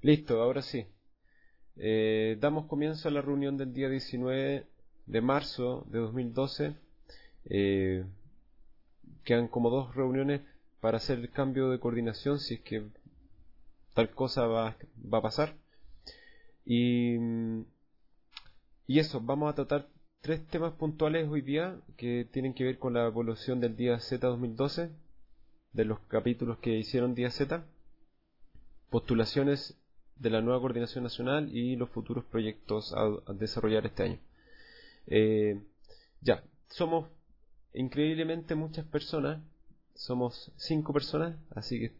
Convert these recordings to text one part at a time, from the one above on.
Listo, ahora sí. Eh, damos comienzo a la reunión del día 19 de marzo de 2012. Eh, quedan como dos reuniones para hacer el cambio de coordinación si es que tal cosa va, va a pasar. Y, y eso, vamos a tratar tres temas puntuales hoy día que tienen que ver con la evolución del día Z 2012, de los capítulos que hicieron día Z, postulaciones de la nueva coordinación nacional y los futuros proyectos a, desarrollar este año. Eh, ya, somos increíblemente muchas personas, somos cinco personas, así que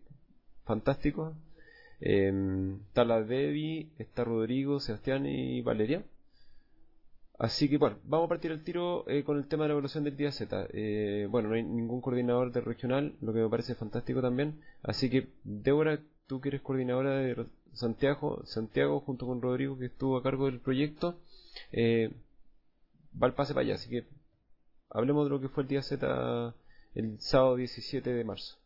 fantástico. Eh, está la Debbie, está Rodrigo, Sebastián y Valeria. Así que bueno, vamos a partir el tiro eh, con el tema de la evaluación del día Z. Eh, bueno, no hay ningún coordinador de regional, lo que me parece fantástico también. Así que, Débora, tú que eres coordinadora de Santiago, Santiago junto con Rodrigo que estuvo a cargo del proyecto, eh, va el pase para allá. Así que hablemos de lo que fue el día Z el sábado 17 de marzo.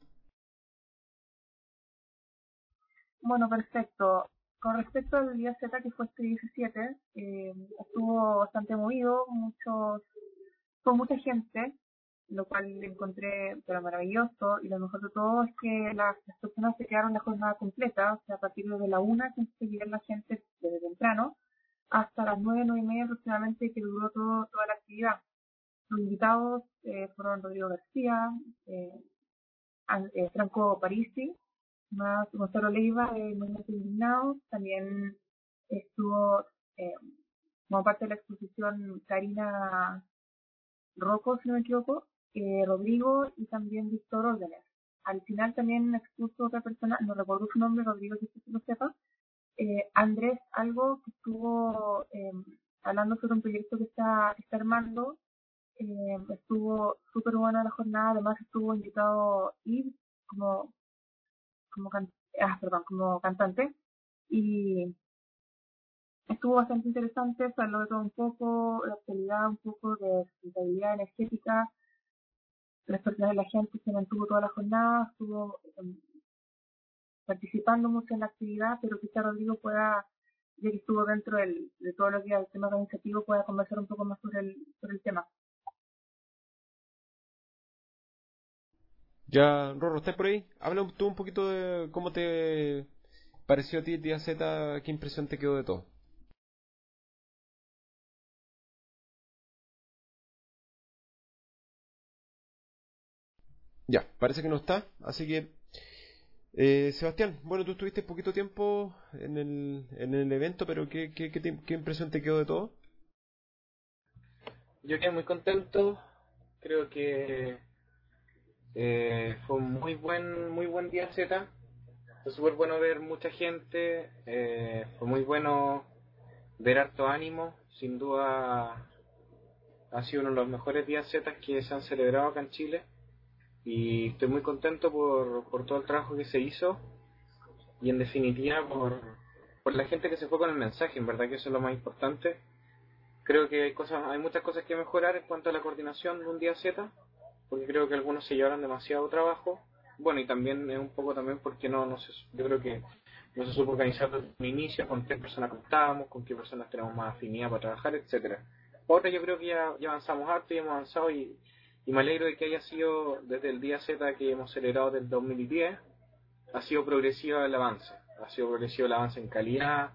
Bueno, perfecto. Con respecto al día Z, que fue este 17, eh, estuvo bastante movido, muchos, con mucha gente, lo cual encontré pero maravilloso. Y lo mejor de todo es que las, personas se quedaron la jornada completa, o sea, a partir de la una que empezó la gente desde temprano, hasta las nueve, nueve y media aproximadamente que duró todo, toda la actividad. Los invitados eh, fueron Rodrigo García, eh, eh Franco Parisi, más Gonzalo Leiva de Movimiento Indignado, también estuvo eh, como parte de la exposición Karina Rocco, si no me equivoco, eh, Rodrigo y también Víctor Órdenes. Al final también expuso otra persona, no recuerdo su nombre, Rodrigo, si usted lo sepa, eh, Andrés Algo, que estuvo eh, hablando sobre un proyecto que está, está armando. Eh, estuvo súper buena la jornada, además estuvo invitado Yves como como, ah, perdón, como cantante y estuvo bastante interesante, se habló de todo un poco, la actualidad, un poco de sustentabilidad energética, las personas de la gente se mantuvo toda la jornada, estuvo em, participando mucho en la actividad, pero quizá Rodrigo pueda, ya que estuvo dentro del, de todos los días del tema organizativo, pueda conversar un poco más sobre el, sobre el tema. Ya, Rorro, ¿estás por ahí? Habla tú un poquito de cómo te pareció a ti el día Z, qué impresión te quedó de todo. Ya, parece que no está, así que eh, Sebastián, bueno, tú estuviste poquito tiempo en el, en el evento, pero ¿qué, qué, qué impresión te quedó de todo? Yo quedé muy contento, creo que eh, fue un muy buen, muy buen día Z. Fue súper bueno ver mucha gente. Eh, fue muy bueno ver harto ánimo. Sin duda ha sido uno de los mejores días Z que se han celebrado acá en Chile. Y estoy muy contento por, por todo el trabajo que se hizo. Y en definitiva por, por la gente que se fue con el mensaje. En verdad que eso es lo más importante. Creo que hay cosas, hay muchas cosas que mejorar en cuanto a la coordinación de un día Z porque creo que algunos se llevaron demasiado trabajo. Bueno, y también es un poco también porque no, no sé, yo creo que no se supo organizar desde un inicio con qué personas contábamos, con qué personas tenemos más afinidad para trabajar, etcétera. Ahora yo creo que ya, ya avanzamos harto y hemos avanzado y, y me alegro de que haya sido desde el día Z que hemos celebrado del 2010, ha sido progresivo el avance, ha sido progresivo el avance en calidad,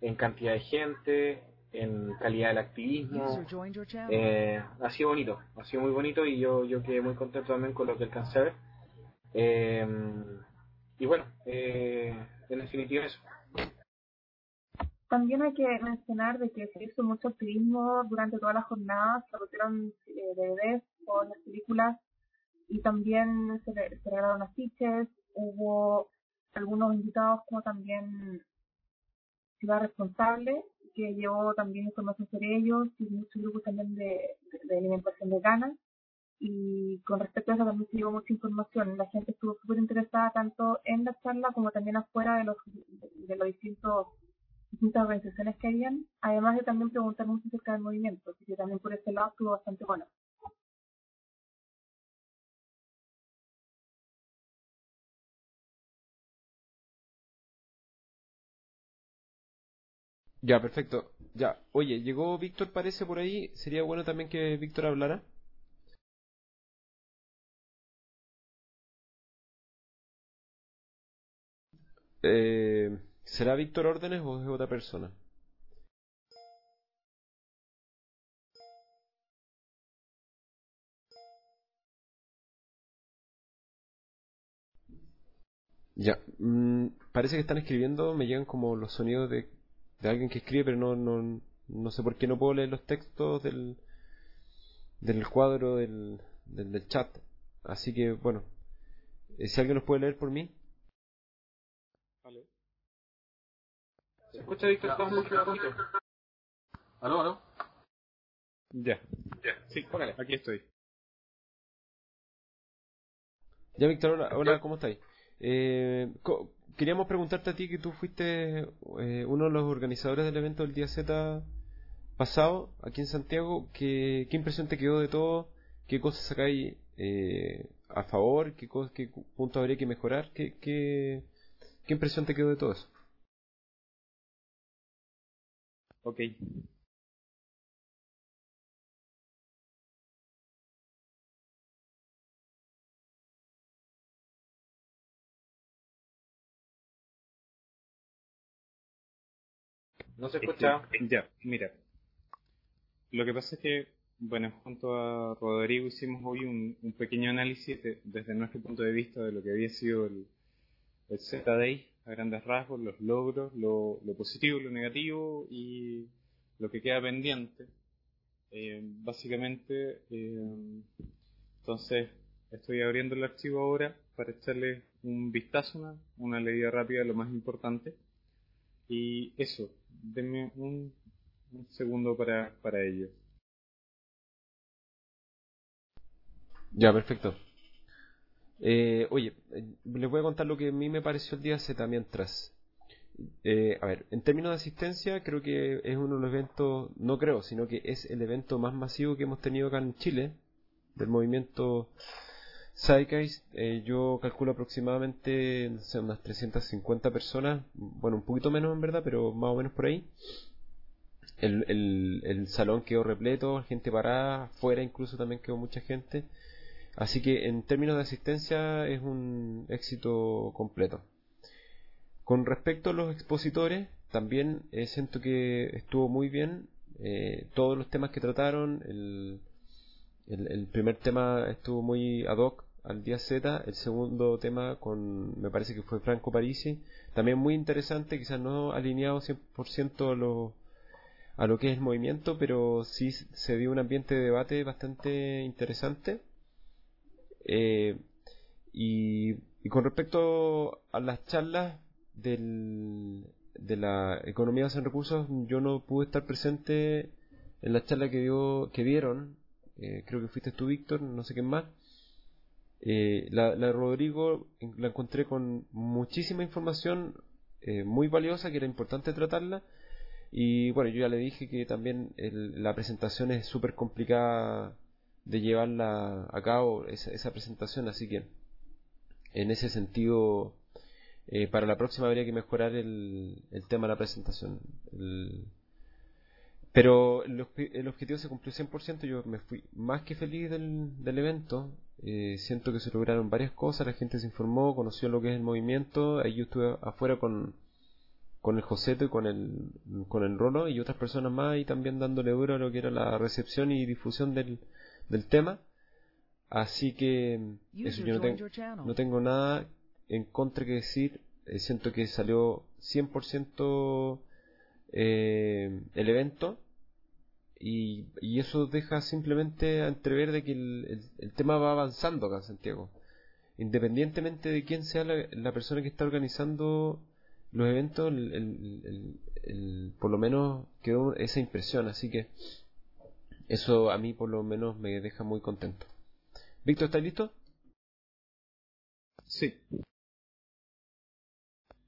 en cantidad de gente, en calidad del activismo. Eh, ha sido bonito, ha sido muy bonito y yo, yo quedé muy contento también con lo que alcancé a ver. Eh, y bueno, eh, en definitiva eso. También hay que mencionar de que se hizo mucho activismo durante toda la jornada, se rotieron eh, DVDs con las películas y también se, se regalaron afiches, hubo algunos invitados como también ciudad responsable que llevó también información sobre ellos y muchos grupos también de, de, alimentación vegana. Y con respecto a eso también se llevó mucha información. La gente estuvo súper interesada tanto en la charla como también afuera de los, de los distintos distintas organizaciones que habían, además de también preguntar mucho acerca del movimiento, así que también por ese lado estuvo bastante bueno. Ya, perfecto. Ya, oye, llegó Víctor, parece por ahí. Sería bueno también que Víctor hablara. Eh, ¿Será Víctor Órdenes o es otra persona? Ya, mm, parece que están escribiendo, me llegan como los sonidos de, de alguien que escribe, pero no, no, no sé por qué no puedo leer los textos del, del cuadro del, del, del chat. Así que, bueno, eh, si alguien los puede leer por mí. ¿Se escucha, Víctor? Estamos muy clarito. ¿Aló, aló? Ya, ya, sí, Póngale. aquí estoy. Ya, Víctor, hola, hola, ¿cómo estáis? Eh, co- queríamos preguntarte a ti que tú fuiste eh, uno de los organizadores del evento del día Z pasado aquí en Santiago. ¿Qué, qué impresión te quedó de todo? ¿Qué cosas sacáis eh, a favor? ¿Qué, qué puntos habría que mejorar? ¿Qué, qué, qué impresión te quedó de todo eso? Ok. No se escucha. Este, ya, mira. Lo que pasa es que, bueno, junto a Rodrigo hicimos hoy un, un pequeño análisis de- desde nuestro punto de vista de lo que había sido el, el Z-Day, a grandes rasgos, los logros, lo, positivo, lo negativo y lo que queda pendiente. Eh, básicamente, eh, entonces, estoy abriendo el archivo ahora para echarle un vistazo, una, una leída rápida de lo más importante. Y eso, denme un, un segundo para, para ello. Ya, perfecto. Eh, oye, eh, les voy a contar lo que a mí me pareció el día Z mientras. Eh, a ver, en términos de asistencia, creo que es uno de los eventos, no creo, sino que es el evento más masivo que hemos tenido acá en Chile, del movimiento Zeitgeist. Eh, yo calculo aproximadamente, no sé, unas 350 personas, bueno, un poquito menos en verdad, pero más o menos por ahí. El, el, el salón quedó repleto, gente parada, afuera incluso también quedó mucha gente. Así que en términos de asistencia es un éxito completo. Con respecto a los expositores, también eh, siento que estuvo muy bien. eh, todos los temas que trataron, el, el, primer tema estuvo muy ad hoc al día Z, el segundo tema con, me parece que fue Franco Parisi, también muy interesante, quizás no alineado 100% a lo, a lo que es el movimiento, pero sí se dio un ambiente de debate bastante interesante. Eh, y, con respecto a las charlas del, de la economía sin recursos, yo no pude estar presente en la charla que dio que dieron, eh, creo que fuiste tú, Víctor, no sé quién más. Eh, la, la de Rodrigo la encontré con muchísima información eh, muy valiosa que era importante tratarla. Y bueno, yo ya le dije que también el- la presentación es súper complicada de llevarla a cabo, esa, esa presentación, así que en ese sentido, eh, para la próxima habría que mejorar el, el tema de la presentación. El- pero el, el objetivo se cumplió 100%, yo me fui más que feliz del, del evento, eh, siento que se lograron varias cosas, la gente se informó, conoció lo que es el movimiento, ahí yo estuve afuera con, con el Joseto y con el, con el Rolo y otras personas más y también dándole duro a lo que era la recepción y difusión del, del tema. Así que eso yo no, tengo no nada en contra que decir. Eh, siento que salió 100% eh, el evento y, y eso deja simplemente a entrever de que el, el- el tema va avanzando acá en Santiago. Independientemente de quién sea la, la persona que está organizando los eventos, el- por lo menos quedó esa impresión. Así que eso a mí por lo menos me deja muy contento. Víctor, ¿estás listo? Sí.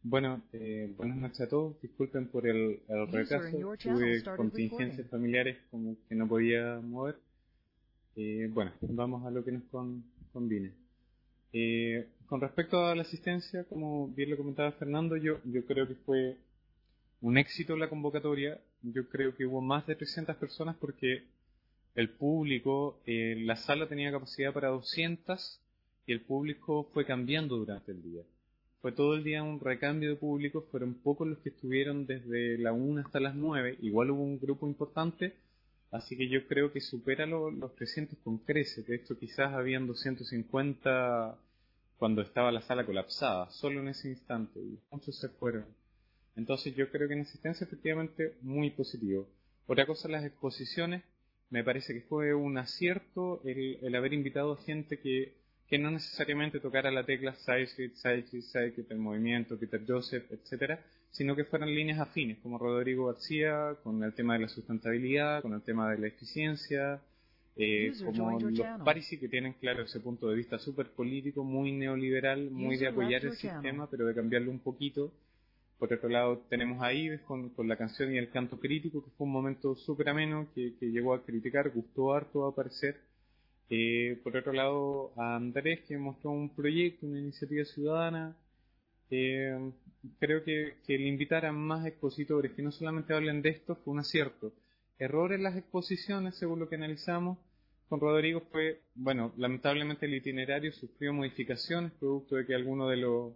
Bueno, eh, buenas noches a todos. Disculpen por el, el retraso. Tuve contingencias familiares como que no podía mover. Eh, bueno, vamos a lo que nos con- conviene. Eh, con respecto a la asistencia, como bien lo comentaba Fernando, yo, yo creo que fue un éxito la convocatoria. Yo creo que hubo más de 300 personas porque el público, eh, la sala tenía capacidad para 200 y el público fue cambiando durante el día. Fue todo el día un recambio de público, fueron pocos los que estuvieron desde la 1 hasta las 9, igual hubo un grupo importante, así que yo creo que supera los 300 con creces, de hecho quizás habían 250 cuando estaba la sala colapsada, solo en ese instante, y muchos se fueron. Entonces yo creo que en asistencia efectivamente muy positivo. Otra cosa, las exposiciones, me parece que fue un acierto el, haber invitado a gente que, que, no necesariamente tocara la tecla Sidescript, Sidescript, el movimiento, Peter Joseph, etcétera, sino que fueran líneas afines, como Rodrigo García, con el tema de la sustentabilidad, con el tema de la eficiencia, eh, como los Parisi que tienen claro ese punto de vista súper político, muy neoliberal, muy de apoyar el sistema, pero de cambiarlo un poquito. Por otro lado, tenemos a Ives con, la canción y el canto crítico, que fue un momento súper ameno, que, llegó a criticar, gustó harto a aparecer. Eh, por otro lado, a Andrés, que mostró un proyecto, una iniciativa ciudadana. Eh, creo que, que el invitar a más expositores que no solamente hablen de esto fue un acierto error en las exposiciones, según lo que analizamos con Rodrigo, fue, bueno, lamentablemente el itinerario sufrió modificaciones producto de que algunos de los,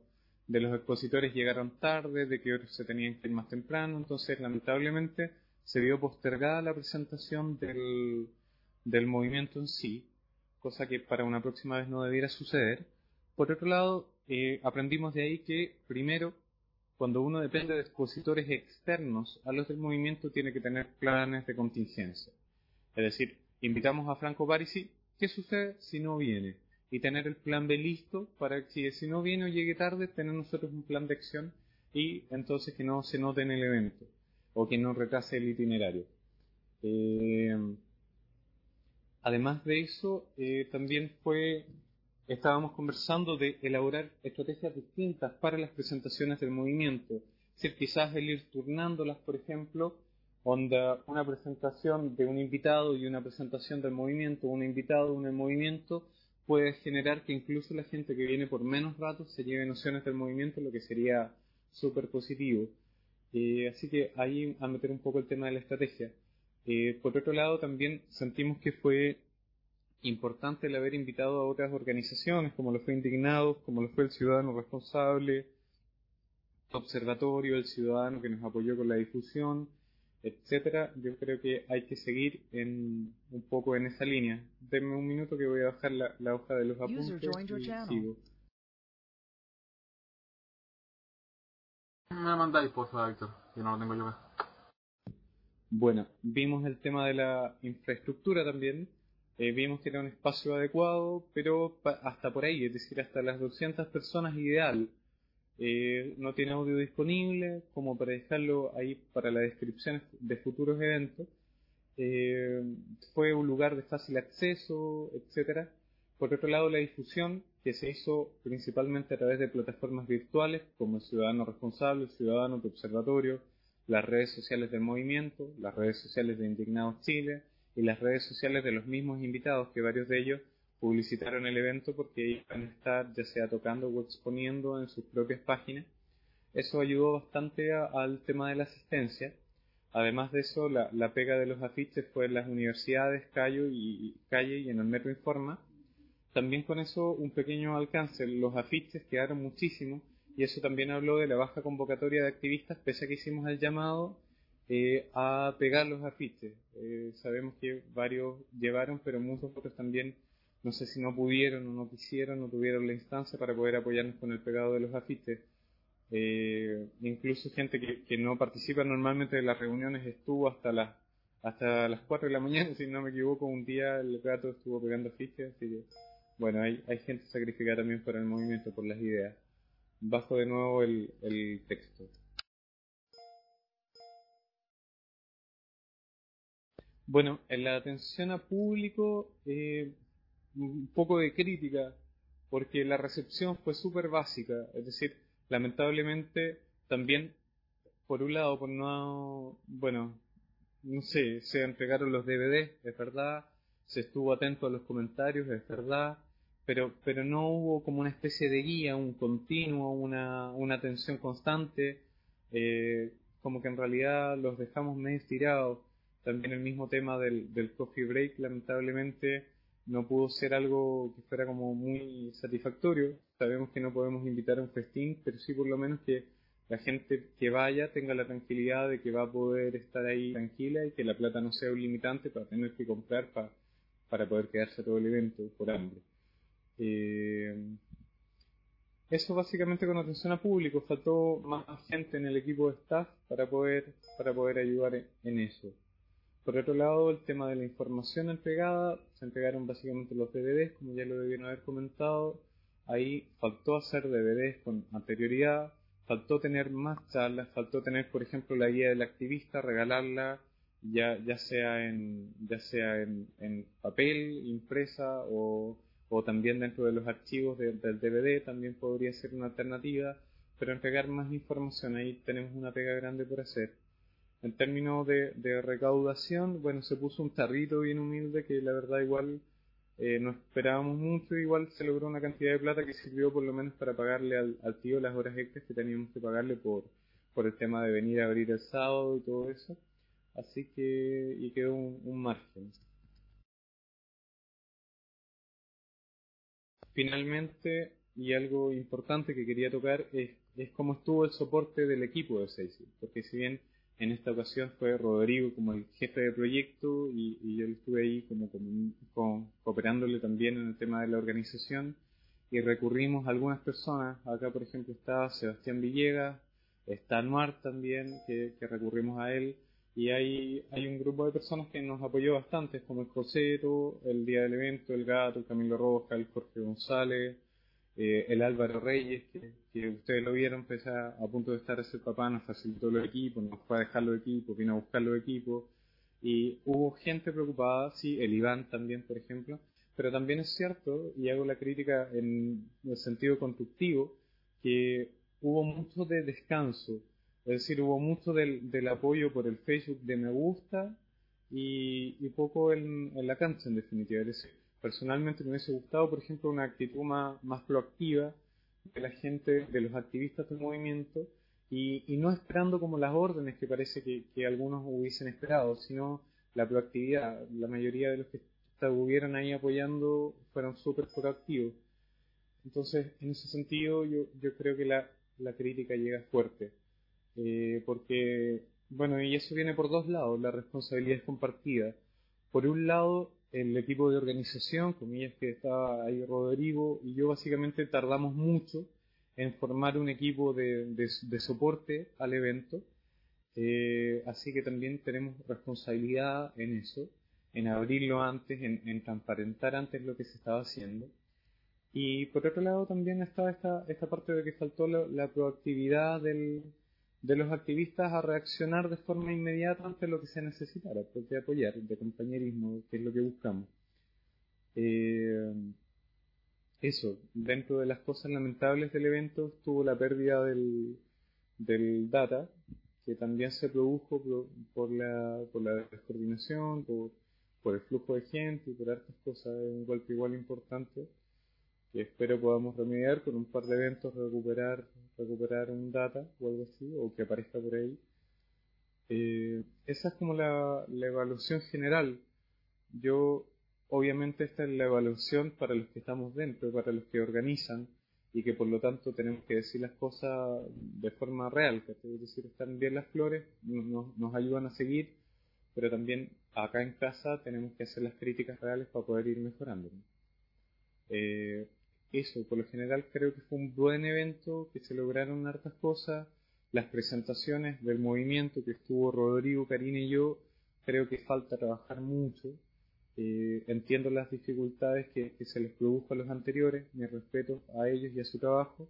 de los expositores llegaron tarde, de que otros se tenían que ir más temprano, entonces lamentablemente se vio postergada la presentación del, del movimiento en sí, cosa que para una próxima vez no debiera suceder. Por otro lado, eh, aprendimos de ahí que primero cuando uno depende de expositores externos a los del movimiento, tiene que tener planes de contingencia. Es decir, invitamos a Franco Parisi, ¿qué sucede si no viene? Y tener el plan B listo para que si no viene o llegue tarde, tener nosotros un plan de acción y entonces que no se note en el evento o que no retrase el itinerario. Eh, además de eso, eh, también fue estábamos conversando de elaborar estrategias distintas para las presentaciones del movimiento. Es decir, quizás el ir turnándolas, por ejemplo, una presentación de un invitado y una presentación del movimiento, un invitado, un movimiento, puede generar que incluso la gente que viene por menos rato se lleve nociones del movimiento, lo que sería súper positivo. Eh, así que ahí a meter un poco el tema de la estrategia. Eh, por otro lado, también sentimos que fue importante el haber invitado a otras organizaciones, como lo fue Indignados, como lo fue el Ciudadano Responsable, Observatorio, el Ciudadano que nos apoyó con la difusión, etcétera. Yo creo que hay que seguir en, un poco en esa línea. Denme un minuto que voy a bajar la, hoja de los apuntes y sigo. Me mandáis, por favor, Víctor, que no lo tengo yo Bueno, vimos el tema de la infraestructura también eh, vimos que era un espacio adecuado, pero hasta por ahí, es decir, hasta las 200 personas ideal. Eh, no tiene audio disponible, como para dejarlo ahí para la descripción de futuros eventos. Eh, fue un lugar de fácil acceso, etcétera. Por otro lado, la difusión que se hizo principalmente a través de plataformas virtuales como el Ciudadano Responsable, el Ciudadano de Observatorio, las redes sociales del movimiento, las redes sociales de Indignados Chile, y las redes sociales de los mismos invitados, que varios de ellos publicitaron el evento porque iban a estar ya sea tocando o exponiendo en sus propias páginas. Eso ayudó bastante al tema de la asistencia. Además de eso, la, pega de los afiches fue en las universidades, Calle y, Calle y en el Metro Informa. También con eso un pequeño alcance. Los afiches quedaron muchísimos y eso también habló de la baja convocatoria de activistas, pese a que hicimos el llamado eh, a pegar los afiches. Eh, sabemos que varios llevaron, pero muchos otros también, no sé si no pudieron o no quisieron, no tuvieron la instancia para poder apoyarnos con el pegado de los afiches. Eh, incluso gente que, no participa normalmente de las reuniones estuvo hasta las hasta las 4 de la mañana, si no me equivoco, un día el gato estuvo pegando afiches, así que, bueno, hay, hay gente sacrificada también por el movimiento, por las ideas. Bajo de nuevo el, el texto. Bueno, en la atención a público, eh, un poco de crítica, porque la recepción fue súper básica, es decir, lamentablemente también, por un lado, por no, bueno, no sé, se entregaron los DVD, es verdad, se estuvo atento a los comentarios, es verdad, pero, pero no hubo como una especie de guía, un continuo, una, una atención constante. Eh, como que en realidad los dejamos medio tirados. También el mismo tema del coffee break, lamentablemente, no pudo ser algo que fuera como muy satisfactorio. Sabemos que no podemos invitar a un festín, pero sí por lo menos que la gente que vaya tenga la tranquilidad de que va a poder estar ahí tranquila y que la plata no sea un limitante para tener que comprar para poder quedarse todo el evento por hambre. Eh, eso básicamente con atención a público, faltó más gente en el equipo de staff para poder, para poder ayudar en eso. Por otro lado, el tema de la información entregada, se entregaron básicamente los DVDs, como ya lo debieron haber comentado. Ahí faltó hacer DVDs con anterioridad, faltó tener más charlas, faltó tener, por ejemplo, la guía del activista, regalarla, ya, ya sea en, ya sea en, en papel, impresa o, o, también dentro de los archivos del DVD, también podría ser una alternativa, pero entregar más información, ahí tenemos una pega grande por hacer. En términos de, recaudación, bueno, se puso un tarrito bien humilde que la verdad igual eh, no esperábamos mucho, igual se logró una cantidad de plata que sirvió por lo menos para pagarle al, tío las horas extras que teníamos que pagarle por, por el tema de venir a abrir el sábado y todo eso. Así que, y quedó un, margen. Finalmente, y algo importante que quería tocar es, es cómo estuvo el soporte del equipo de Seisy, porque si bien en esta ocasión fue Rodrigo como el jefe de proyecto y, yo estuve ahí como, cooperándole también en el tema de la organización y recurrimos a algunas personas. Acá, por ejemplo, está Sebastián Villegas, está Anuar también, que, recurrimos a él. Y hay, hay un grupo de personas que nos apoyó bastante, como el Joseto, el día del evento, el Gato, el Camilo Roja, el Jorge González, eh, el Álvaro Reyes, que, ustedes lo vieron, pues a, punto de estar ese papá, nos facilitó los equipos, nos fue a dejar los equipos, vino a buscar los equipos, y hubo gente preocupada, sí, el Iván también, por ejemplo, pero también es cierto, y hago la crítica en el sentido constructivo, que hubo mucho de descanso, es decir, hubo mucho del, apoyo por el Facebook de me gusta y, poco en, en, la cancha en definitiva. Es personalmente me hubiese gustado, por ejemplo, una actitud más, proactiva de la gente, de los activistas del movimiento, y, no esperando como las órdenes que parece que, algunos hubiesen esperado, sino la proactividad. La mayoría de los que estuvieron ahí apoyando fueron súper proactivos. Entonces, en ese sentido, yo, creo que la, la crítica llega fuerte. Eh, porque, bueno, y eso viene por dos lados, la responsabilidad es compartida. Por un lado, el equipo de organización, comillas que estaba ahí Rodrigo y yo básicamente tardamos mucho en formar un equipo de, de, soporte al evento, eh, así que también tenemos responsabilidad en eso, en abrirlo antes, en, en, transparentar antes lo que se estaba haciendo. Y por otro lado también estaba esta, esta parte de que faltó la proactividad del, de los activistas a reaccionar de forma inmediata ante lo que se necesitara, pues, de apoyar, de compañerismo, que es lo que buscamos. Eh, eso, dentro de las cosas lamentables del evento estuvo la pérdida del, del data, que también se produjo por, la, por la descoordinación, por, por el flujo de gente y por otras cosas, un golpe igual importante que espero podamos remediar con un par de eventos, recuperar, recuperar un data o algo así, o que aparezca por ahí. Eh, esa es como la, la evaluación general. Yo, obviamente esta es la evaluación para los que estamos dentro, para los que organizan, y que por lo tanto tenemos que decir las cosas de forma real, que es decir, están bien las flores, nos, nos ayudan a seguir, pero también acá en casa tenemos que hacer las críticas reales para poder ir mejorando. Eh, eso, por lo general creo que fue un buen evento, que se lograron hartas cosas. Las presentaciones del movimiento que estuvo Rodrigo, Karina y yo, creo que falta trabajar mucho. Eh, entiendo las dificultades que, se les produjo a los anteriores, mi respeto a ellos y a su trabajo,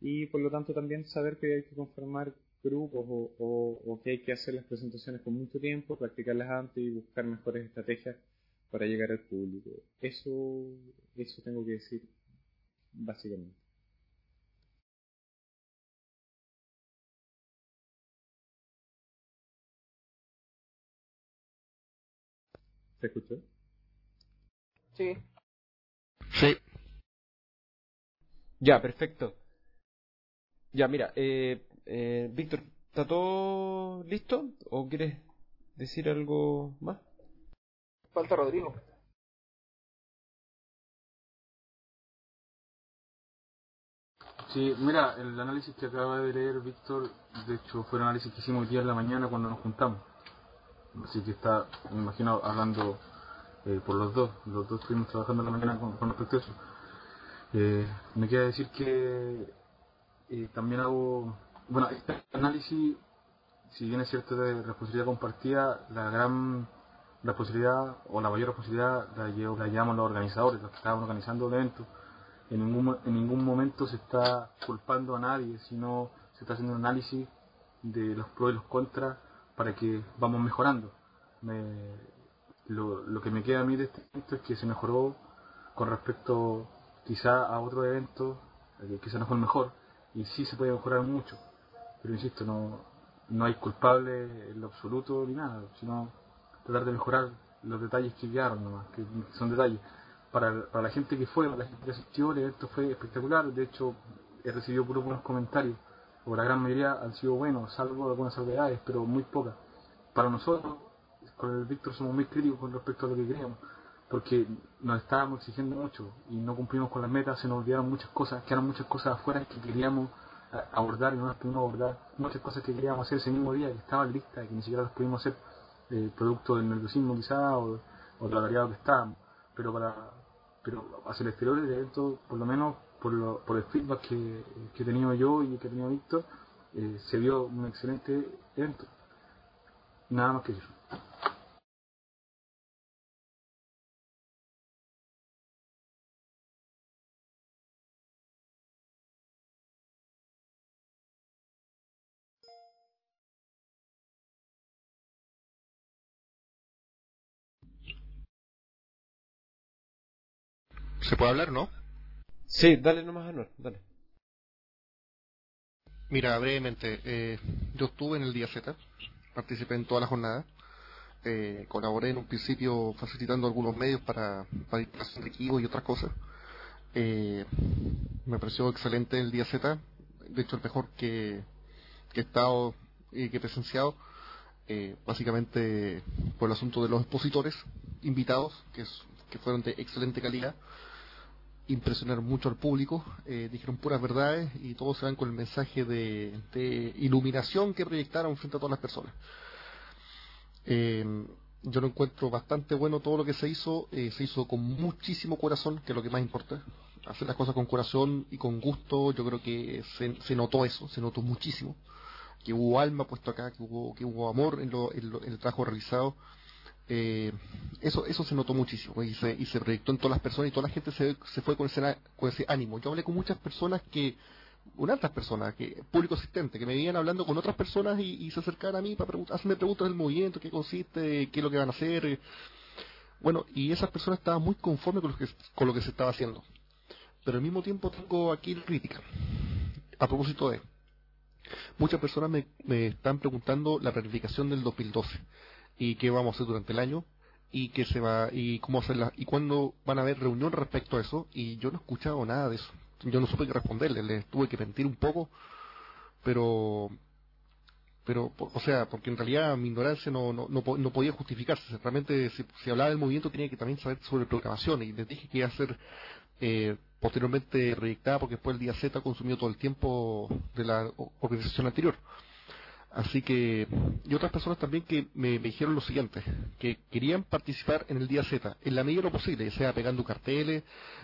y por lo tanto también saber que hay que conformar grupos o, o que hay que hacer las presentaciones con mucho tiempo, practicarlas antes y buscar mejores estrategias para llegar al público. Eso, eso tengo que decir básicamente. ¿Se escuchó? Sí. Sí. Ya, perfecto. Ya, mira, eh, eh, Víctor, ¿Está todo listo? ¿O quieres decir algo más? Falta Rodrigo. Sí, mira, el análisis que acaba de leer Víctor, de hecho fue el análisis que hicimos hoy día en la mañana cuando nos juntamos. Así que está, me imagino, hablando eh, por los dos. Los dos estuvimos trabajando en la mañana con, con respecto a eso. Eh, me queda decir que eh, también hago, bueno, este análisis, si bien es cierto de responsabilidad compartida, la gran responsabilidad o la mayor responsabilidad la, llevo- la llevamos los organizadores, los que estaban organizando el evento. En ningún, en ningún momento se está culpando a nadie, sino se está haciendo un análisis de los pros y los contras para que vamos mejorando. Me- lo, lo que me queda a mí de este evento es que se mejoró con respecto quizá a otro evento, eh, que quizá no fue el mejor, y sí se puede mejorar mucho. Pero insisto, no, no hay culpable en lo absoluto ni nada, sino tratar de mejorar los detalles que quedaron nomás, que son detalles. Para, para la gente que fue, para la gente que asistió, el fue espectacular, de hecho he recibido puros buenos comentarios, o la gran mayoría han sido buenos, salvo algunas salvedades, pero muy pocas. Para nosotros, con el Víctor somos muy críticos con respecto a lo que queríamos, porque nos estábamos exigiendo mucho y no cumplimos con las metas, se nos olvidaron muchas cosas, quedaron muchas cosas afuera que queríamos a- abordar y no las pudimos abordar, muchas cosas que queríamos hacer ese mismo día que estaban listas y que ni siquiera las pudimos hacer, eh, producto del nerviosismo quizá o, o de lo variado que estábamos, pero para pero hacia el exterior el evento, por lo menos por, lo- por el feedback que, que he tenido yo y que ha tenido Víctor, eh, se vio un excelente evento. Nada más que eso. ¿Se puede hablar, no? Sí, dale nomás, Anuar, dale. Mira, brevemente, eh, yo estuve en el día Z, participé en toda la jornada, eh, colaboré en un principio facilitando algunos medios para, para instalación de equipos y otras cosas. Eh, me pareció excelente el día Z, de hecho el mejor que, que he estado y que he presenciado, eh, básicamente por el asunto de los expositores invitados, que, es- que fueron de excelente calidad impresionaron mucho al público, eh, dijeron puras verdades y todos se van con el mensaje de, de iluminación que proyectaron frente a todas las personas. Eh, yo lo encuentro bastante bueno todo lo que se hizo, eh, se hizo con muchísimo corazón, que es lo que más importa. Hacer las cosas con corazón y con gusto, yo creo que se, se notó eso, se notó muchísimo. Que hubo alma puesto acá, que hubo, que hubo amor en, lo- en lo- en el trabajo realizado. Eh, eso eso se notó muchísimo y se, y se proyectó en todas las personas y toda la gente se, se fue con ese, con ese ánimo. Yo hablé con muchas personas que, con otras personas, que público asistente, que me venían hablando con otras personas y, y se acercaban a mí para pregun- hacerme preguntas del movimiento, qué consiste, qué es lo que van a hacer. Bueno, y esas personas estaban muy conformes con lo que, con lo que se estaba haciendo. Pero al mismo tiempo tengo aquí la crítica. A propósito de, muchas personas me, me están preguntando la planificación del 2012 y qué vamos a hacer durante el año y qué se va y cómo hacerla y cuándo van a haber reunión respecto a eso y yo no he escuchado nada de eso. Yo no supe qué responderle les tuve que mentir un poco pero pero o sea porque en realidad mi ignorancia no no, no, no podía justificarse. Realmente si, si hablaba del movimiento tenía que también saber sobre programación y les dije que iba a ser eh, posteriormente proyectada porque después el día Z consumió todo el tiempo de la organización anterior Así que, y otras personas también que me, dijeron lo siguiente, que querían participar en el día Z, en la medida de lo posible, sea pegando carteles,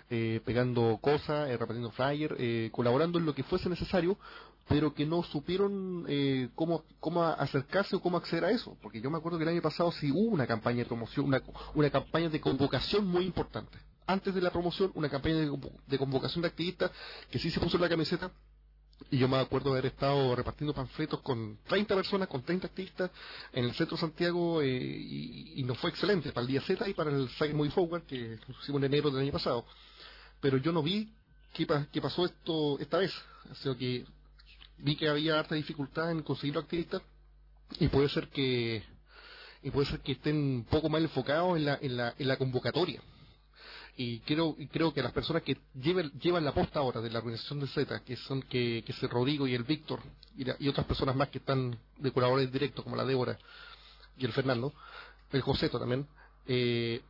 eh, pegando cosas, eh, repartiendo flyers, eh, colaborando en lo que fuese necesario, pero que no supieron eh, cómo, cómo acercarse o cómo acceder a eso. Porque yo me acuerdo que el año pasado sí hubo una campaña de promoción, una, una campaña de convocación muy importante. Antes de la promoción, una campaña de convocación de activistas que sí se puso en la camiseta y yo me acuerdo haber estado repartiendo panfletos con 30 personas, con 30 activistas en el centro Santiago eh, y, y nos fue excelente para el día Z y para el Side Movie Forward que hicimos en enero del año pasado. Pero yo no vi qué, pa- qué pasó esto esta vez. O sea que vi que había harta dificultad en conseguir los activistas y puede ser que y puede ser que estén un poco mal enfocados en la, en la, en la convocatoria. Y creo, y creo que las personas que lleven, llevan la posta ahora de la organización de Z, que son que, que es Rodrigo y el Víctor, y, y otras personas más que están de colaboradores directos, como la Débora y el Fernando, el Joseto también, eh,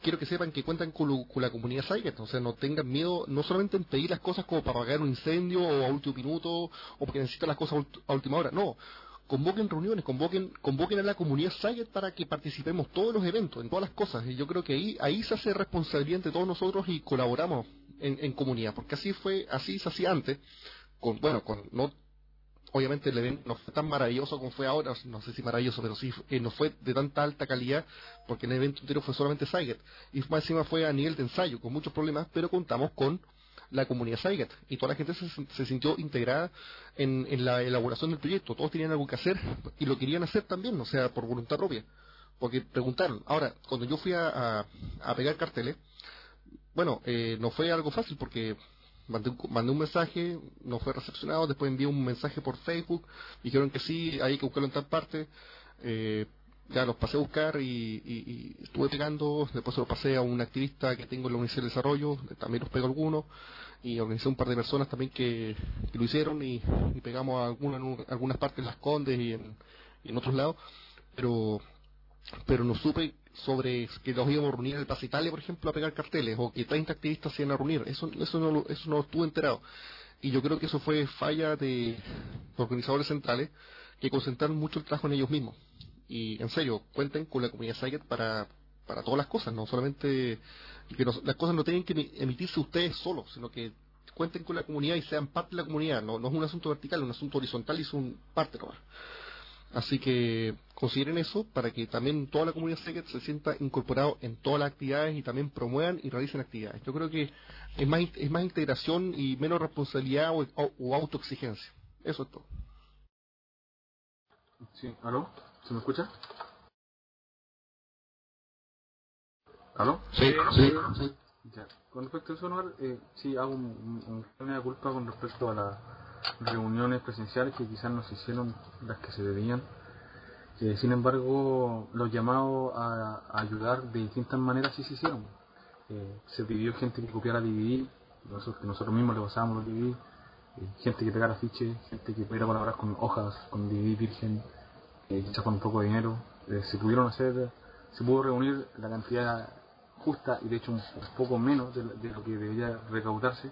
quiero que sepan que cuentan con, la comunidad Cyget, o sea, no tengan miedo, no solamente en pedir las cosas como para apagar un incendio o a último minuto, o porque necesitan las cosas a última hora, no. Convoquen reuniones, convoquen, convoquen a la comunidad Cyget para que participemos todos los eventos, en todas las cosas. Y yo creo que ahí, ahí se hace responsabilidad entre todos nosotros y colaboramos en, en comunidad, porque así fue, así se hacía antes, con, bueno, con, no, obviamente el evento no fue tan maravilloso como fue ahora, no sé si maravilloso, pero sí eh, no fue de tanta alta calidad, porque el evento entero fue solamente Cyget, y más encima fue a nivel de ensayo, con muchos problemas, pero contamos con la comunidad Cyget, y toda la gente se, se sintió integrada en, en la elaboración del proyecto, todos tenían algo que hacer, y lo querían hacer también, o sea, por voluntad propia, porque preguntaron, ahora, cuando yo fui a, a, a pegar carteles, bueno, eh, no fue algo fácil porque mandé un, mandé un mensaje, no fue recepcionado, después envié un mensaje por Facebook, dijeron que sí, hay que buscarlo en tal parte, eh, ya los pasé a buscar y, y- y estuve pegando, después se los pasé a un activista que tengo en la Universidad de Desarrollo, también los pego algunos, y organizé un par de personas también que, lo hicieron y, pegamos a alguna- algunas partes en Las Condes y en, otros lados, pero pero no supe sobre que nos íbamos a reunir en el Italia, por ejemplo, a pegar carteles, o que 30 activistas se iban a reunir. Eso, eso, no, eso no estuve enterado. Y yo creo que eso fue falla de organizadores centrales, que concentraron mucho el trabajo en ellos mismos. Y en serio, cuenten con la comunidad Cyget para, para todas las cosas, no solamente que no- las cosas no tienen que emi- emitirse ustedes solos, sino que cuenten con la comunidad y sean parte de la comunidad. No, no es un asunto vertical, es un asunto horizontal y es un parte nomás. Así que consideren eso para que también toda la comunidad Secret se sienta incorporado en todas las actividades y también promuevan y realicen actividades. Yo creo que es más, es más integración y menos responsabilidad o, o- o autoexigencia. Eso es todo. Sí, ¿aló? ¿Se me escucha? ¿Aló? Sí, sí, sí. Ya. Con respecto a eso, Noel, eh, sí hago un, un, un mea culpa con respecto a las reuniones presenciales que quizás no se hicieron las que se debían. Eh, sin embargo, los llamados a, a ayudar de distintas maneras sí se hicieron. Eh, se pidió gente que copiara DVD, nosotros, que nosotros mismos le pasábamos los DVD, eh, gente que pegara afiches, gente que pudiera colaborar con hojas, con DVD virgen, eh, con poco dinero. Eh, se pudieron hacer, se pudo reunir la cantidad justa y de hecho un, poco menos de, de lo que debería recaudarse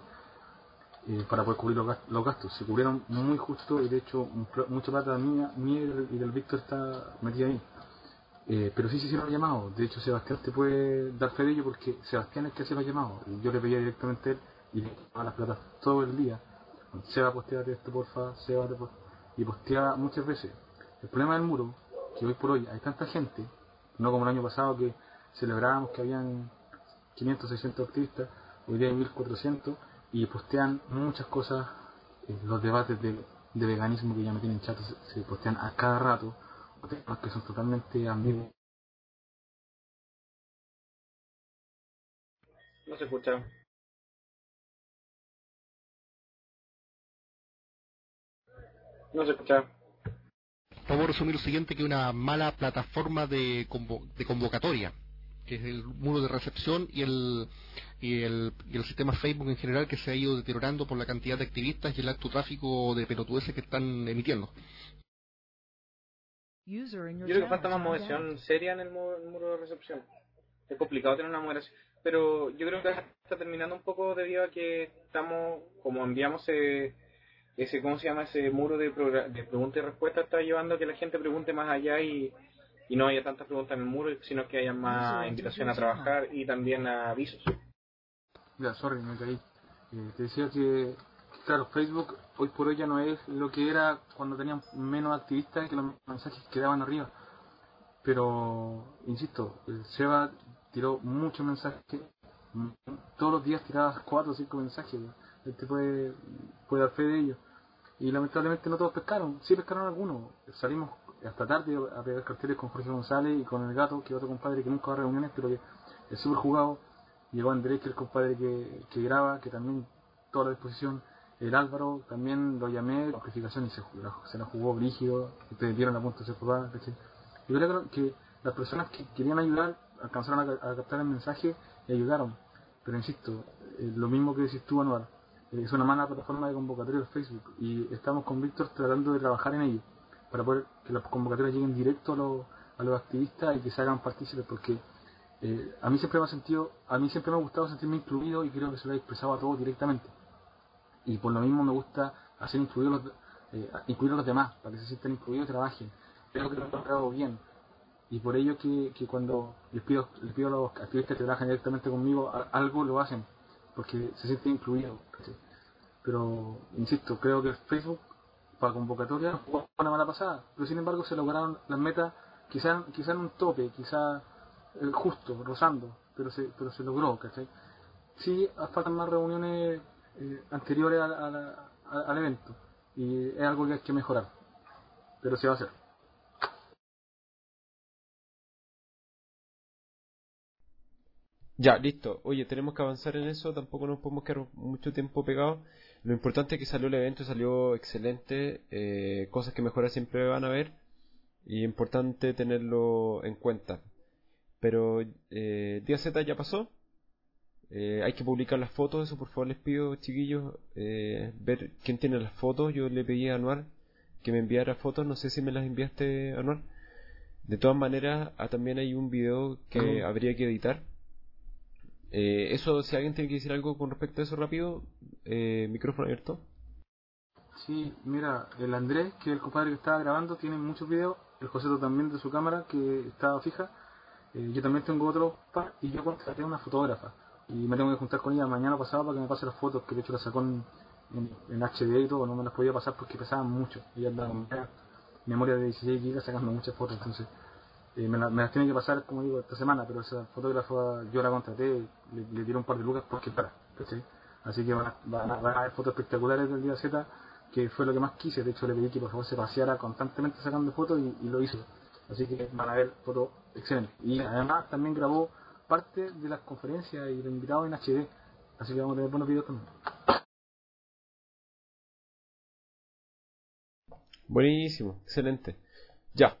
eh, para poder cubrir los, gas- los gastos. Se cubrieron muy justo y de hecho mucha plata mía, mía y del, Víctor está metida ahí. Eh, pero sí se hicieron llamados. De hecho, Sebastián te puede dar fe de ello porque Sebastián es el que hacía los llamados. Y yo le pedía directamente a él y le daba las platas todo el día. Seba, posteate esto, porfa, Seba, te por-". Y posteaba muchas veces. El problema del muro, que hoy por hoy hay tanta gente, no como el año pasado que celebrábamos que habían 500, 600 activistas, hoy día hay 1400 y postean muchas cosas, eh, los debates de, de veganismo que ya me tienen chato se, postean a cada rato, temas que son totalmente ambiguos. No se escucha. No se escucha. A resumir lo siguiente, que una mala plataforma de, convo- de convocatoria, que es el muro de recepción y el, y, el, y el sistema Facebook en general que se ha ido deteriorando por la cantidad de activistas y el alto tráfico de pelotudeces que están emitiendo. User in Yo creo que falta más moderación seria en el mu- el muro de recepción. Es complicado tener una moderación. Pero yo creo que está terminando un poco debido a que estamos, como enviamos ese, ese ¿cómo se llama? Ese muro de, de preguntas y respuestas, está llevando a que la gente pregunte más allá y, y no haya tantas preguntas en el muro, sino que haya más invitación a trabajar y también a avisos. Ya, sorry, me caí. Eh, te decía que, claro, Facebook hoy por hoy ya no es lo que era cuando tenían menos activistas y que los mensajes quedaban arriba. Pero, insisto, el Seba tiró muchos mensajes. Mm, Todos los días tiraba cuatro o cinco mensajes. Te puede, puede dar fe de ello. Y lamentablemente no todos pescaron. Sí pescaron algunos. Salimos hasta tarde a pegar carteles con Jorge González y con el gato, que otro compadre que nunca va a reuniones, pero que es súper jugado. Llegó Andrés, que es el compadre que, que graba, que también toda la disposición. El Álvaro también lo llamé, la amplificación y se, la- se la jugó brígido. Ustedes vieron a punto de papá. ¿cachai? Yo creo que las personas que querían ayudar alcanzaron a, ca- a captar el mensaje y ayudaron. pero insisto, eh, lo mismo que decís tú, Anual, eh, es una mala plataforma de convocatoria de Facebook y estamos con Víctor tratando de trabajar en ello para poder que las convocatorias lleguen directo a los, a los activistas y que se hagan partícipes porque eh, a mí siempre me ha sentido, a mí siempre me ha gustado sentirme incluido y creo que se lo he expresado a todos directamente. Y por lo mismo me gusta hacer incluir, los, eh, incluir a los demás para que se sientan incluidos y trabajen. Creo que lo he logrado bien. Y por ello que, que cuando les pido, les pido a los activistas que trabajan directamente conmigo algo lo hacen porque se sienten incluidos pero insisto creo que Facebook para convocatoria fue una mala pasada. Pero sin embargo se lograron las metas quizás quizá en un tope quizás eh, justo rozando pero se pero se logró ¿cachai? sí faltan más reuniones eh, anteriores al evento y es algo que hay que mejorar pero se va a hacer Ya, listo. Oye, tenemos que avanzar en eso, tampoco nos podemos quedar mucho tiempo pegados. Lo importante es que salió el evento, salió excelente, eh, cosas que mejorar siempre van a ver y importante tenerlo en cuenta. Pero eh, día Z ya pasó, eh, hay que publicar las fotos, eso por favor les pido chiquillos, eh, ver quién tiene las fotos, yo le pedí a Anuar que me enviara fotos, no sé si me las enviaste Anuar. De todas maneras, ah, también hay un video que habría que editar eh, eso, si alguien tiene que decir algo con respecto a eso rápido, eh, micrófono abierto. Sí, mira, el Andrés, que es el compadre que estaba grabando, tiene muchos videos, el Joseto también de su cámara, que estaba fija, eh, yo también tengo otro par, y yo contraté una fotógrafa, y me tengo que juntar con ella mañana pasado para que me pase las fotos, que de hecho las sacó en, en, HD y todo, no me las podía pasar porque pesaban mucho, ella andaba con memoria de 16 GB sacando muchas fotos, entonces eh, me, las tiene que pasar, como digo, esta semana, pero esa fotógrafa yo la contraté, le, le tiré un par de lucas porque para, Así que van a, van, fotos espectaculares del día Z, que fue lo que más quise, de hecho le pedí que por favor se paseara constantemente sacando fotos y, lo hizo. Así que van a ver fotos excelentes. Y además también grabó parte de las conferencias y lo invitados en HD, así que vamos a tener buenos videos también. Buenísimo, excelente. Ya,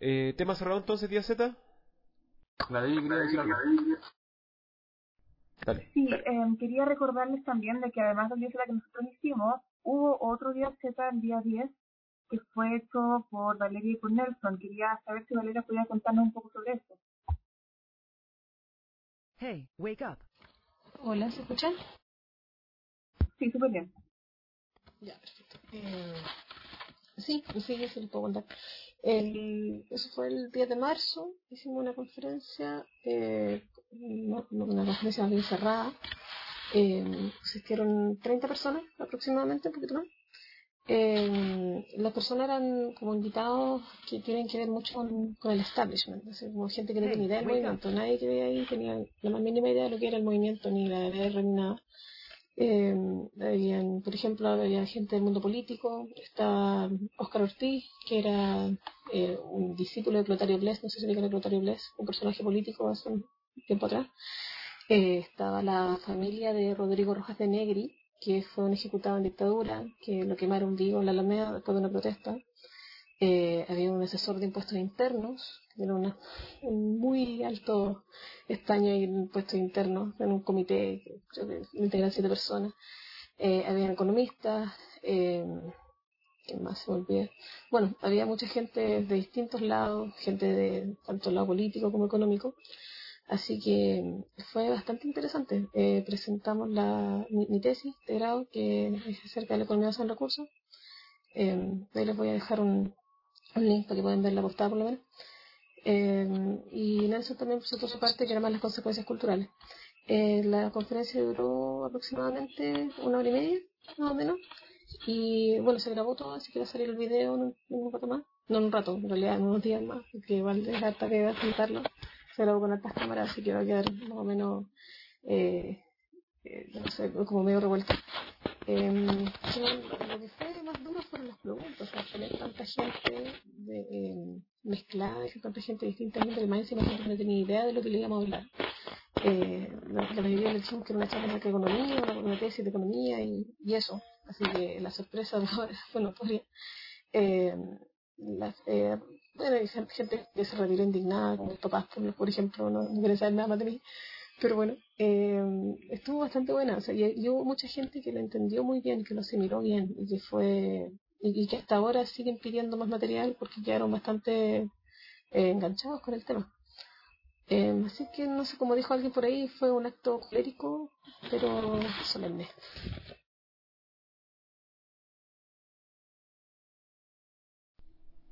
eh, ¿Tema cerrado entonces, día Z? La de quería decir algo. Dale. Sí, eh, quería recordarles también de que además del día Z que nosotros hicimos, hubo otro día Z el día 10 que fue hecho por Valeria y por Nelson. Quería saber si Valeria podía contarnos un poco sobre eso. Hey, wake up. Hola, ¿se escuchan? Sí, súper bien. Ya, perfecto. Eh, sí, sí, sí, les puedo contar. El, eso fue el 10 de marzo, hicimos una conferencia, eh, una conferencia bien cerrada, eh, asistieron 30 personas aproximadamente, un poquito más. Eh, las personas eran como invitados que tienen que ver mucho con, el establishment, como gente que no tiene idea del movimiento, nadie que ve ahí tenía la más mínima idea de lo que era el movimiento, ni la DR ni nada. Eh, habían, por ejemplo, había gente del mundo político, está Oscar Ortiz, que era eh, un discípulo de Clotario Bles, no sé si era Clotario Bles, un personaje político hace un tiempo atrás. Eh, estaba la familia de Rodrigo Rojas de Negri, que fue un ejecutado en dictadura, que lo quemaron vivo en la Alameda después de una protesta. Eh, había un asesor de impuestos internos, era un muy alto estaño en impuestos internos, en un comité, creo que integran siete personas. Eh, había economistas, eh, ¿quién más se me Bueno, había mucha gente de distintos lados, gente de tanto lado político como económico. Así que fue bastante interesante. Eh, presentamos la, mi, tesis de grado, que es acerca de la economía de los recursos. Eh, les voy a dejar un, un link para que puedan ver la portada por lo menos. Eh, y Nelson también presentó su parte, que era más las consecuencias culturales. Eh, la conferencia duró aproximadamente una hora y media, más o menos. Y bueno, se grabó todo, así que va a salir el video en un, rato más. No en un rato, en realidad en unos días más, porque igual es harta que presentarlo. Se grabó con altas cámaras, así que va a quedar más o menos, eh, eh no sé, como medio revuelto. Eh, lo que fue más duro fueron las preguntas, o tener tanta gente de, eh, mezclada, tanta gente distinta, gente que más encima gente no tenía idea de lo que le íbamos a hablar. Eh, la, la mayoría le dijimos que era una charla de economía, una, una tesis de economía y, eso. Así que la sorpresa fue notoria. Eh, la, eh, bueno, hay gente que se retiró indignada con estos por ejemplo, no, no saber nada más de mí Pero bueno, eh, estuvo bastante buena. O sea, y, hubo mucha gente que lo entendió muy bien, que lo asimiló bien y que fue y, que hasta ahora siguen pidiendo más material porque quedaron bastante eh, enganchados con el tema. Eh, así que no sé, como dijo alguien por ahí, fue un acto colérico, pero solemne.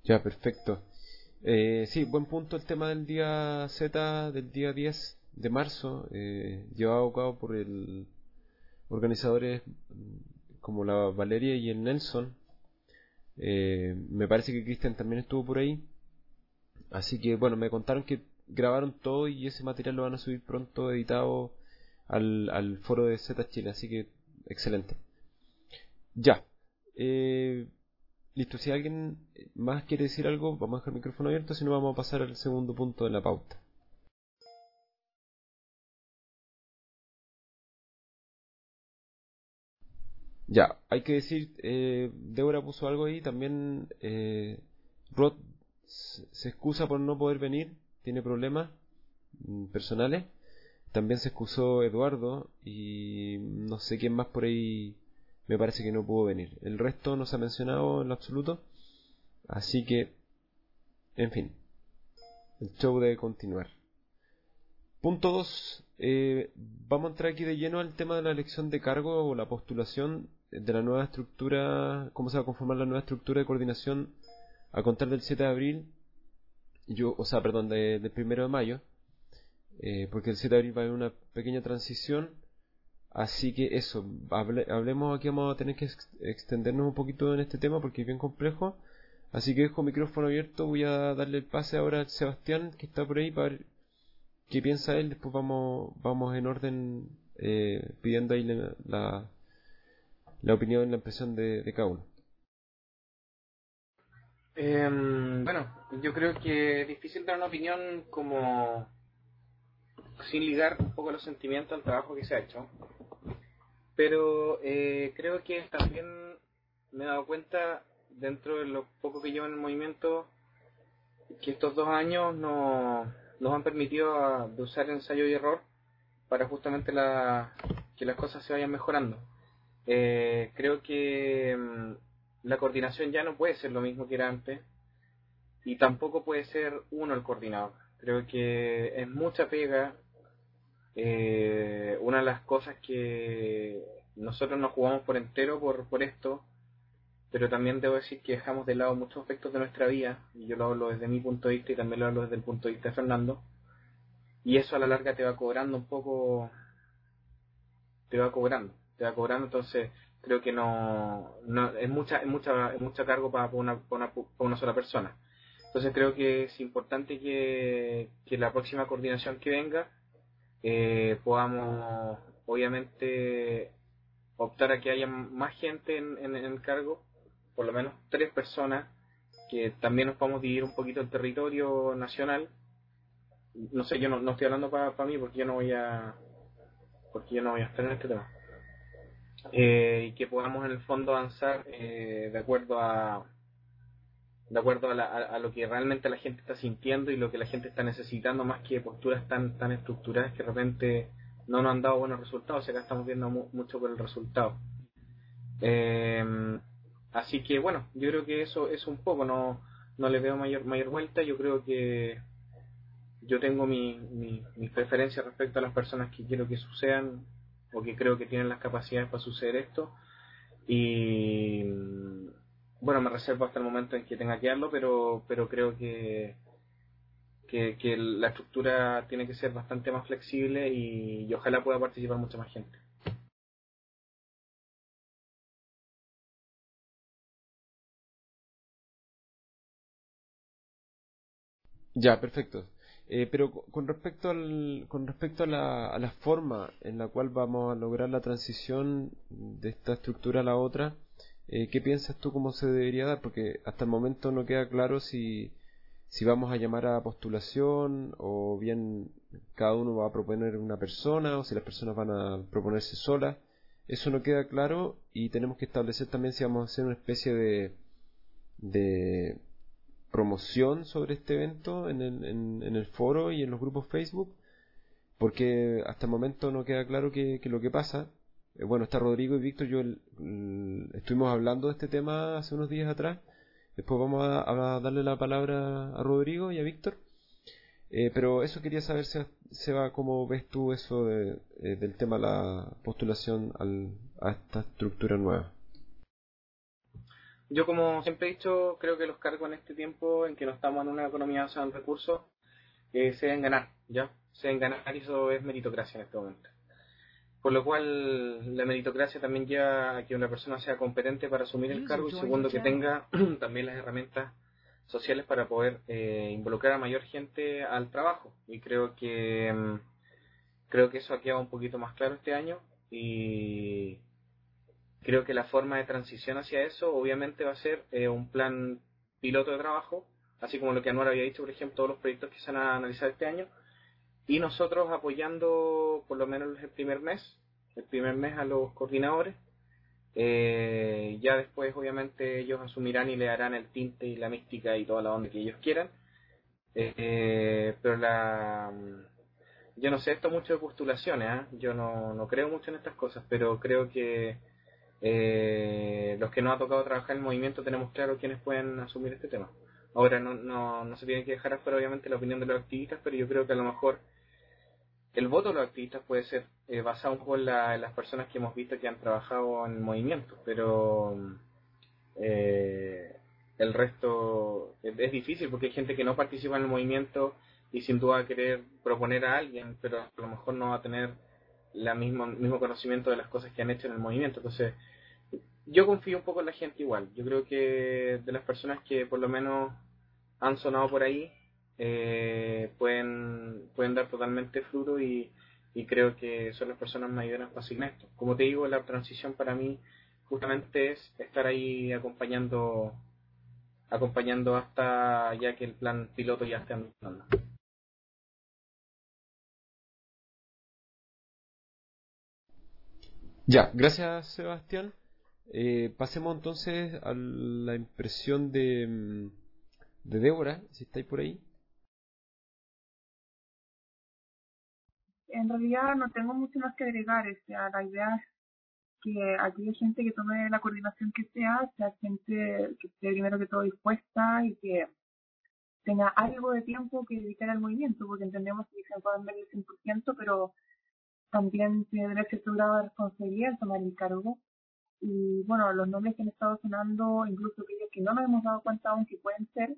Ya, perfecto. Eh, sí, buen punto el tema del día Z, del día 10 de marzo, eh, llevado a cabo por el organizadores como la Valeria y el Nelson. Eh, me parece que Cristian también estuvo por ahí. Así que bueno, me contaron que grabaron todo y ese material lo van a subir pronto editado al, al foro de Z Chile. Así que excelente. Ya. Eh, listo, si alguien más quiere decir algo, vamos a dejar el micrófono abierto, si no vamos a pasar al segundo punto de la pauta. Ya, hay que decir, eh, Débora puso algo ahí, también eh, Rod se excusa por no poder venir, tiene problemas mm, personales. También se excusó Eduardo y no sé quién más por ahí me parece que no pudo venir. El resto no se ha mencionado en lo absoluto. Así que, en fin, el show debe continuar. Punto 2. Eh, vamos a entrar aquí de lleno al tema de la elección de cargo o la postulación de la nueva estructura, cómo se va a conformar la nueva estructura de coordinación a contar del 7 de abril, yo, o sea, perdón, del 1 de mayo, eh, porque el 7 de abril va a haber una pequeña transición, así que eso, hablemos aquí, vamos a tener que extendernos un poquito en este tema porque es bien complejo, así que dejo micrófono abierto, voy a darle el pase ahora a Sebastián, que está por ahí, para qué piensa él, después vamos, vamos en orden eh, pidiendo ahí la la opinión, la impresión de, de cada uno. Em, bueno, yo creo que es difícil dar una opinión como sin ligar un poco los sentimientos al trabajo que se ha hecho. Pero eh, creo que también me he dado cuenta, dentro de lo poco que llevo en el movimiento, que estos dos años no, nos han permitido a, de usar ensayo y error para justamente la, que las cosas se vayan mejorando. Eh, creo que mm, la coordinación ya no puede ser lo mismo que era antes y tampoco puede ser uno el coordinador. Creo que es mucha pega. Eh, una de las cosas que nosotros nos jugamos por entero por, por esto, pero también debo decir que dejamos de lado muchos aspectos de nuestra vida, y yo lo hablo desde mi punto de vista y también lo hablo desde el punto de vista de Fernando, y eso a la larga te va cobrando un poco, te va cobrando te va cobrando, entonces creo que no, no es mucha es mucha es mucha cargo para, una, para, una, sola persona. Entonces creo que es importante que, que la próxima coordinación que venga eh, podamos obviamente optar a que haya más gente en, en, el cargo, por lo menos tres personas, que también nos podamos dividir un poquito el territorio nacional. No sé, yo no, no estoy hablando para mí porque yo no voy a porque yo no voy a estar en este tema eh, y que podamos en el fondo avanzar eh, de acuerdo a de acuerdo a, lo que realmente la gente está sintiendo y lo que la gente está necesitando más que posturas tan tan estructuradas que de repente no nos han dado buenos resultados, acá estamos viendo mucho por el resultado. Eh, así que bueno, yo creo que eso es un poco, no, no le veo mayor mayor vuelta, yo creo que yo tengo mi, mi, mis preferencias respecto a las personas que quiero que sucedan porque creo que tienen las capacidades para suceder esto. Y bueno, me reservo hasta el momento en que tenga que darlo, pero, pero creo que, que, la estructura tiene que ser bastante más flexible y, ojalá pueda participar mucha más gente. Ya, perfecto. Eh, pero con respecto, al, con respecto a, la, a la forma en la cual vamos a lograr la transición de esta estructura a la otra, eh, ¿qué piensas tú cómo se debería dar? Porque hasta el momento no queda claro si, si vamos a llamar a postulación o bien cada uno va a proponer una persona o si las personas van a proponerse solas. Eso no queda claro y tenemos que establecer también si vamos a hacer una especie de, de promoción sobre este evento en el, en, el foro y en los grupos Facebook porque hasta el momento no queda claro que, lo que pasa. Eh, bueno, está Rodrigo y Víctor, yo estuvimos hablando de este tema hace unos días atrás. Después vamos a, darle la palabra a Rodrigo y a Víctor. Eh, pero eso quería saber, Seba, cómo ves tú eso de, eh, del tema de la postulación a esta estructura nueva. Yo, como siempre he dicho, creo que los cargos en este tiempo en que no estamos en una economía basada en recursos, se deben ganar, ¿ya? Se deben ganar y eso es meritocracia en este momento. Por lo cual, la meritocracia también lleva a que una persona sea competente para asumir el cargo y segundo, que tenga también las herramientas sociales para poder eh, involucrar a mayor gente al trabajo. Y creo que mm, creo que eso ha quedado un poquito más claro este año y creo que la forma de transición hacia eso obviamente va a ser eh, un plan piloto de trabajo, así como lo que Anuar había dicho, por ejemplo, todos los proyectos que se van a analizar este año, y nosotros apoyando por lo menos el primer mes, el primer mes a los coordinadores. Eh, ya después obviamente ellos asumirán y le darán el tinte y la mística y toda la onda que ellos quieran. Eh, pero la yo no sé esto mucho de postulaciones, ¿ah? yo no, no creo mucho en estas cosas, pero creo que eh, los que nos ha tocado trabajar en el movimiento tenemos claro quiénes pueden asumir este tema. Ahora no, no, no se tiene que dejar afuera obviamente la opinión de los activistas, pero yo creo que a lo mejor el voto de los activistas puede ser eh, basado un poco en, las personas que hemos visto que han trabajado en el movimiento, pero eh, el resto es, difícil porque hay gente que no participa en el movimiento y sin duda va a querer proponer a alguien, pero a lo mejor no va a tener el mismo conocimiento de las cosas que han hecho en el movimiento. Entonces, yo confío un poco en la gente igual. Yo creo que de las personas que por lo menos han sonado por ahí, eh, pueden, pueden dar totalmente fruto y, creo que son las personas mayores para esto. Como te digo, la transición para mí justamente es estar ahí acompañando acompañando hasta ya que el plan piloto ya esté andando. Ya, gracias Sebastián. Eh, pasemos entonces a la impresión de, mm, de Débora, si estáis por ahí. en realidad no tengo mucho más que agregar. O sea, la idea es que aquella gente que tome la coordinación que sea, sea gente que esté primero que todo dispuesta y que tenga algo de tiempo que dedicar al movimiento, porque entendemos que se pueden ver el 100%, pero también tiene cierto grado de responsabilidad tomar el cargo. Y bueno, los nombres que han estado sonando, incluso aquellos que no nos hemos dado cuenta aún que pueden ser,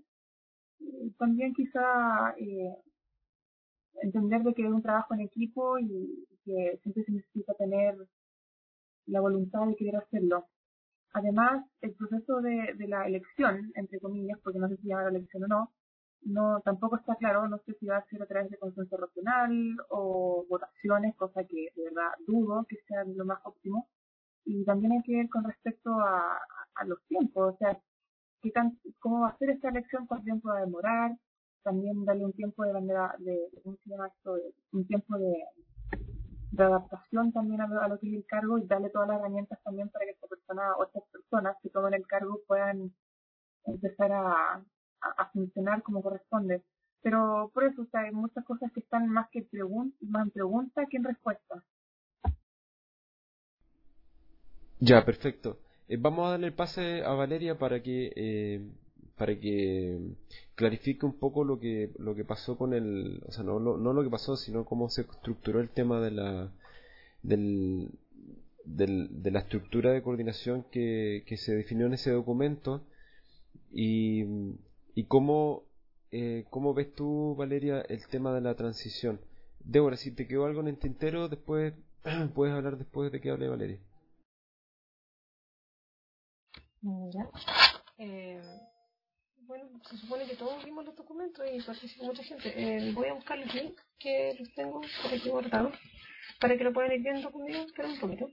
eh, también quizá eh, entender de que es un trabajo en equipo y que siempre se necesita tener la voluntad de querer hacerlo. Además, el proceso de, de la elección, entre comillas, porque no sé si llama la elección o no, no tampoco está claro, no sé si va a ser a través de consenso racional o votaciones, cosa que de verdad dudo que sea lo más óptimo. Y también hay que ver con respecto a, a los tiempos, o sea, qué tan, cómo va a ser esta elección, cuánto tiempo va a demorar, también darle un tiempo de manera de, ¿cómo se un tiempo de, adaptación también a lo, que es el cargo y darle todas las herramientas también para que esta persona o estas personas que tomen el cargo puedan empezar a, a, funcionar como corresponde. Pero por eso, o sea, hay muchas cosas que están más que pregun más en pregunta que en respuesta. Ya, perfecto. Eh, vamos a darle el pase a Valeria para que eh, para que clarifique un poco lo que lo que pasó con el o sea no, no, lo que pasó sino cómo se estructuró el tema de la del, de la estructura de coordinación que, que se definió en ese documento. Y, y cómo eh, cómo ves tú Valeria el tema de la transición. Débora si te quedó algo en el tintero después puedes hablar después de que hable Valeria ya eh, bueno, se supone que todos vimos los documentos y participó mucha gente. Eh, voy a buscar los links que los tengo por aquí guardados para que lo puedan ir viendo conmigo, pero un poquito.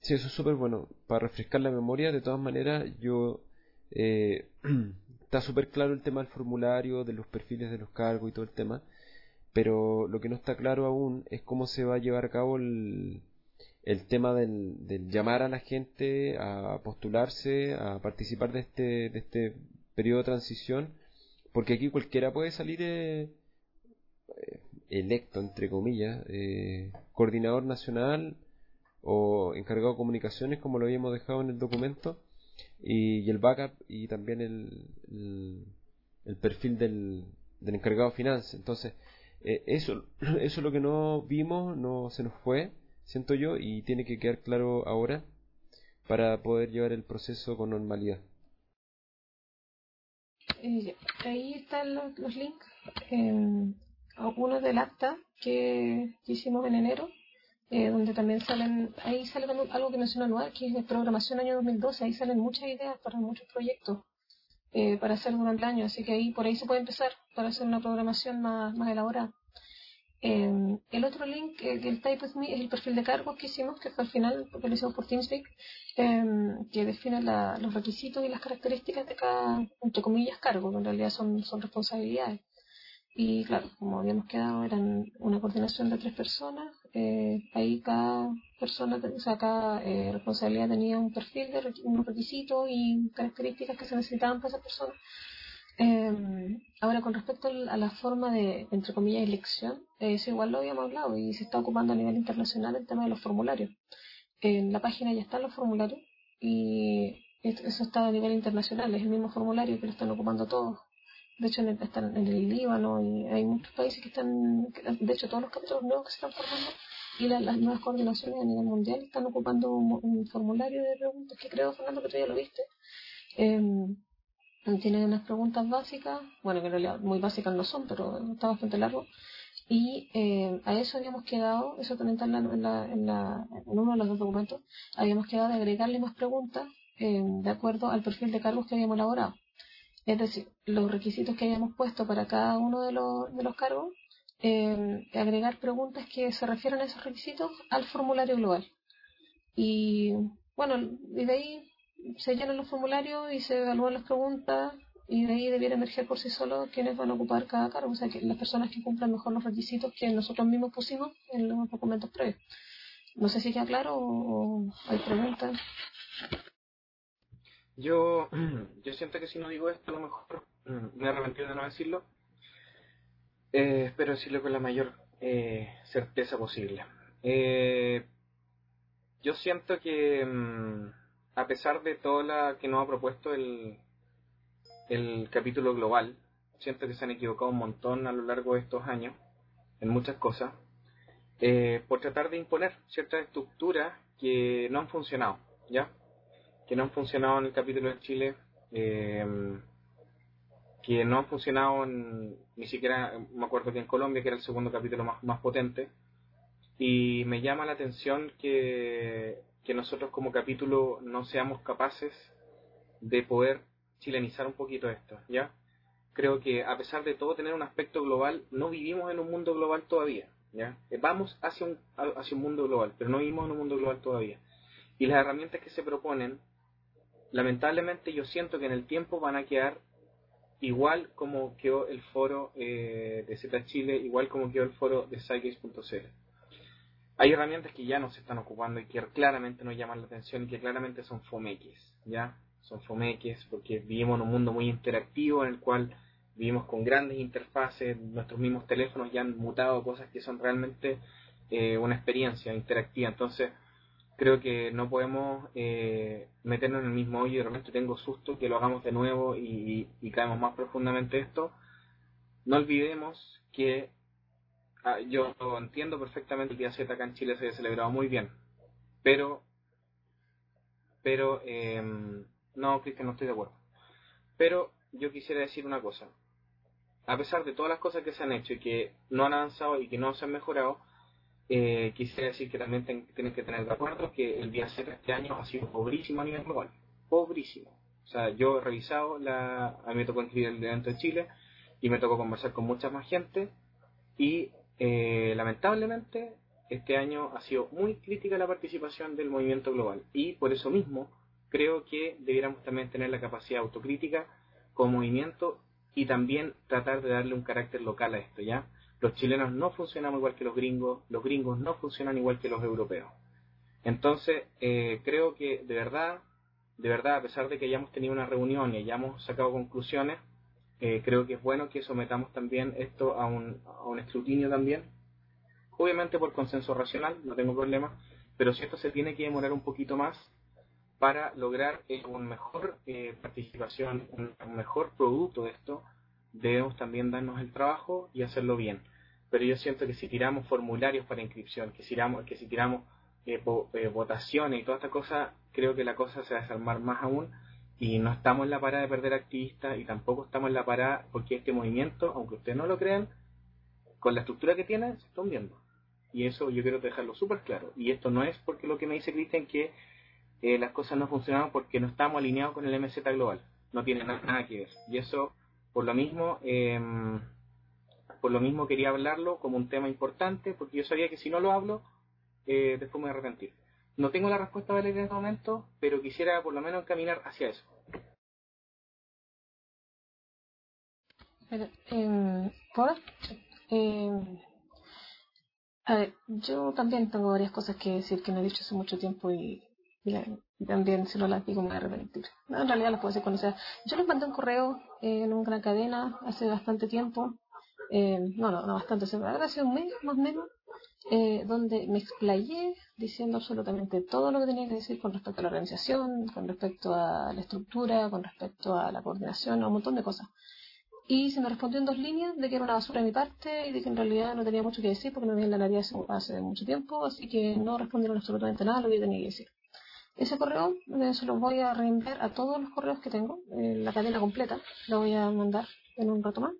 Sí, eso es súper bueno. Para refrescar la memoria, de todas maneras, yo. Eh, está súper claro el tema del formulario, de los perfiles de los cargos y todo el tema. Pero lo que no está claro aún es cómo se va a llevar a cabo el, el tema del, llamar a la gente a postularse, a participar de este, de este periodo de transición, porque aquí cualquiera puede salir eh, electo, entre comillas, eh, coordinador nacional o encargado de comunicaciones, como lo habíamos dejado en el documento, y, el backup y también el, el, perfil del, del, encargado de finanzas. Entonces, eh, eso, eso es lo que no vimos, no se nos fue, siento yo, y tiene que quedar claro ahora para poder llevar el proceso con normalidad. Eh, ahí están los, links. Eh, algunos del acta que, hicimos en enero, eh, donde también salen, ahí sale algo que menciona Noel, que es de programación año 2012, ahí salen muchas ideas para muchos proyectos eh, para hacer durante el año, así que ahí por ahí se puede empezar para hacer una programación más, más elaborada. Eh, el otro link, que el Type With Me, es el perfil de cargos que hicimos, que fue al final, porque lo hicimos por TeamSpeak, que define los requisitos y las características de cada, entre comillas, cargo, que en realidad son, son responsabilidades. Y claro, como habíamos quedado, eran una coordinación de tres personas. Eh, ahí cada persona, o sea, cada eh, responsabilidad tenía un perfil, de unos requisitos y características que se necesitaban para esa persona. Eh, ahora, con respecto a la forma de, entre comillas, elección, eso igual lo habíamos hablado y se está ocupando a nivel internacional el tema de los formularios. En la página ya están los formularios y eso está a nivel internacional, es el mismo formulario que lo están ocupando todos de hecho, están en el Líbano y hay muchos países que están, de hecho, todos los capítulos nuevos que se están formando y las nuevas coordinaciones a nivel mundial están ocupando un, formulario de preguntas que creo, Fernando, que tú ya lo viste. Eh, tienen unas preguntas básicas, bueno, que en realidad muy básicas no son, pero está bastante largo. Y eh, a eso habíamos quedado, eso también está en, la, en, uno de los dos documentos, habíamos quedado de agregarle más preguntas eh, de acuerdo al perfil de cargos que habíamos elaborado. Es decir, los requisitos que hayamos puesto para cada uno de los, de los cargos, eh, agregar preguntas que se refieran a esos requisitos al formulario global. Y bueno, y de ahí se llenan los formularios y se evalúan las preguntas y de ahí debiera emerger por sí solo quiénes van a ocupar cada cargo, o sea, que las personas que cumplan mejor los requisitos que nosotros mismos pusimos en los documentos previos. No sé si queda claro o hay preguntas. Yo, yo siento que si no digo esto, a lo mejor me arrepentir de no decirlo. Eh, espero decirlo con la mayor eh, certeza posible. Eh, yo siento que, mm, a pesar de todo la que nos ha propuesto el, el capítulo global, siento que se han equivocado un montón a lo largo de estos años en muchas cosas, por tratar de imponer ciertas estructuras que no han funcionado, ¿ya? que no han funcionado en el capítulo de Chile, eh, que no han funcionado ni siquiera, me acuerdo que en Colombia, que era el segundo capítulo más, más potente, y me llama la atención que, que nosotros como capítulo no seamos capaces de poder chilenizar un poquito esto, ¿ya? Creo que a pesar de todo tener un aspecto global, no vivimos en un mundo global todavía, ¿ya? Vamos hacia un, hacia un mundo global, pero no vivimos en un mundo global todavía. Y las herramientas que se proponen lamentablemente yo siento que en el tiempo van a quedar igual como quedó el foro eh, de Z Chile, igual como quedó el foro de Psycase.cl. Hay herramientas que ya no se están ocupando y que claramente nos llaman la atención y que claramente son fomeques, ¿ya? Son fomeques porque vivimos en un mundo muy interactivo en el cual vivimos con grandes interfaces, nuestros mismos teléfonos ya han mutado cosas que son realmente eh, una experiencia interactiva. Entonces, creo que no podemos eh, meternos en el mismo hoyo y de tengo susto que lo hagamos de nuevo y, caemos más profundamente esto. No olvidemos que yo entiendo perfectamente el día Z acá en Chile se ha celebrado muy bien, pero, pero, em, no, Cristian, no estoy de acuerdo. Pero yo quisiera decir una cosa. A pesar de todas las cosas que se han hecho y que no han avanzado y que no se han mejorado, eh, quisiera decir que también tienen que tener de acuerdo que el día Z este año ha sido pobrísimo a nivel global. Pobrísimo. O sea, yo he revisado, la, a mí me tocó inscribir el evento de Chile y me tocó conversar con mucha más gente y eh, lamentablemente este año ha sido muy crítica la participación del movimiento global y por eso mismo creo que debiéramos también tener la capacidad autocrítica como movimiento y también tratar de darle un carácter local a esto, ¿ya? Los chilenos no funcionamos igual que los gringos, los gringos no funcionan igual que los europeos. Entonces, eh, creo que de verdad, de verdad, a pesar de que hayamos tenido una reunión y hayamos sacado conclusiones, Eh, creo que es bueno que sometamos también esto a un, a un escrutinio también, obviamente por consenso racional, no tengo problema, pero si esto se tiene que demorar un poquito más para lograr eh, una mejor eh, participación, un, mejor producto de esto, debemos también darnos el trabajo y hacerlo bien. Pero yo siento que si tiramos formularios para inscripción, que si tiramos, que si tiramos eh, votaciones y toda esta cosa, creo que la cosa se va a desarmar más aún y no estamos en la parada de perder activistas y tampoco estamos en la parada porque este movimiento, aunque ustedes no lo crean, con la estructura que tiene, se está hundiendo. Y eso yo quiero dejarlo súper claro. Y esto no es porque lo que me dice Cristian que eh, las cosas no funcionan porque no estamos alineados con el MZ global. No tiene nada, que ver. Y eso, por lo mismo, em, por lo mismo quería hablarlo como un tema importante, porque yo sabía que si no lo hablo, eh, después me voy a arrepentir. No tengo la respuesta de en este momento, pero quisiera por lo menos caminar hacia eso. Em, em, a ver, yo también tengo varias cosas que decir que no he dicho hace mucho tiempo y, también si no las digo me voy a arrepentir. en realidad las puedo decir cuando sea. Yo les mandé un correo en una cadena hace bastante tiempo, eh, no, no, no bastante, hace un mes más o menos, eh, donde me explayé diciendo absolutamente todo lo que tenía que decir con respecto a la organización, con respecto a la estructura, con respecto a la coordinación, a un montón de cosas. Y se me respondió en dos líneas de que era una basura de mi parte y de que en realidad no tenía mucho que decir porque no vi en la nariz hace mucho tiempo, así que no respondieron absolutamente nada a lo que tenía que decir. Ese correo eh, se lo voy a reenviar a todos los correos que tengo, eh, la cadena completa, lo voy a mandar en un rato más,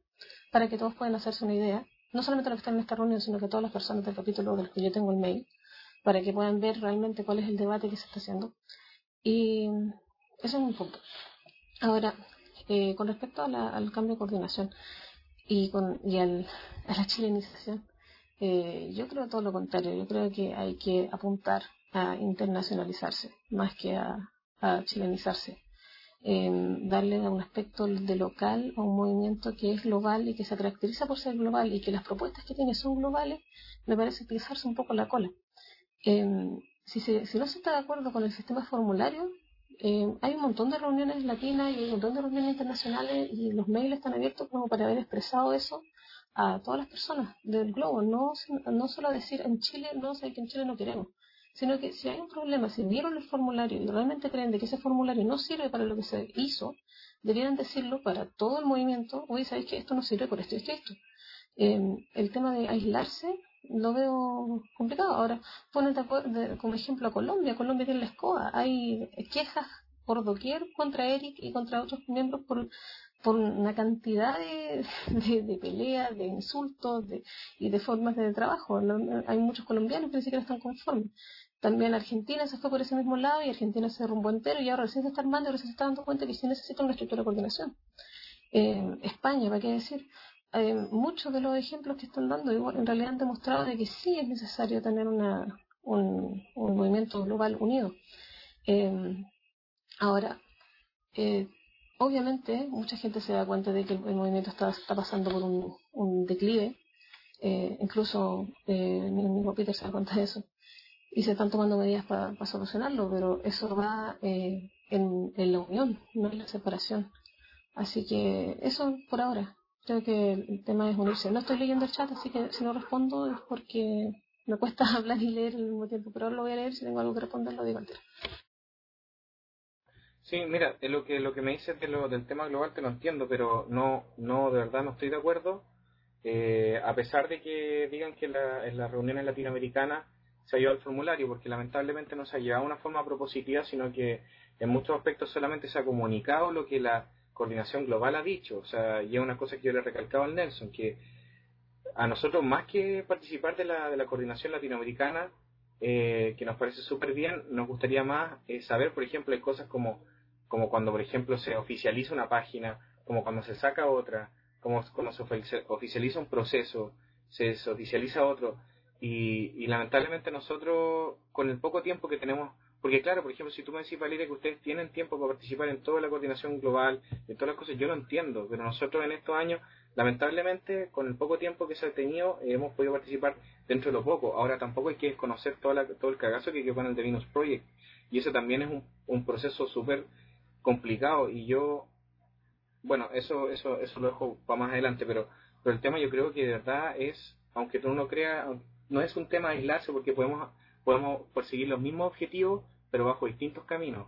para que todos puedan hacerse una idea, no solamente los que están en esta reunión, sino que todas las personas del capítulo del que yo tengo el mail, para que puedan ver realmente cuál es el debate que se está haciendo. Y eso es un punto. Ahora, eh, con respecto al cambio de coordinación y, con, y al, a la chilenización, eh, yo creo todo lo contrario. Yo creo que hay que apuntar a internacionalizarse más que a, chilenizarse. Darle un aspecto de local a un movimiento que es global y que se caracteriza por ser global y que las propuestas que tiene son globales, me parece pisarse un poco la cola. si, si no se está de acuerdo con el sistema formulario, eh, hay un montón de reuniones latinas y un montón de reuniones internacionales y los mails están abiertos como para haber expresado eso a todas las personas del globo. No, no solo decir en Chile no sé que en Chile no queremos, sino que si hay un problema, si vieron el formulario y realmente creen de que ese formulario no sirve para lo que se hizo, deberían decirlo para todo el movimiento, oye, ¿sabéis que esto no sirve por esto y esto? esto? Eh, el tema de aislarse lo veo complicado. Ahora, ponen como ejemplo a Colombia. Colombia tiene la escoba. Hay quejas por doquier contra Eric y contra otros miembros por, por una cantidad de, de, peleas, de insultos y de formas de trabajo. hay muchos colombianos que ni siquiera están conformes. También Argentina se fue por ese mismo lado y Argentina se derrumbó entero y ahora recién se está armando y recién se está dando cuenta que sí necesita una estructura de coordinación. Eh, España, ¿para qué decir? eh, muchos de los ejemplos que están dando en realidad han demostrado de que sí es necesario tener una, un, movimiento global unido. Eh, ahora, eh, obviamente mucha gente se da cuenta de que el, movimiento está, está, pasando por un, un declive, eh, incluso eh, mi amigo Peter se da cuenta de eso, y se están tomando medidas para solucionarlo, pero eso va en, en la unión, no en la separación. Así que eso por ahora. Creo que el tema es unirse. No estoy leyendo el chat, así que si no respondo es porque me cuesta hablar y leer al mismo tiempo, pero ahora lo voy a leer. Si tengo algo que responder, lo digo entero. Sí, mira, lo que lo que me dices de lo, del tema global te lo entiendo, pero no, no, de verdad no estoy de acuerdo. Eh, a pesar de que digan que la, en las reuniones latinoamericanas se ha llevado el formulario, porque lamentablemente no se ha llevado de una forma propositiva, sino que en muchos aspectos solamente se ha comunicado lo que la coordinación global ha dicho, o sea, y es una cosa que yo le recalcaba al Nelson, que a nosotros más que participar de la, de la coordinación latinoamericana, eh, que nos parece súper bien, nos gustaría más eh, saber, por ejemplo, hay cosas como, como cuando, por ejemplo, se oficializa una página, como cuando se saca otra, como cuando se oficializa un proceso, se oficializa otro, y, y lamentablemente nosotros, con el poco tiempo que tenemos porque claro, por ejemplo, si tú me decís, Valeria, que ustedes tienen tiempo para participar en toda la coordinación global, en todas las cosas, yo lo entiendo, pero nosotros en estos años, lamentablemente, con el poco tiempo que se ha tenido, hemos podido participar dentro de lo poco. Ahora tampoco hay que desconocer toda todo el cagazo que hay que poner el The Venus Project. Y eso también es un, un proceso súper complicado. Y yo, bueno, eso, eso, eso lo dejo para más adelante, pero, pero el tema yo creo que de verdad es, aunque tú no creas, no es un tema de aislarse porque podemos, podemos perseguir los mismos objetivos, pero bajo distintos caminos.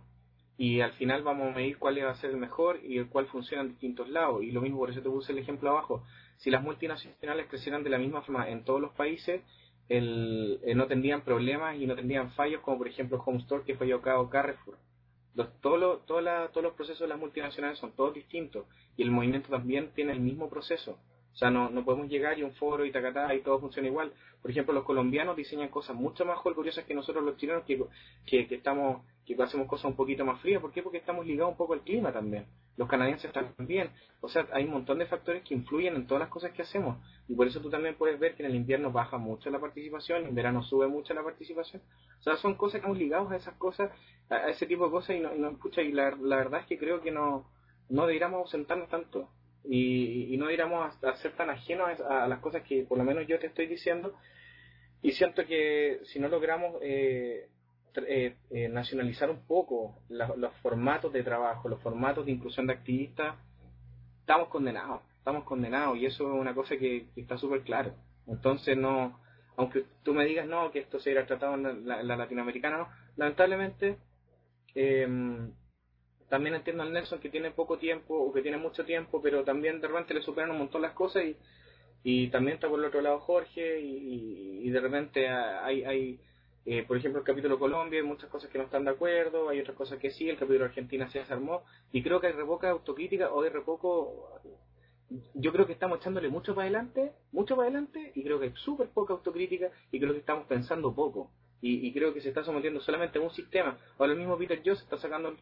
Y al final vamos a medir cuál va a ser el mejor y el cual funciona en distintos lados. Y lo mismo, por eso te puse el ejemplo abajo. Si las multinacionales crecieran de la misma forma en todos los países, el, eh, no tendrían problemas y no tendrían fallos, como por ejemplo Home Store que falló acá o Carrefour. Los, todos los procesos de las multinacionales son todos distintos y el movimiento también tiene el mismo proceso. O sea, no, no podemos llegar y un foro y tacatá y todo funciona igual. Por ejemplo, los colombianos diseñan cosas mucho más curiosas que nosotros los chilenos que, que, que estamos que hacemos cosas un poquito más frías. ¿Por qué? Porque estamos ligados un poco al clima también. Los canadienses también. O sea, hay un montón de factores que influyen en todas las cosas que hacemos. Y por eso tú también puedes ver que en el invierno baja mucho la participación, en verano sube mucho la participación. O sea, son cosas que estamos ligados a esas cosas, a, ese tipo de cosas y no, y no escucha. Y la, la verdad es que creo que no, no deberíamos ausentarnos tanto y, no iramos a, ser tan ajenos a, las cosas que por lo menos yo te estoy diciendo y siento que si no logramos eh, eh, eh, nacionalizar un poco los formatos de trabajo, los formatos de inclusión de activistas, estamos condenados, estamos condenados y eso es una cosa que, está súper claro. Entonces no, aunque tú me digas no, que esto se hubiera tratado en la, latinoamericana, no, lamentablemente eh, también entiendo al Nelson que tiene poco tiempo o que tiene mucho tiempo, pero también de repente le superan un montón las cosas y, y también está por el otro lado Jorge y, de repente hay, hay eh, por ejemplo, el capítulo Colombia hay muchas cosas que no están de acuerdo, hay otras cosas que sí, el capítulo Argentina se desarmó y creo que hay repoca autocrítica o hay repoco yo creo que estamos echándole mucho para adelante, mucho para adelante, y creo que hay súper poca autocrítica, y creo que estamos pensando poco, y, creo que se está sometiendo solamente a un sistema. Ahora mismo Peter Jones está sacando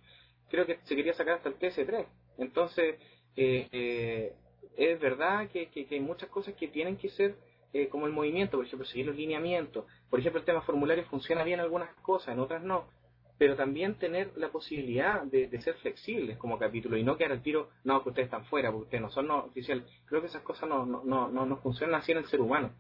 creo que se quería sacar hasta el PS3. Entonces, eh, eh, es verdad que, hay muchas cosas que tienen que ser eh, como el movimiento, por ejemplo, seguir los lineamientos. Por ejemplo, el tema formulario funciona bien en algunas cosas, en otras no. Pero también tener la posibilidad de, ser flexibles como capítulo y no quedar al tiro, no, que ustedes están fuera, porque ustedes no son no oficiales. Creo que esas cosas no, no, no, no, funcionan así en el ser humano.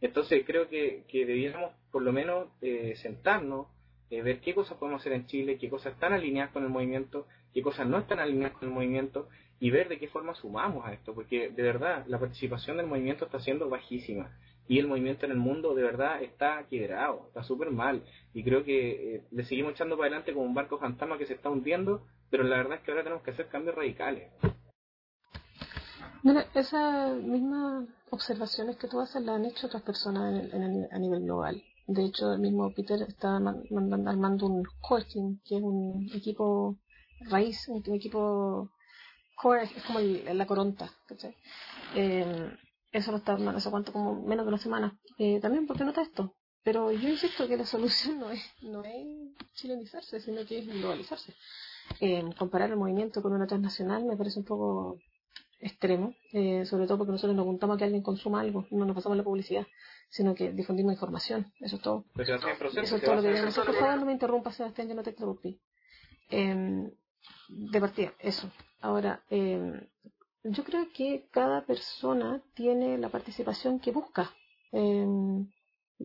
Entonces creo que, que debiéramos por lo menos sentarnos, eh, ver qué cosas podemos hacer en Chile, qué cosas están alineadas con el movimiento, qué cosas no están alineadas con el movimiento y ver de qué forma sumamos a esto, porque de verdad la participación del movimiento está siendo bajísima y el movimiento en el mundo de verdad está quebrado, está súper mal y creo que eh, le seguimos echando para adelante como un barco fantasma que se está hundiendo, pero la verdad es que ahora tenemos que hacer cambios radicales. Mira, esas mismas observaciones que tú haces las han hecho otras personas a nivel global. De hecho, el mismo Peter está mandando, armando un core que es un equipo raíz, un, equipo core, es como la coronta, eh, eso lo está armando, cuánto, como menos de una semana. Eh, también porque nota esto. Pero yo insisto que la solución no es, no es chilenizarse, sino que es globalizarse. Eh, comparar el movimiento con una transnacional me parece un poco extremo, eh, sobre todo porque nosotros nos apuntamos a que alguien consuma algo, no nos pasamos la publicidad, sino que difundimos información, eso es todo. eso es todo lo que debemos. Por favor, no me interrumpas, Sebastián, yo no te interrumpí. Eh, de partida, eso. Ahora, eh, yo creo que cada persona tiene la participación que busca. Eh,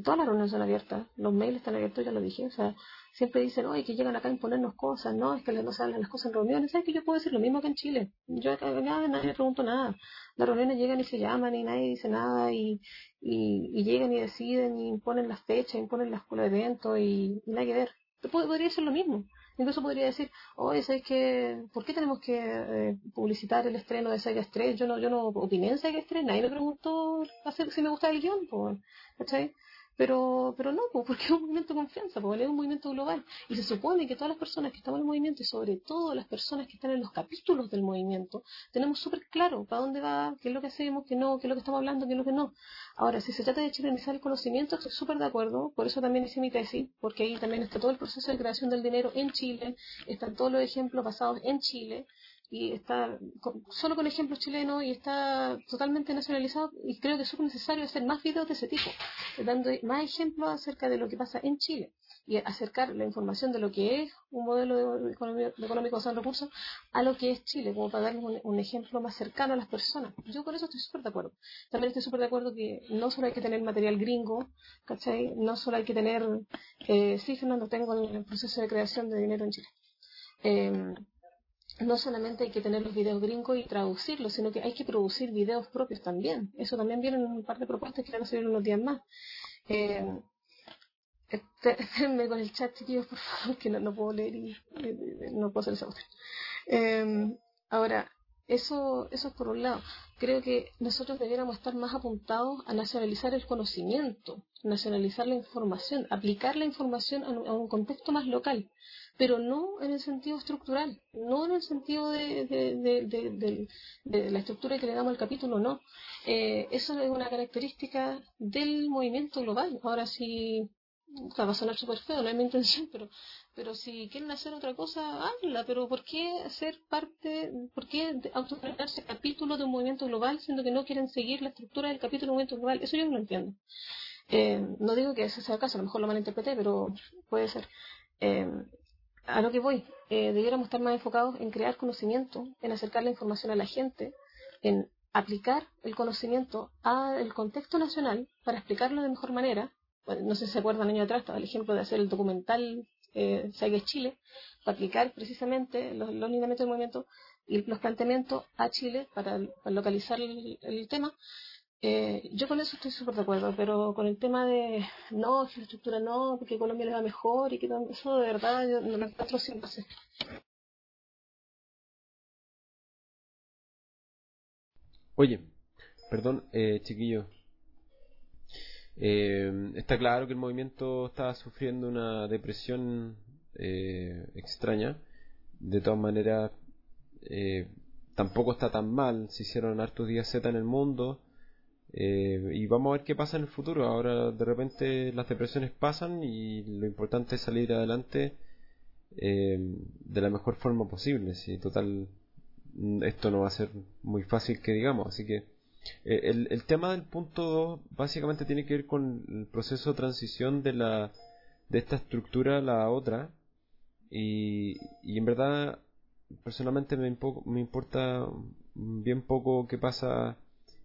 todas las reuniones son abiertas, los mails están abiertos, ya lo dije, o sea, siempre dicen, oye, que llegan acá a imponernos cosas, no, es que no se las cosas en reuniones, ¿sabes que yo puedo decir lo mismo que en Chile? Yo acá nadie me pregunto nada. Las reuniones llegan y se llaman y nadie dice nada y, y, llegan y deciden y imponen las fechas, imponen las de eventos y, y nada que ver. Podría ser lo mismo. Incluso podría decir, oye, ¿sabes que ¿Por qué tenemos que eh, publicitar el estreno de Sega Estrella? Yo no, yo no opiné en Sega Estrella, nadie me preguntó si me gusta el guion, pues, ¿cachai? Pero, pero no, porque es un movimiento de confianza, porque es un movimiento global. Y se supone que todas las personas que estamos en el movimiento y sobre todo las personas que están en los capítulos del movimiento, tenemos súper claro para dónde va, qué es lo que hacemos, qué no, qué es lo que estamos hablando, qué es lo que no. Ahora, si se trata de chilenizar el conocimiento, estoy súper de acuerdo, por eso también hice mi tesis, porque ahí también está todo el proceso de creación del dinero en Chile, están todos los ejemplos basados en Chile, y está solo con ejemplos chilenos y está totalmente nacionalizado y creo que es necesario hacer más videos de ese tipo, dando más ejemplos acerca de lo que pasa en Chile y acercar la información de lo que es un modelo económico de recursos a lo que es Chile, como para darles un, ejemplo más cercano a las personas. Yo con eso estoy súper de acuerdo. También estoy súper de acuerdo que no solo hay que tener material gringo, ¿cachai? No solo hay que tener, eh, sí, Fernando, tengo el proceso de creación de dinero en Chile. Eh, no solamente hay que tener los videos gringos y traducirlos, sino que hay que producir videos propios también. Eso también viene en un par de propuestas que van a salir unos días más. Eh, espérenme con el chat, chiquillos, por favor, que no, puedo leer y no puedo hacer esa. Eh, ahora, eso, eso es por un lado. Creo que nosotros debiéramos estar más apuntados a nacionalizar el conocimiento, nacionalizar la información, aplicar la información a un, contexto más local, pero no en el sentido estructural, no en el sentido de, de, la estructura que le damos al capítulo, no. Eh, eso es una característica del movimiento global. Ahora sí, va a sonar súper feo, no es mi intención, pero pero si quieren hacer otra cosa, háganla, pero ¿por qué hacer parte, por qué autodeterminarse capítulo de un movimiento global siendo que no quieren seguir la estructura del capítulo de un movimiento global? Eso yo no entiendo. Eh, no digo que ese sea el caso, a lo mejor lo malinterpreté, pero puede ser. Eh, a lo que voy, eh, debiéramos estar más enfocados en crear conocimiento, en acercar la información a la gente, en aplicar el conocimiento al contexto nacional para explicarlo de mejor manera. no sé si se acuerdan año atrás, estaba el ejemplo de hacer el documental eh, Chile, para aplicar precisamente los, lineamientos del movimiento y los planteamientos a Chile para, localizar el, tema. Eh, yo con eso estoy súper de acuerdo, pero con el tema de no, infraestructura no, porque Colombia le va mejor y que eso de verdad yo no me encuentro base. Oye, perdón, eh, chiquillo, eh, está claro que el movimiento está sufriendo una depresión eh, extraña. De todas maneras, eh, tampoco está tan mal. Se hicieron hartos días Z en el mundo. Y vamos a ver qué pasa en el futuro. Ahora de repente las depresiones pasan y lo importante es salir adelante de la mejor forma posible. Si total esto no va a ser muy fácil que digamos. Así que eh, el, el, tema del punto 2 básicamente tiene que ver con el proceso de transición de, la, de esta estructura a la otra. Y, y en verdad, personalmente me, me importa bien poco qué pasa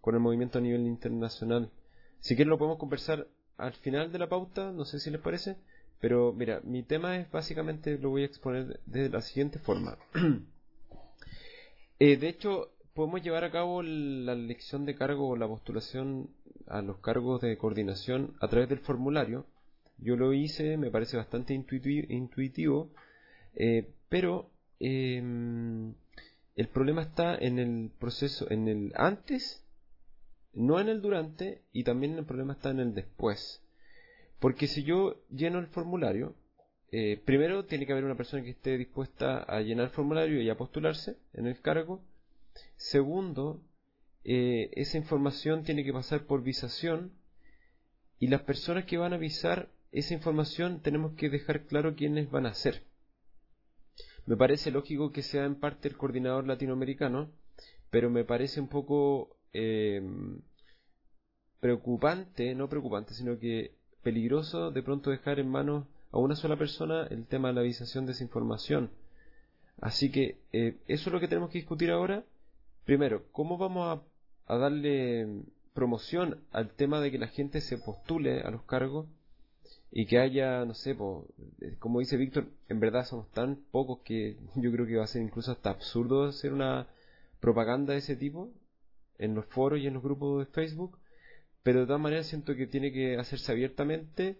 con el movimiento a nivel internacional. Si quieren lo podemos conversar al final de la pauta, no sé si les parece. Pero mira, mi tema es básicamente, lo voy a exponer de la siguiente forma. eh, de hecho, podemos llevar a cabo la elección de cargo o la postulación a los cargos de coordinación a través del formulario. Yo lo hice, me parece bastante intuitivo, eh, pero em, el problema está en el proceso, en el antes, no en el durante, y también el problema está en el después. Porque si yo lleno el formulario, eh, primero tiene que haber una persona que esté dispuesta a llenar el formulario y a postularse en el cargo, Segundo, eh, esa información tiene que pasar por visación y las personas que van a visar esa información tenemos que dejar claro quiénes van a ser. Me parece lógico que sea en parte el coordinador latinoamericano, pero me parece un poco eh, preocupante, no preocupante, sino que peligroso de pronto dejar en manos a una sola persona el tema de la visación de esa información. Así que eh, eso es lo que tenemos que discutir ahora Primero, ¿cómo vamos a, darle promoción al tema de que la gente se postule a los cargos y que haya, no sé, eh, como dice Víctor, en verdad somos tan pocos que yo creo que va a ser incluso hasta absurdo hacer una propaganda de ese tipo en los foros y en los grupos de Facebook, pero de todas maneras siento que tiene que hacerse abiertamente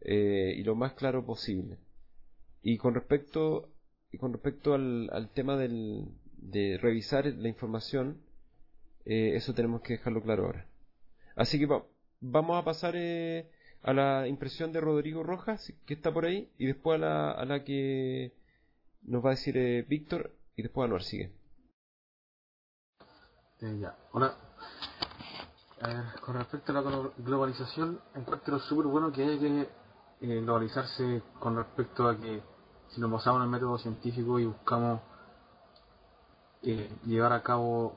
eh, y lo más claro posible. Y con respecto, y con respecto al tema del, de revisar la información, eh, eso tenemos que dejarlo claro ahora. Así que vamos a pasar eh, a la impresión de Rodrigo Rojas, que está por ahí, y después a la, a la que nos va a decir eh, Víctor, y después Anuar sigue. Ya, ahora, con respecto a la globalización, encuentro súper bueno que haya que globalizarse con respecto a que si nos basamos en el método científico y buscamos llevar a cabo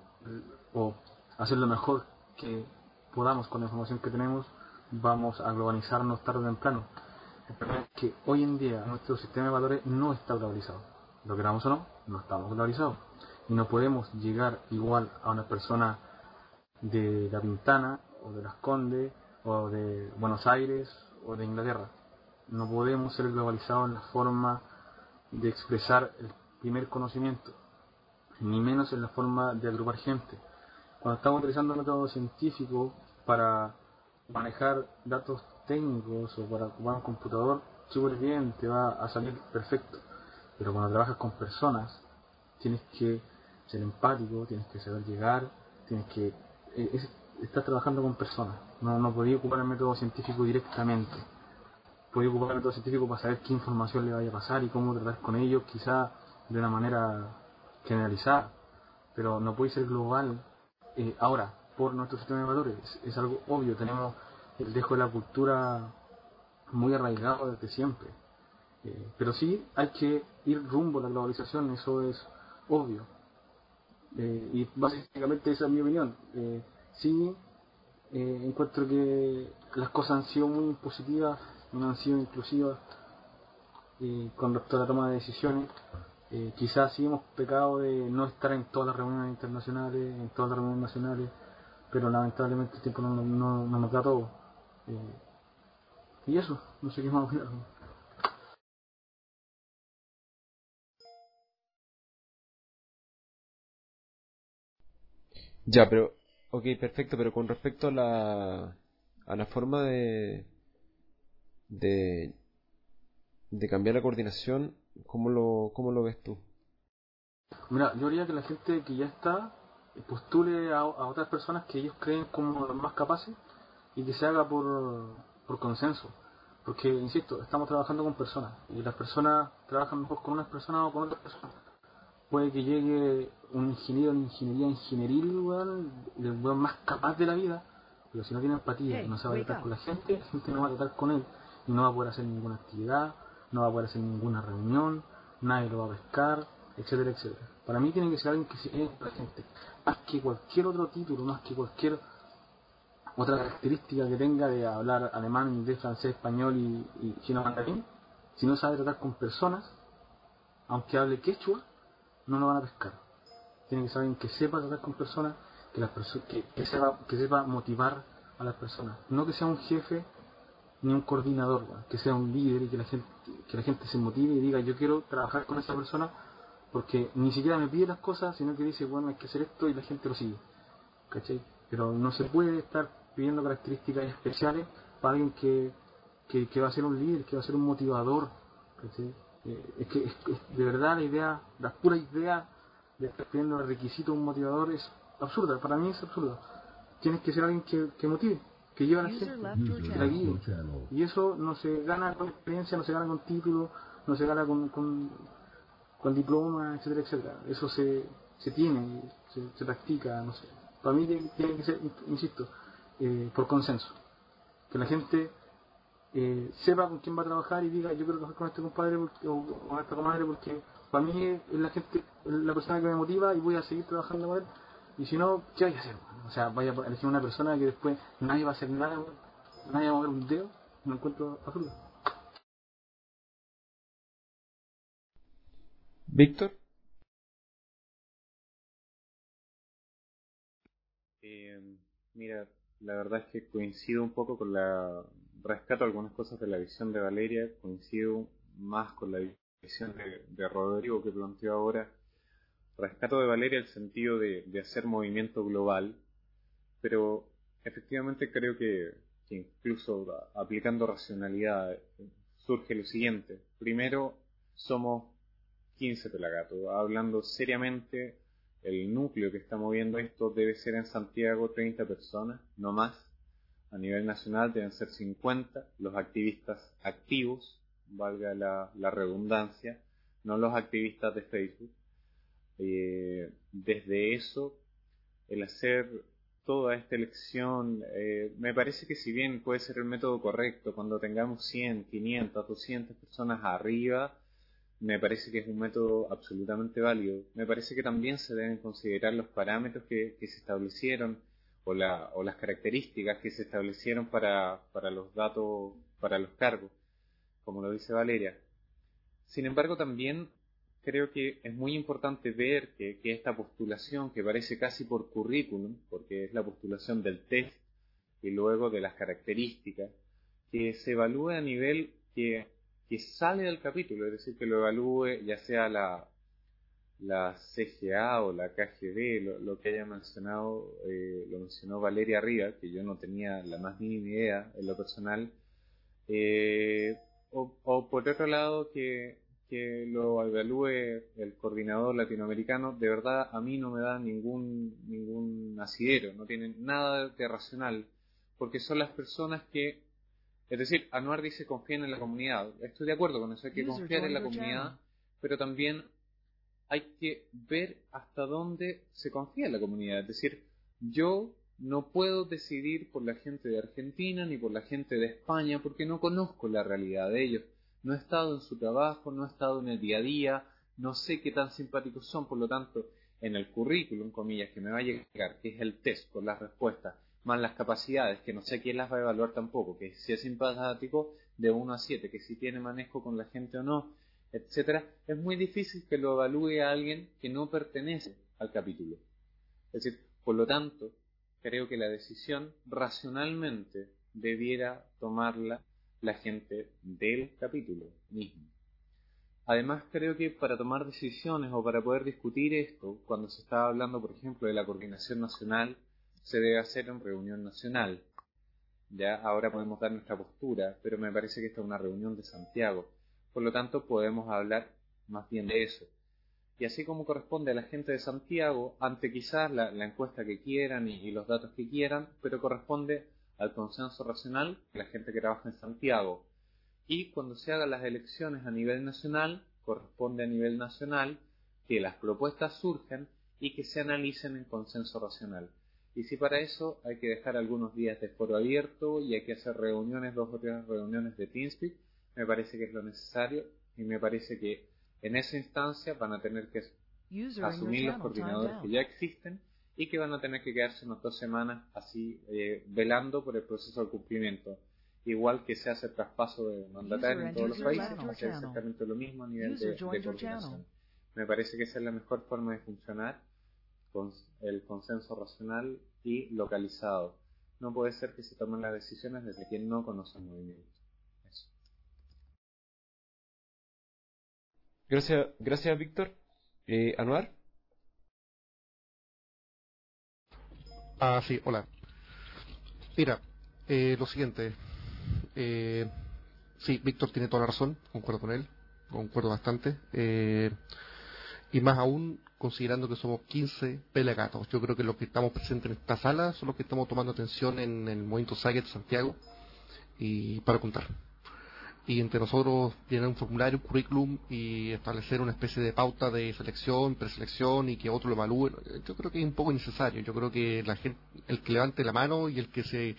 o hacer lo mejor que podamos con la información que tenemos, vamos a globalizarnos tarde o temprano. que hoy en día nuestro sistema de valores no está globalizado. Lo queramos o no, no estamos globalizados. Y no podemos llegar igual a una persona de La Pintana, o de Las Condes, o de Buenos Aires, o de Inglaterra. No podemos ser globalizados en la forma de expresar el primer conocimiento ni menos en la forma de agrupar gente. Cuando estamos utilizando métodos científicos para manejar datos técnicos o para ocupar un computador, súper bien, te va a salir perfecto. Pero cuando trabajas con personas, tienes que ser empático, tienes que saber llegar, tienes que... Eh, estás trabajando con personas, no, no podía ocupar el método científico directamente. Podía ocupar el método científico para saber qué información le vaya a pasar y cómo tratar con ellos, quizá de una manera generalizada, pero no puede ser global. Eh, ahora, por nuestro sistema de valores, es, algo obvio, tenemos el dejo de la cultura muy arraigado desde siempre. Eh, pero sí hay que ir rumbo a la globalización, eso es obvio. Eh, y básicamente esa es mi opinión. sí, encuentro que las cosas han sido muy positivas, no han sido inclusivas con respecto a la toma de decisiones. Eh, quizás sí hemos pecado de no estar en todas las reuniones internacionales, en todas las reuniones nacionales, pero lamentablemente el tiempo no, no, no nos da todo. Eh, y eso, no sé qué más hablar. Ya, pero, ok, perfecto, pero con respecto a la, a la forma de, de, de cambiar la coordinación, ¿Cómo lo, cómo lo ves tú? Mira, yo diría que la gente que ya está postule a, otras personas que ellos creen como los más capaces y que se haga por, por consenso. Porque, insisto, estamos trabajando con personas y las personas trabajan mejor con unas personas o con otras personas. Puede que llegue un ingeniero en ingeniería ingenieril, igual, el más capaz de la vida, pero si no tiene empatía, no sabe tratar con la gente, la gente no va a tratar con él y no va a poder hacer ninguna actividad, no va a poder hacer ninguna reunión, nadie lo va a pescar, etcétera, etcétera. Para mí tiene que ser alguien que se quede presente, más que cualquier otro título, más que cualquier otra característica que tenga de hablar alemán, inglés, francés, español y, chino mandarín, si no sabe tratar con personas, aunque hable quechua, no lo van a pescar. Tiene que ser alguien que sepa tratar con personas, que, las que, que, sepa, que sepa motivar a las personas. No que sea un jefe ni un coordinador, que sea un líder y que la gente que la gente se motive y diga yo quiero trabajar con esa persona porque ni siquiera me pide las cosas, sino que dice bueno hay que hacer esto y la gente lo sigue. ¿Cachai? Pero no se puede estar pidiendo características especiales para alguien que, que, va a ser un líder, que va a ser un motivador. Eh, es que de verdad la idea, la pura idea de estar pidiendo el requisito de un motivador es absurda, para mí es absurda. Tienes que ser alguien que, que motive que lleva la gente, que la guíe. Y eso no se gana con experiencia, no se gana con título, no se gana con, con, con diploma, etcétera, etcétera. Eso se, se tiene, se, se practica, no sé. Para mí tiene que ser, insisto, eh, por consenso. Que la gente eh, sepa con quién va a trabajar y diga yo quiero trabajar con este compadre o con esta comadre porque para mí es la gente, la persona que me motiva y voy a seguir trabajando con él y si no, ¿qué hay que hacer? O sea, vaya a elegir una persona que después nadie va a hacer nada, nadie va a mover un dedo, no encuentro absurdo. Víctor. Eh, mira, la verdad es que coincido un poco con la... Rescato algunas cosas de la visión de Valeria, coincido más con la visión de, de Rodrigo que planteó ahora rescato de Valeria el sentido de, hacer movimiento global, pero efectivamente creo que, incluso aplicando racionalidad surge lo siguiente. Primero, somos 15 pelagatos. Hablando seriamente, el núcleo que está moviendo esto debe ser en Santiago 30 personas, no más. A nivel nacional deben ser 50 los activistas activos, valga la redundancia, no los activistas de Facebook. Eh, desde eso, el hacer toda esta elección, eh, me parece que si bien puede ser el método correcto, cuando tengamos 100, 500, 200 personas arriba, me parece que es un método absolutamente válido. Me parece que también se deben considerar los parámetros que, se establecieron o, la, o, las características que se establecieron para, para los datos, para los cargos, como lo dice Valeria. Sin embargo, también creo que es muy importante ver que, esta postulación, que parece casi por currículum, porque es la postulación del test y luego de las características, que se evalúe a nivel que, sale del capítulo, es decir, que lo evalúe ya sea la, la CGA o la KGB, lo, que haya mencionado, eh, lo mencionó Valeria arriba, que yo no tenía la más mínima idea en lo personal, eh, o, por otro lado que, que, lo evalúe el coordinador latinoamericano, de verdad a mí no me da ningún, ningún asidero, no tienen nada de racional, porque son las personas que, es decir, Anuar dice confían en la comunidad, estoy de acuerdo con eso, hay que confiar en la comunidad, pero también hay que ver hasta dónde se confía en la comunidad. Es decir, yo no puedo decidir por la gente de Argentina ni por la gente de España porque no conozco la realidad de ellos. No he estado en su trabajo, no he estado en el día a día, no sé qué tan simpáticos son, por lo tanto, en el currículum, comillas, que me va a llegar, que es el test con las respuestas, más las capacidades, que no sé quién las va a evaluar tampoco, que si es simpático de 1 a 7, que si tiene manejo con la gente o no, etcétera, es muy difícil que lo evalúe alguien que no pertenece al capítulo. Es decir, por lo tanto, creo que la decisión racionalmente debiera tomarla la gente del capítulo mismo. Además, creo que para tomar decisiones o para poder discutir esto, cuando se está hablando, por ejemplo, de la coordinación nacional, se debe hacer en reunión nacional. Ya ahora podemos dar nuestra postura, pero me parece que esta es una reunión de Santiago. Por lo tanto, podemos hablar más bien de eso. Y así como corresponde a la gente de Santiago, ante quizás la, encuesta que quieran y, los datos que quieran, pero corresponde al consenso racional de la gente que trabaja en Santiago. Y cuando se hagan las elecciones a nivel nacional, corresponde a nivel nacional que las propuestas surgen y que se analicen en consenso racional. Y si para eso hay que dejar algunos días de foro abierto y hay que hacer reuniones, dos o tres reuniones de TeamSpeak, me parece que es lo necesario y me parece que en esa instancia van a tener que asumir los coordinadores que ya existen y que van a tener que quedarse unas dos semanas así eh, velando por el proceso de cumplimiento. Igual que se hace el traspaso de mandatario en todos los países, se hace exactamente lo mismo a nivel de, de coordinación. Me parece que esa es la mejor forma de funcionar con el consenso racional y localizado. No puede ser que se tomen las decisiones desde quien no conoce el movimiento. Gracias, gracias Víctor. Eh, Anuar. Ah, sí, hola. Mira, eh, lo siguiente. Eh, sí, Víctor tiene toda la razón, concuerdo con él, concuerdo bastante. Eh, y más aún considerando que somos 15 pelagatos. Yo creo que los que estamos presentes en esta sala son los que estamos tomando atención en el movimiento Saget Santiago y para contar y entre nosotros llenar un formulario, un currículum y establecer una especie de pauta de selección, preselección y que otro lo evalúe, yo creo que es un poco innecesario. Yo creo que la gente, el que levante la mano y el que se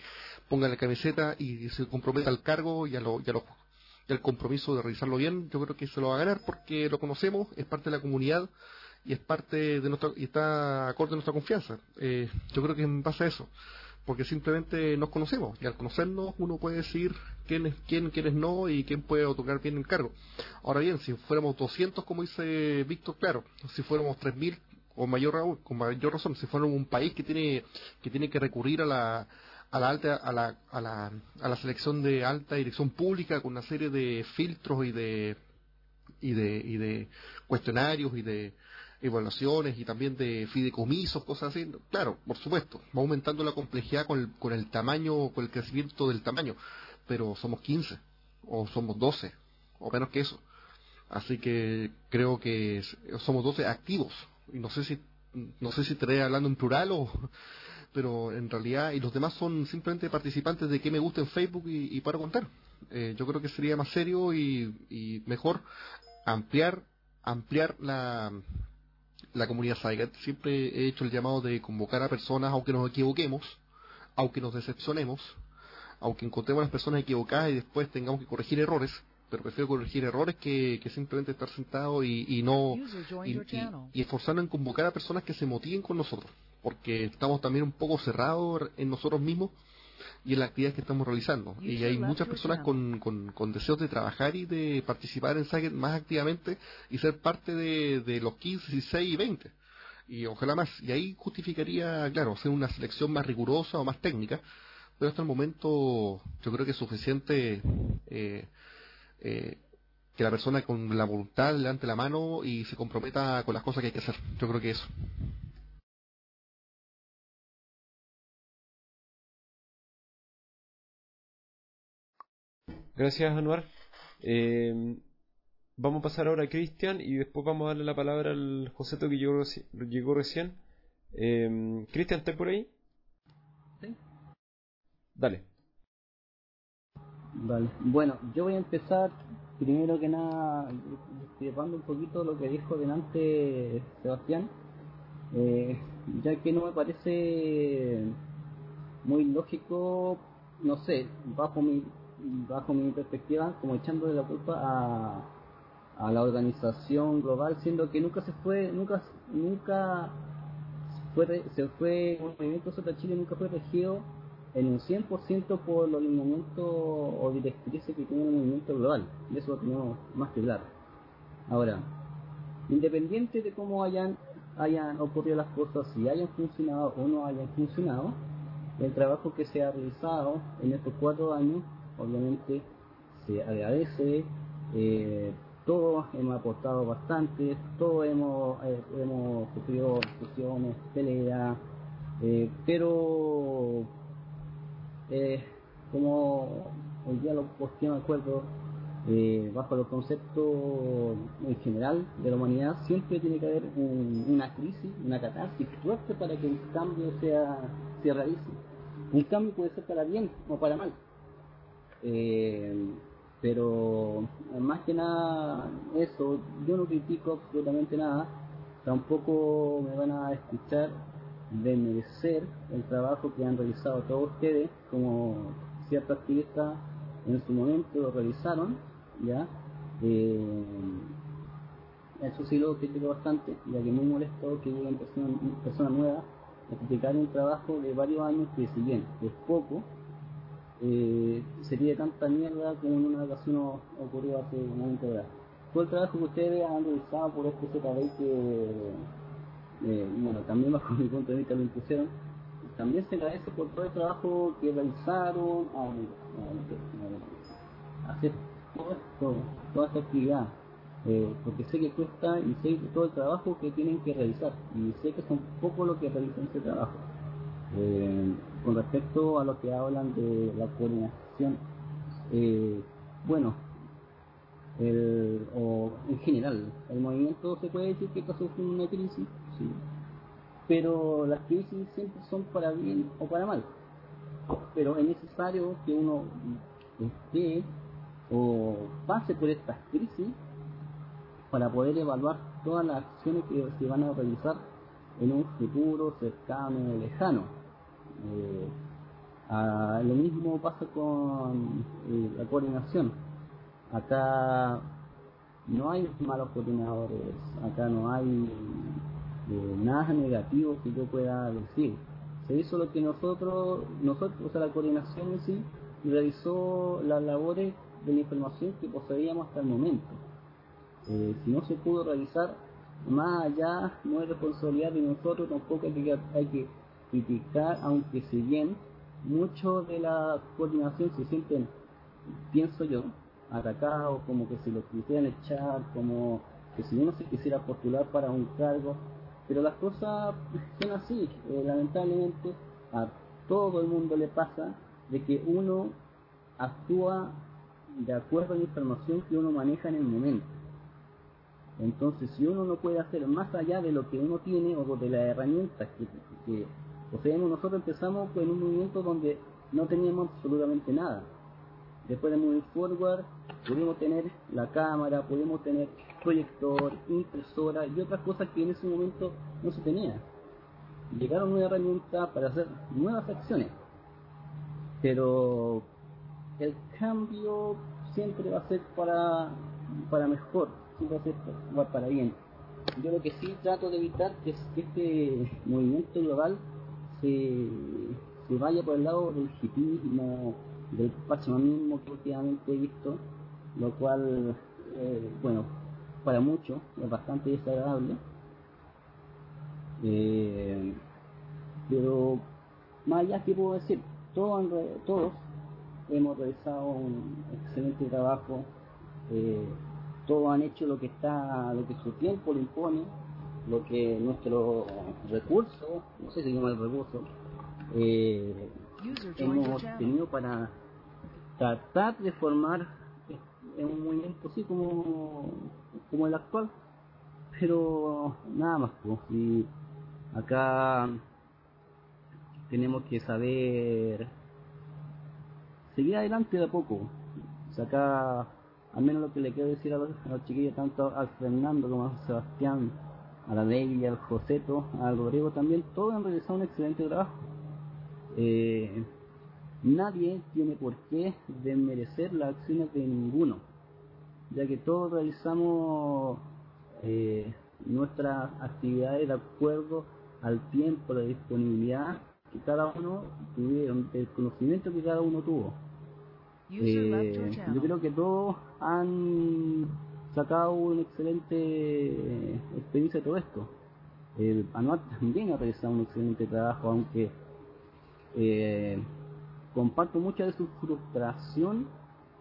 ponga la camiseta y se comprometa al cargo y a lo, y a el compromiso de revisarlo bien, yo creo que se lo va a ganar porque lo conocemos, es parte de la comunidad y es parte de nuestra y está acorde a nuestra confianza. Eh, yo creo que en base a eso porque simplemente nos conocemos y al conocernos uno puede decir quién es quién, quién es no y quién puede otorgar bien el cargo. Ahora bien, si fuéramos 200, como dice Víctor, claro, si fuéramos 3000 o mayor con mayor razón, si fuéramos un país que tiene que tiene que recurrir a la a la alta a la, a la, a la selección de alta dirección pública con una serie de filtros y de y de y de cuestionarios y de evaluaciones y también de fideicomisos, cosas así. Claro, por supuesto, va aumentando la complejidad con el, con el tamaño, con el crecimiento del tamaño, pero somos 15 o somos 12 o menos que eso. Así que creo que somos 12 activos y no sé si no sé si estaré hablando en plural o pero en realidad y los demás son simplemente participantes de que me gusta en Facebook y, para contar. Eh, yo creo que sería más serio y, y mejor ampliar ampliar la, la comunidad Saigat siempre he hecho el llamado de convocar a personas, aunque nos equivoquemos, aunque nos decepcionemos, aunque encontremos a las personas equivocadas y después tengamos que corregir errores, pero prefiero corregir errores que, simplemente estar sentado y, no y, y, esforzarnos en convocar a personas que se motiven con nosotros, porque estamos también un poco cerrados en nosotros mismos y en las actividades que estamos realizando. Y hay muchas personas con, con, deseos de trabajar y de participar en SAGET más activamente y ser parte de, de los 15, 16 y 20. Y ojalá más. Y ahí justificaría, claro, hacer una selección más rigurosa o más técnica. Pero hasta el momento yo creo que es suficiente eh, eh, que la persona con la voluntad levante la mano y se comprometa con las cosas que hay que hacer. Yo creo que eso. Gracias, Anuar. Eh, vamos a pasar ahora a Cristian y después vamos a darle la palabra al Joseto que llegó, llegó recién. Eh, Cristian, ¿estás por ahí? Sí. Dale. Vale. Bueno, yo voy a empezar primero que nada llevando un poquito lo que dijo delante Sebastián, eh, ya que no me parece muy lógico, no sé, bajo mi bajo mi perspectiva, como echándole la culpa a, a la organización global, siendo que nunca se fue, nunca, nunca fue, se fue, un movimiento Sota Chile nunca fue regido en un 100% por los lineamientos o directrices que tiene el movimiento global, y eso lo tenemos más que claro. Ahora, independiente de cómo hayan, hayan ocurrido las cosas, si hayan funcionado o no hayan funcionado, el trabajo que se ha realizado en estos cuatro años obviamente se agradece, eh, todos hemos aportado bastante, todos hemos, eh, hemos sufrido discusiones, peleas, eh, pero eh, como hoy día lo posté de acuerdo, bajo los conceptos en general de la humanidad, siempre tiene que haber una crisis, una catarsis fuerte para que un cambio sea, se realice. Un cambio puede ser para bien o para mal eh, pero más que nada eso, yo no critico absolutamente nada, tampoco me van a escuchar de merecer el trabajo que han realizado todos ustedes, como ciertos activistas en su momento lo realizaron, ¿ya? Eh, eso sí lo critico bastante, ya que muy molesto que lleguen personas, personas nuevas a criticar un trabajo de varios años que si bien es poco, eh, sería tanta mierda como en una ocasión ocurrió hace un momento de Todo el trabajo que ustedes han realizado por este ZB que, eh, bueno, también bajo mi punto de vista lo impusieron, también se agradece por todo el trabajo que realizaron a, hacer todo toda esta actividad. Eh, porque sé que cuesta y sé todo el trabajo que tienen que realizar y sé que son poco lo que realizan ese trabajo. Eh, con respecto a lo que hablan de la coordinación, eh, bueno, el, o en general, el movimiento se puede decir que pasó una crisis, sí, pero las crisis siempre son para bien o para mal. Pero es necesario que uno esté o pase por estas crisis para poder evaluar todas las acciones que se van a realizar en un futuro cercano o lejano eh, lo mismo pasa con eh, la coordinación. Acá no hay malos coordinadores, acá no hay eh, nada negativo que yo pueda decir. Se hizo lo que nosotros, nosotros, o sea, la coordinación en sí, realizó las labores de la información que poseíamos hasta el momento. si no se pudo realizar, más allá no es responsabilidad de nosotros, tampoco hay que, hay que criticar, aunque si bien mucho de la coordinación se sienten, pienso yo, atacados, como que si lo quisieran echar, como que si uno se quisiera postular para un cargo, pero las cosas son así, eh, lamentablemente a todo el mundo le pasa de que uno actúa de acuerdo a la información que uno maneja en el momento. Entonces, si uno no puede hacer más allá de lo que uno tiene o de las herramientas que, que o sea, nosotros empezamos en un movimiento donde no teníamos absolutamente nada. Después de Moving Forward pudimos tener la cámara, pudimos tener proyector, impresora y otras cosas que en ese momento no se tenía. Llegaron nuevas herramientas para hacer nuevas acciones. Pero el cambio siempre va a ser para, para mejor, siempre va a ser para bien. Yo lo que sí trato de evitar es que este movimiento global se, se vaya por el lado del hipismo, del pachamanismo que últimamente he visto, lo cual, eh, bueno, para muchos es bastante desagradable. Eh, pero más allá que puedo decir, todos, todos hemos realizado un excelente trabajo. Eh, todos han hecho lo que está, lo que su tiempo le impone, lo que nuestro recurso, no sé si llama el recurso, eh, hemos tenido para tratar de formar un movimiento así como, como el actual, pero nada más, pues, y acá tenemos que saber seguir adelante de a poco. O acá, al menos lo que le quiero decir a los, chiquillos, tanto al Fernando como a Sebastián, a la David, al Joseto, al Rodrigo también, todos han realizado un excelente trabajo. Eh, nadie tiene por qué desmerecer las acciones de ninguno, ya que todos realizamos eh, nuestras actividades de acuerdo al tiempo, la disponibilidad que cada uno tuvieron, el conocimiento que cada uno tuvo. Eh, yo creo que todos han sacado una excelente experiencia de todo esto. El Anual también ha realizado un excelente trabajo, aunque eh, comparto mucha de su frustración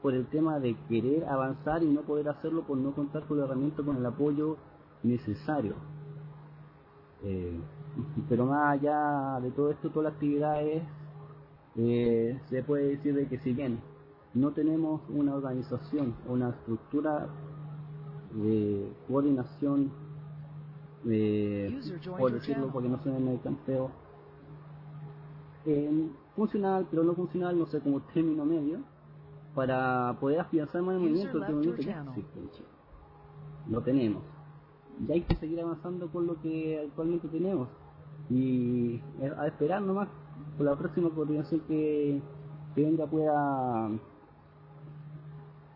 por el tema de querer avanzar y no poder hacerlo por no contar con la herramienta, con el apoyo necesario. Eh, pero más allá de todo esto, todas las actividades, eh, se puede decir de que si bien no tenemos una organización, una estructura de coordinación, eh, por decirlo porque no suena en el canteo, funcional, pero no funcional, no sé, como término medio, para poder afianzar más el movimiento, que movimiento ya existe Lo tenemos. Y hay que seguir avanzando con lo que actualmente tenemos. Y a esperar nomás por la próxima coordinación que, venga pueda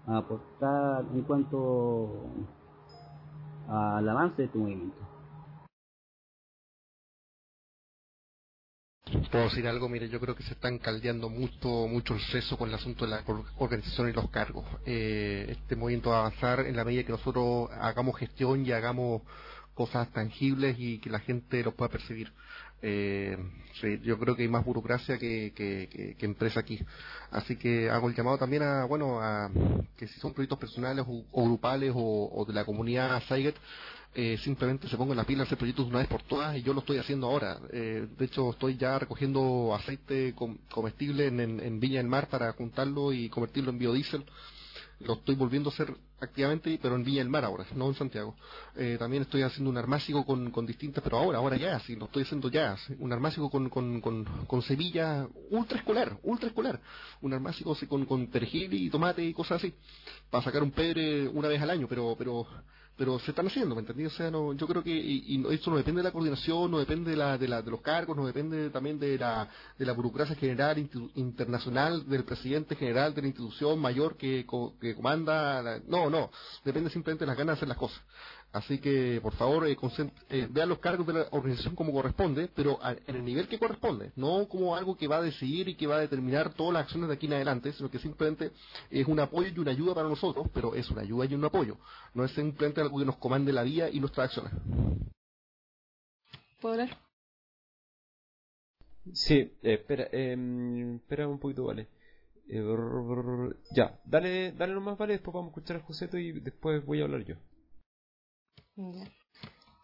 aportar en cuanto al avance de tu movimiento. Puedo decir algo, mire, yo creo que se están caldeando mucho, mucho el seso con el asunto de la organización y los cargos. Eh, este movimiento va a avanzar en la medida que nosotros hagamos gestión y hagamos cosas tangibles y que la gente los pueda percibir. Eh, yo creo que hay más burocracia que, que, empresa aquí. Así que hago el llamado también a, bueno, a que si son proyectos personales o, grupales o, de la comunidad Saiget, eh, simplemente se pongan la pila a hacer proyectos una vez por todas y yo lo estoy haciendo ahora. Eh, de hecho, estoy ya recogiendo aceite comestible en, en, Viña del Mar para juntarlo y convertirlo en biodiesel lo estoy volviendo a hacer activamente, pero en Viña del Mar ahora, no en Santiago. Eh, también estoy haciendo un armásico con, con, distintas, pero ahora, ahora ya, sí, lo estoy haciendo ya, un armásico con, con, con, con semilla ultra escolar, ultra escolar, un armásico con, con perejil y tomate y cosas así, para sacar un pedre una vez al año, pero, pero pero se están haciendo, ¿me entendí? O sea, no, yo creo que y, esto no depende de la coordinación, no depende de, la, de, la, de los cargos, no depende también de la, de la burocracia general, internacional, del presidente general de la institución mayor que, que comanda, no, no, depende simplemente de las ganas de hacer las cosas. Así que, por favor, eh, eh, vean los cargos de la organización como corresponde, pero en el nivel que corresponde, no como algo que va a decidir y que va a determinar todas las acciones de aquí en adelante, sino que simplemente es un apoyo y una ayuda para nosotros, pero es una ayuda y un apoyo, no es simplemente algo que nos comande la vía y nuestras acciones. ¿Puedo Sí, eh, espera, em, espera un poquito, vale. ya, dale, dale nomás, vale, después vamos a escuchar al Joseto y después voy a hablar yo.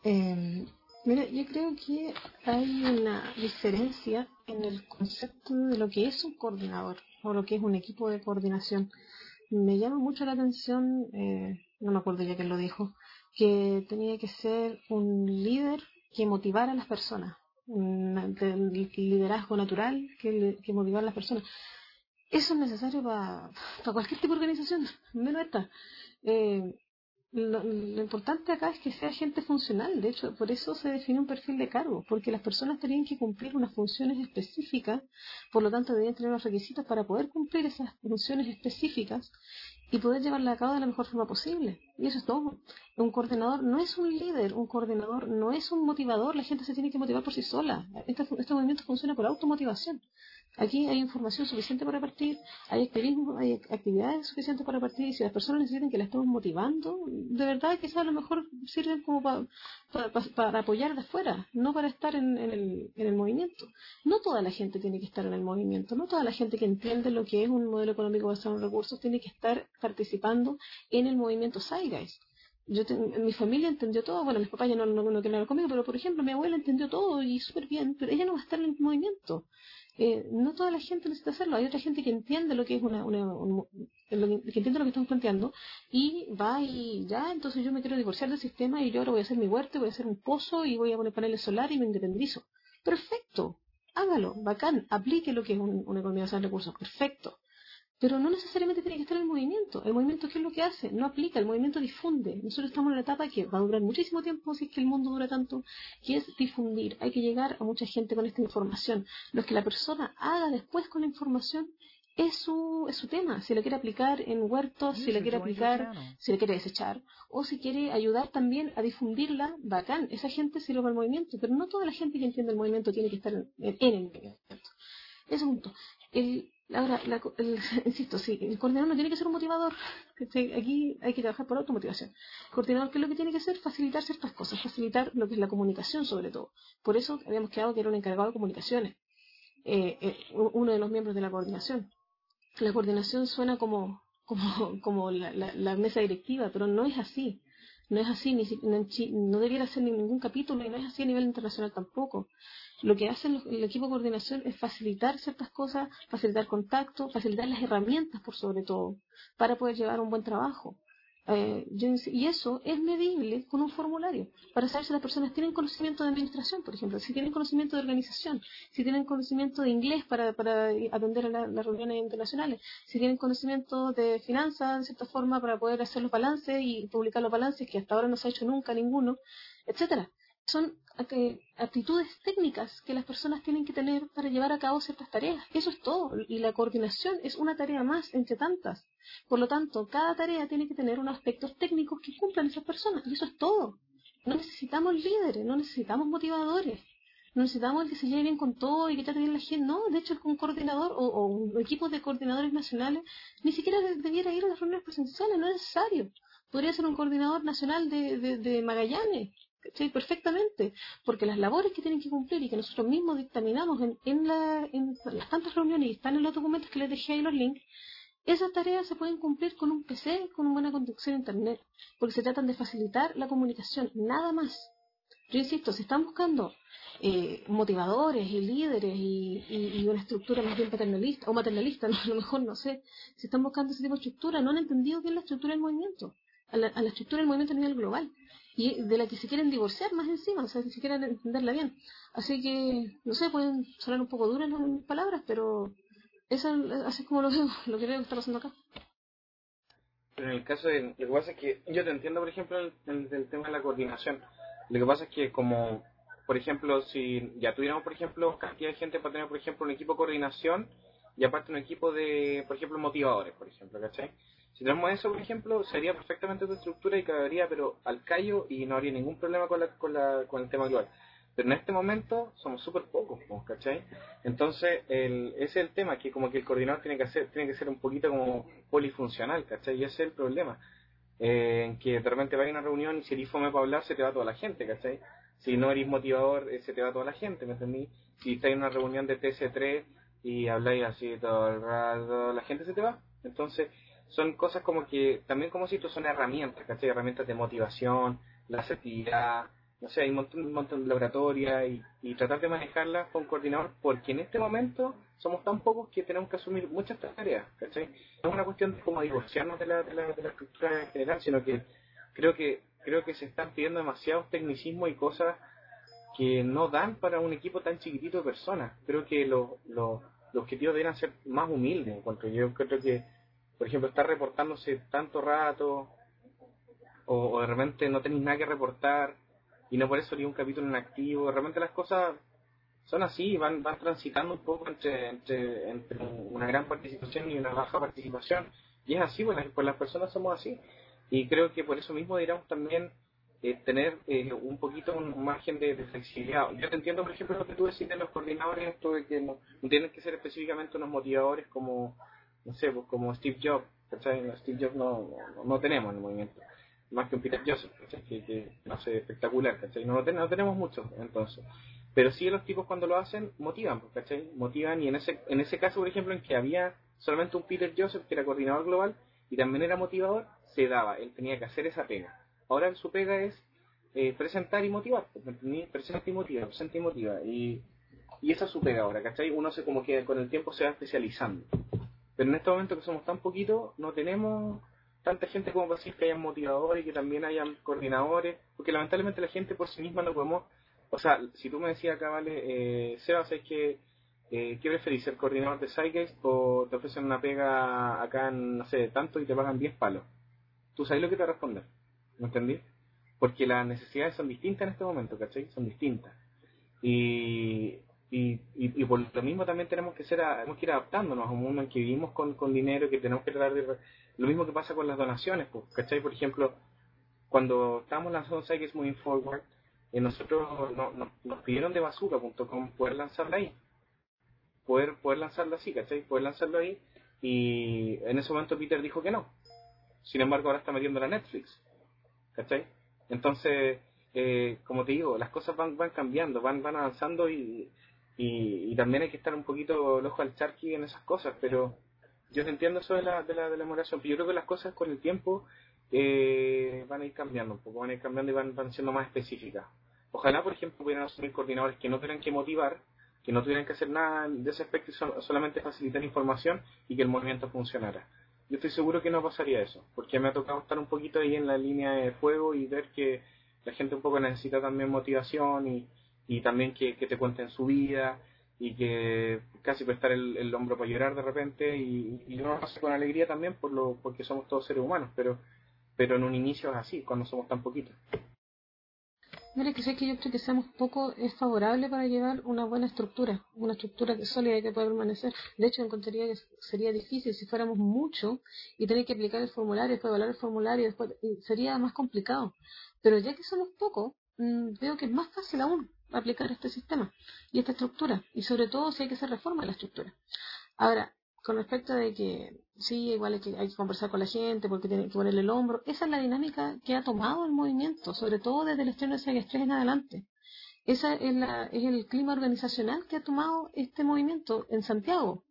Eh, mira, yo creo que hay una diferencia en el concepto de lo que es un coordinador o lo que es un equipo de coordinación. Me llama mucho la atención, eh, no me acuerdo ya quién lo dijo, que tenía que ser un líder que motivara a las personas, un liderazgo natural que, que motivara a las personas. Eso es necesario para, cualquier tipo de organización, menos esta. Eh, lo, importante acá es que sea gente funcional, de hecho, por eso se define un perfil de cargo, porque las personas tenían que cumplir unas funciones específicas, por lo tanto debían tener los requisitos para poder cumplir esas funciones específicas y poder llevarlas a cabo de la mejor forma posible. Y eso es todo. Un coordinador no es un líder, un coordinador no es un motivador, la gente se tiene que motivar por sí sola. Este, este movimiento funciona por automotivación. Aquí hay información suficiente para partir, hay activismo, hay actividades suficientes para partir, y si las personas necesitan que las estemos motivando, de verdad eso a lo mejor sirven como para apoyar de afuera, no para estar en, el, en el movimiento. No toda la gente tiene que estar en el movimiento, no toda la gente que entiende lo que es un modelo económico basado en recursos tiene que estar participando en el movimiento Zeitgeist yo mi familia entendió todo, bueno, mis papás ya no, no, no hablar conmigo, pero por ejemplo, mi abuela entendió todo y súper bien, pero ella no va a estar en el movimiento. Eh, no toda la gente necesita hacerlo, hay otra gente que entiende lo que es una, una que entiende lo que estamos planteando y va y ya, entonces yo me quiero divorciar del sistema y yo ahora voy a hacer mi huerto, voy a hacer un pozo y voy a poner paneles solares y me independizo. Perfecto, hágalo, bacán, aplique lo que es una economía de recursos, perfecto. Pero no necesariamente tiene que estar en el movimiento. El movimiento, ¿qué es lo que hace? No aplica, el movimiento difunde. Nosotros estamos en una etapa que va a durar muchísimo tiempo, si es que el mundo dura tanto, que es difundir. Hay que llegar a mucha gente con esta información. Lo que la persona haga después con la información es su, es su tema. Si la quiere aplicar en huertos, si la quiere aplicar, si la quiere desechar, o si quiere ayudar también a difundirla, bacán. Esa gente sirve para el movimiento, pero no toda la gente que entiende el movimiento tiene que estar en, el movimiento. Ese es un punto. El, Ahora, la, insisto, sí, el coordinador no tiene que ser un motivador. Aquí hay que trabajar por automotivación. El coordinador, ¿qué es lo que tiene que hacer? Facilitar ciertas cosas, facilitar lo que es la comunicación sobre todo. Por eso habíamos quedado que era un encargado de comunicaciones, eh, eh, uno de los miembros de la coordinación. La coordinación suena como, como, como la, la, mesa directiva, pero no es así. No es así, ni, no debiera ser ningún capítulo y no es así a nivel internacional tampoco lo que hace el, equipo de coordinación es facilitar ciertas cosas, facilitar contacto, facilitar las herramientas por sobre todo, para poder llevar un buen trabajo. Eh, y eso es medible con un formulario, para saber si las personas tienen conocimiento de administración, por ejemplo, si tienen conocimiento de organización, si tienen conocimiento de inglés para, para atender a las reuniones internacionales, si tienen conocimiento de finanzas, de cierta forma, para poder hacer los balances y publicar los balances, que hasta ahora no se ha hecho nunca ninguno, etcétera son actitudes técnicas que las personas tienen que tener para llevar a cabo ciertas tareas. Eso es todo. Y la coordinación es una tarea más entre tantas. Por lo tanto, cada tarea tiene que tener unos aspectos técnicos que cumplan esas personas. Y eso es todo. No necesitamos líderes, no necesitamos motivadores. No necesitamos el que se lleve bien con todo y que trate bien la gente. No, de hecho, un coordinador o, un equipo de coordinadores nacionales ni siquiera debiera ir a las reuniones presenciales, no es necesario. Podría ser un coordinador nacional de, de Magallanes Sí, perfectamente, porque las labores que tienen que cumplir y que nosotros mismos dictaminamos en, en, las tantas reuniones y están en los documentos que les dejé ahí los links, esas tareas se pueden cumplir con un PC, con una buena conducción Internet, porque se tratan de facilitar la comunicación, nada más. Yo insisto, si están buscando eh, motivadores y líderes y, una estructura más bien paternalista o maternalista, a lo mejor no sé, si están buscando ese tipo de estructura, no han entendido bien la estructura del movimiento, a la, a la estructura del movimiento a nivel global y de la que se quieren divorciar más encima, o sea, si quieren entenderla bien. Así que, no sé, pueden sonar un poco duras las palabras, pero eso así es como lo veo, lo que veo que está pasando acá. Pero en el caso de, lo que pasa es que yo te entiendo, por ejemplo, el, el, tema de la coordinación. Lo que pasa es que como, por ejemplo, si ya tuviéramos, por ejemplo, cantidad de gente para tener, por ejemplo, un equipo de coordinación y aparte un equipo de, por ejemplo, motivadores, por ejemplo, ¿cachai? Si tenemos eso, por ejemplo, sería perfectamente otra estructura y quedaría pero al callo y no habría ningún problema con, la, con, la, con el tema global. Pero en este momento somos súper pocos, ¿cachai? Entonces, el, ese es el tema, que como que el coordinador tiene que, hacer, tiene que ser un poquito como polifuncional, ¿cachai? Y ese es el problema. Eh, que de repente va a una reunión y si eres fome para hablar, se te va toda la gente, ¿cachai? Si no eres motivador, eh, se te va toda la gente, ¿me entendí? Si estás en una reunión de TC3 y habláis así todo el rato, la gente se te va. Entonces, son cosas como que, también como si tú son herramientas, ¿cachai? Herramientas de motivación, la asertividad, no sé, hay un montón, un montón de laboratoria y, tratar de manejarlas con coordinador, porque en este momento somos tan pocos que tenemos que asumir muchas tareas, ¿cachai? No es una cuestión de como divorciarnos de la, de la, de la estructura en general, sino que creo que creo que se están pidiendo demasiados tecnicismos y cosas que no dan para un equipo tan chiquitito de personas. Creo que los los objetivos deberían ser más humildes, en cuanto yo creo que por ejemplo, estar reportándose tanto rato, o, de repente no tenéis nada que reportar, y no por eso haría un capítulo inactivo, de repente las cosas son así, van, van transitando un poco entre, entre, entre una gran participación y una baja participación, y es así, pues, pues las personas somos así, y creo que por eso mismo diríamos también eh, tener eh, un poquito un margen de, flexibilidad. Yo te entiendo, por ejemplo, lo que tú decís de los coordinadores, esto de que no, tienen que ser específicamente unos motivadores como, no sé, pues como Steve Jobs, ¿cachai? Steve Jobs no, no, tenemos en el movimiento, más que un Peter Joseph, Que, que no sé, espectacular, ¿cachai? No, no tenemos muchos, entonces. Pero sí los tipos cuando lo hacen motivan, pues, ¿cachai? Motivan y en ese, en ese caso, por ejemplo, en que había solamente un Peter Joseph que era coordinador global y también era motivador, se daba, él tenía que hacer esa pega. Ahora su pega es eh, presentar y motivar, pues, presenta y motiva, presenta y motiva. Y, y esa es su pega ahora, ¿cachai? Uno se como que con el tiempo se va especializando. Pero en este momento que somos tan poquitos, no tenemos tanta gente como para decir que hayan motivadores y que también hayan coordinadores, porque lamentablemente la gente por sí misma no podemos o sea, si tú me decías acá, vale, eh, Sebas, es que, eh, ¿qué preferís, ser coordinador de Sidegeist o te ofrecen una pega acá en, no sé, tanto y te pagan 10 palos? Tú sabes lo que te responder, ¿me entendí? Porque las necesidades son distintas en este momento, ¿cachai? Son distintas. Y, y, y, por lo mismo también tenemos que ser tenemos que ir adaptándonos a un mundo en que vivimos con, con dinero que tenemos que tratar de lo mismo que pasa con las donaciones pues, ¿cachai? por ejemplo cuando estábamos lanzando Sidegeist Moving Forward y nosotros no, nos pidieron de bazooka.com poder lanzarla ahí. Poder, poder lanzarla así, ¿cachai? Poder lanzarlo ahí. Y en ese momento Peter dijo que no. Sin embargo, ahora está metiendo la Netflix. ¿Cachai? Entonces, eh, como te digo, las cosas van, van cambiando, van, van avanzando y, y, también hay que estar un poquito el ojo al charqui en esas cosas, pero yo entiendo eso de la, de la, de la pero yo creo que las cosas con el tiempo eh, van a ir cambiando un poco, van a ir cambiando y van, van siendo más específicas. Ojalá, por ejemplo, pudieran asumir coordinadores que no tuvieran que motivar, que no tuvieran que hacer nada de ese aspecto y solamente facilitar información y que el movimiento funcionara. Yo estoy seguro que no pasaría eso, porque me ha tocado estar un poquito ahí en la línea de fuego y ver que la gente un poco necesita también motivación y, y también que, te cuenten su vida y que casi prestar el, el hombro para llorar de repente y, y yo lo hace con alegría también por lo, porque somos todos seres humanos, pero pero en un inicio es así, cuando somos tan poquitos. Mira, que sé que yo creo que seamos poco es favorable para llevar una buena estructura, una estructura sólida y que pueda permanecer. De hecho, encontraría que sería difícil si fuéramos mucho y tener que aplicar el formulario, después evaluar el formulario, después sería más complicado. Pero ya que somos pocos, mm, veo que es más fácil aún aplicar este sistema y esta estructura, y sobre todo si hay que hacer reforma de la estructura. Ahora, con respecto de que sí, igual hay que, hay que conversar con la gente porque tiene que ponerle el hombro, esa es la dinámica que ha tomado el movimiento, sobre todo desde el estreno de 3 en adelante. Ese es, es el clima organizacional que ha tomado este movimiento en Santiago.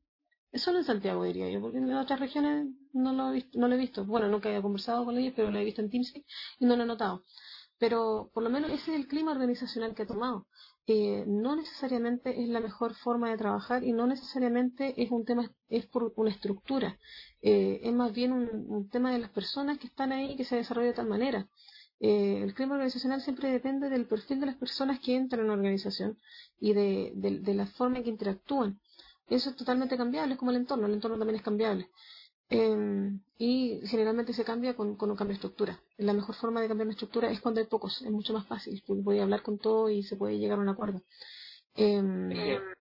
Es solo en Santiago, diría yo, porque en otras regiones no lo he visto. No lo he visto. Bueno, nunca he conversado con ellos, pero lo he visto en Teams y no lo he notado. Pero por lo menos ese es el clima organizacional que ha tomado. Eh, no necesariamente es la mejor forma de trabajar y no necesariamente es un tema, es por una estructura. Eh, es más bien un, tema de las personas que están ahí y que se desarrolla de tal manera. Eh, el clima organizacional siempre depende del perfil de las personas que entran en la organización y de, de la forma en que interactúan. Eso es totalmente cambiable, es como el entorno, el entorno también es cambiable. Em, y generalmente se cambia con, con, un cambio de estructura. La mejor forma de cambiar una estructura es cuando hay pocos, es mucho más fácil. Voy a hablar con todo y se puede llegar a un acuerdo. Em,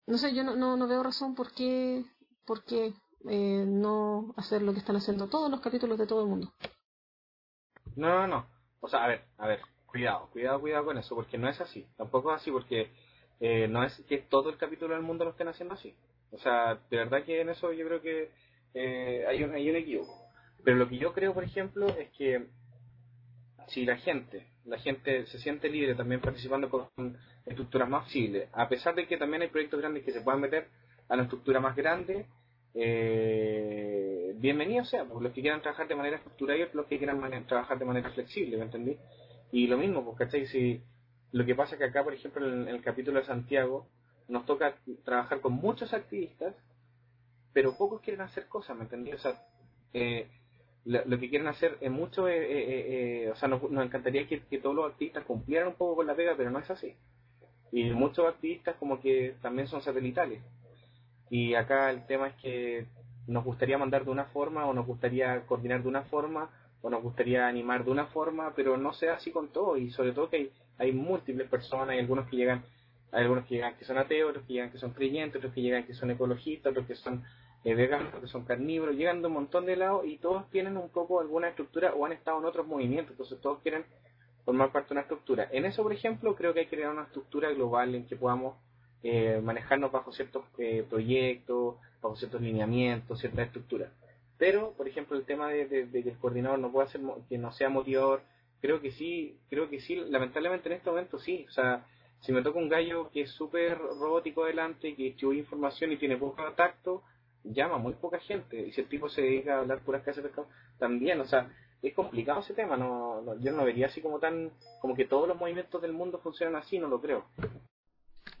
no sé, yo no, no, no, veo razón por qué, por qué eh, no hacer lo que están haciendo todos los capítulos de todo el mundo. No, no, no. O sea, a ver, a ver, cuidado, cuidado, cuidado con eso, porque no es así. Tampoco es así, porque eh, no es que todo el capítulo del mundo lo estén haciendo así. O sea, de verdad que en eso yo creo que eh, hay, un, hay un equivoco. Pero lo que yo creo, por ejemplo, es que si la gente, la gente se siente libre también participando con estructuras más flexibles, a pesar de que también hay proyectos grandes que se puedan meter a la estructura más grande, eh, bienvenido sea, pues los que quieran trabajar de manera estructurada y los que quieran trabajar de manera flexible, ¿me entendí? Y lo mismo, pues, ¿cachai? Si lo que pasa es que acá, por ejemplo, en el capítulo de Santiago, nos toca trabajar con muchos activistas pero pocos quieren hacer cosas, ¿me entendí? O sea, eh, lo, que quieren hacer es mucho, eh, eh, o sea, nos, encantaría que, todos los activistas cumplieran un poco con la pega, pero no es así. Y muchos activistas como que también son satelitales. Y acá el tema es que nos gustaría mandar de una forma, o nos gustaría coordinar de una forma, o nos gustaría animar de una forma, pero no sea así con todo. Y sobre todo que hay, hay múltiples personas, hay algunos que llegan, hay algunos que llegan que son ateos, otros que llegan que son creyentes, otros que llegan que son ecologistas, otros que son eh, veganos, que son carnívoros, llegan de un montón de lados y todos tienen un poco alguna estructura o han estado en otros movimientos, entonces todos quieren formar parte de una estructura. En eso, por ejemplo, creo que hay que crear una estructura global en que podamos eh, manejarnos bajo ciertos eh, proyectos, bajo ciertos lineamientos, ciertas estructuras. Pero, por ejemplo, el tema de, que el coordinador no pueda ser, que no sea motivador, creo que sí, creo que sí, lamentablemente en este momento sí. O sea, si me toca un gallo que es súper robótico adelante, que distribuye información y tiene poco tacto, llama muy poca gente. Y si el tipo se dedica a hablar puras casas de pescado, también, o sea, es complicado ese tema. No, yo no vería así como tan, como que todos los movimientos del mundo funcionan así, no lo creo.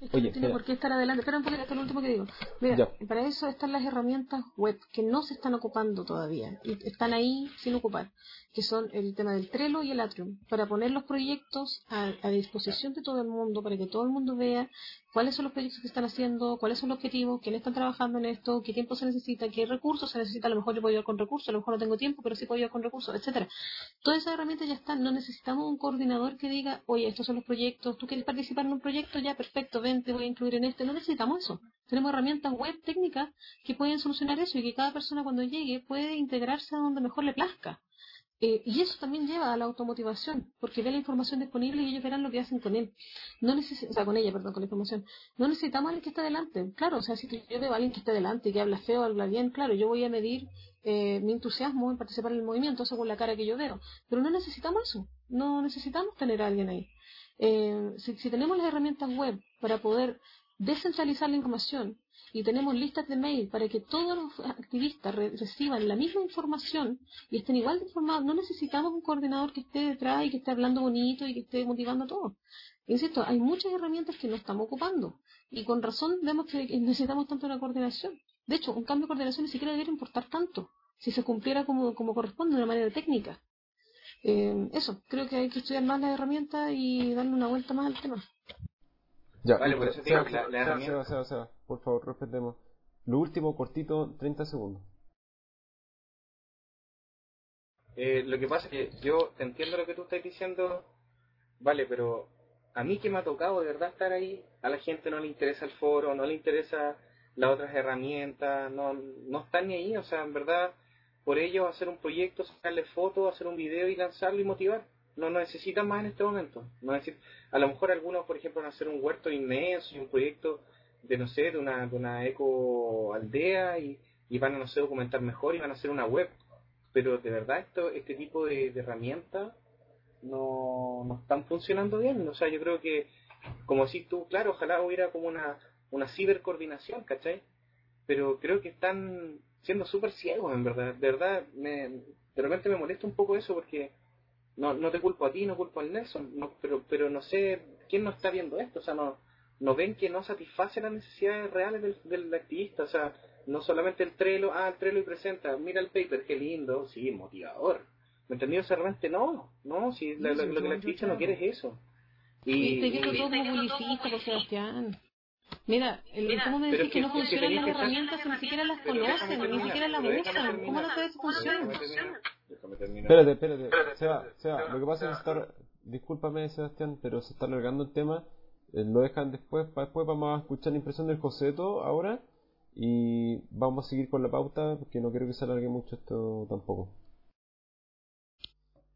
no tiene por qué estar adelante. Espera un poquito, esto es lo último que digo. Mira, para eso están las herramientas web que no se están ocupando todavía y están ahí sin ocupar que son el tema del Trello y el Atrium, para poner los proyectos a, disposición de todo el mundo, para que todo el mundo vea cuáles son los proyectos que están haciendo, cuáles son los objetivos, quiénes están trabajando en esto, qué tiempo se necesita, qué recursos se necesita, a lo mejor yo puedo ayudar con recursos, a lo mejor no tengo tiempo, pero sí puedo ayudar con recursos, etcétera. Todas esas herramientas ya están, no necesitamos un coordinador que diga, oye, estos son los proyectos, tú quieres participar en un proyecto, ya perfecto, ven, te voy a incluir en este, no necesitamos eso. Tenemos herramientas web técnicas que pueden solucionar eso y que cada persona cuando llegue puede integrarse a donde mejor le plazca. Eh, y eso también lleva a la automotivación, porque ve la información disponible y ellos verán lo que hacen con él. No con ella, perdón, con la información. No necesitamos a alguien que esté delante. Claro, o sea, si yo veo a alguien que esté delante y que habla feo, habla bien, claro, yo voy a medir eh, mi entusiasmo en participar en el movimiento según la cara que yo veo. Pero no necesitamos eso. No necesitamos tener a alguien ahí. Eh, si, si tenemos las herramientas web para poder descentralizar la información y tenemos listas de mail para que todos los activistas reciban la misma información y estén igual de informados. No necesitamos un coordinador que esté detrás y que esté hablando bonito y que esté motivando a todos. Insisto, hay muchas herramientas que no estamos ocupando y con razón vemos que necesitamos tanto una coordinación. De hecho, un cambio de coordinación ni siquiera debería importar tanto si se cumpliera como, como corresponde de una manera técnica. Eh, eso, creo que hay que estudiar más las herramientas y darle una vuelta más al tema. Ya, vale, por eso digo la, herramienta... por favor, respetemos. Lo último, cortito, 30 segundos. Eh, lo que pasa es que yo entiendo lo que tú estás diciendo, vale, pero a mí que me ha tocado de verdad estar ahí, a la gente no le interesa el foro, no le interesa las otras herramientas, no, no están ni ahí, o sea, en verdad, por ello hacer un proyecto, sacarle fotos, hacer un video y lanzarlo y motivar no necesitan más en este momento. No a lo mejor algunos, por ejemplo, van a hacer un huerto inmenso y un proyecto de, no sé, de una, de una eco aldea y, van a, no sé, documentar mejor y van a hacer una web. Pero de verdad esto, este tipo de, herramientas no, no están funcionando bien. O sea, yo creo que, como si tú, claro, ojalá hubiera como una, una cibercoordinación, ¿cachai? Pero creo que están siendo súper ciegos, en verdad. De verdad, me, de repente me molesta un poco eso porque no, no te culpo a ti, no culpo al Nelson, no, pero, pero no sé quién no está viendo esto, o sea, no, no ven que no satisface las necesidades reales del, del activista, o sea, no solamente el Trello, ah, el Trello y presenta, mira el paper, qué lindo, sí, motivador. ¿Me entendido? O realmente no, no, si lo, que el activista no quiere es eso. Y, estoy viendo todo como publicista, Sebastián. Mira, el, ¿cómo me decís que, no funcionan las herramientas si ni siquiera las conocen, ni siquiera las usan? ¿Cómo no sabes que funcionan? Espérate, espérate. Seba, Seba, lo que pasa es que estar, discúlpame Sebastián, pero se está alargando el tema. Eh, lo dejan después, después vamos a escuchar la impresión del Joseto ahora y vamos a seguir con la pauta porque no quiero que se alargue mucho esto tampoco.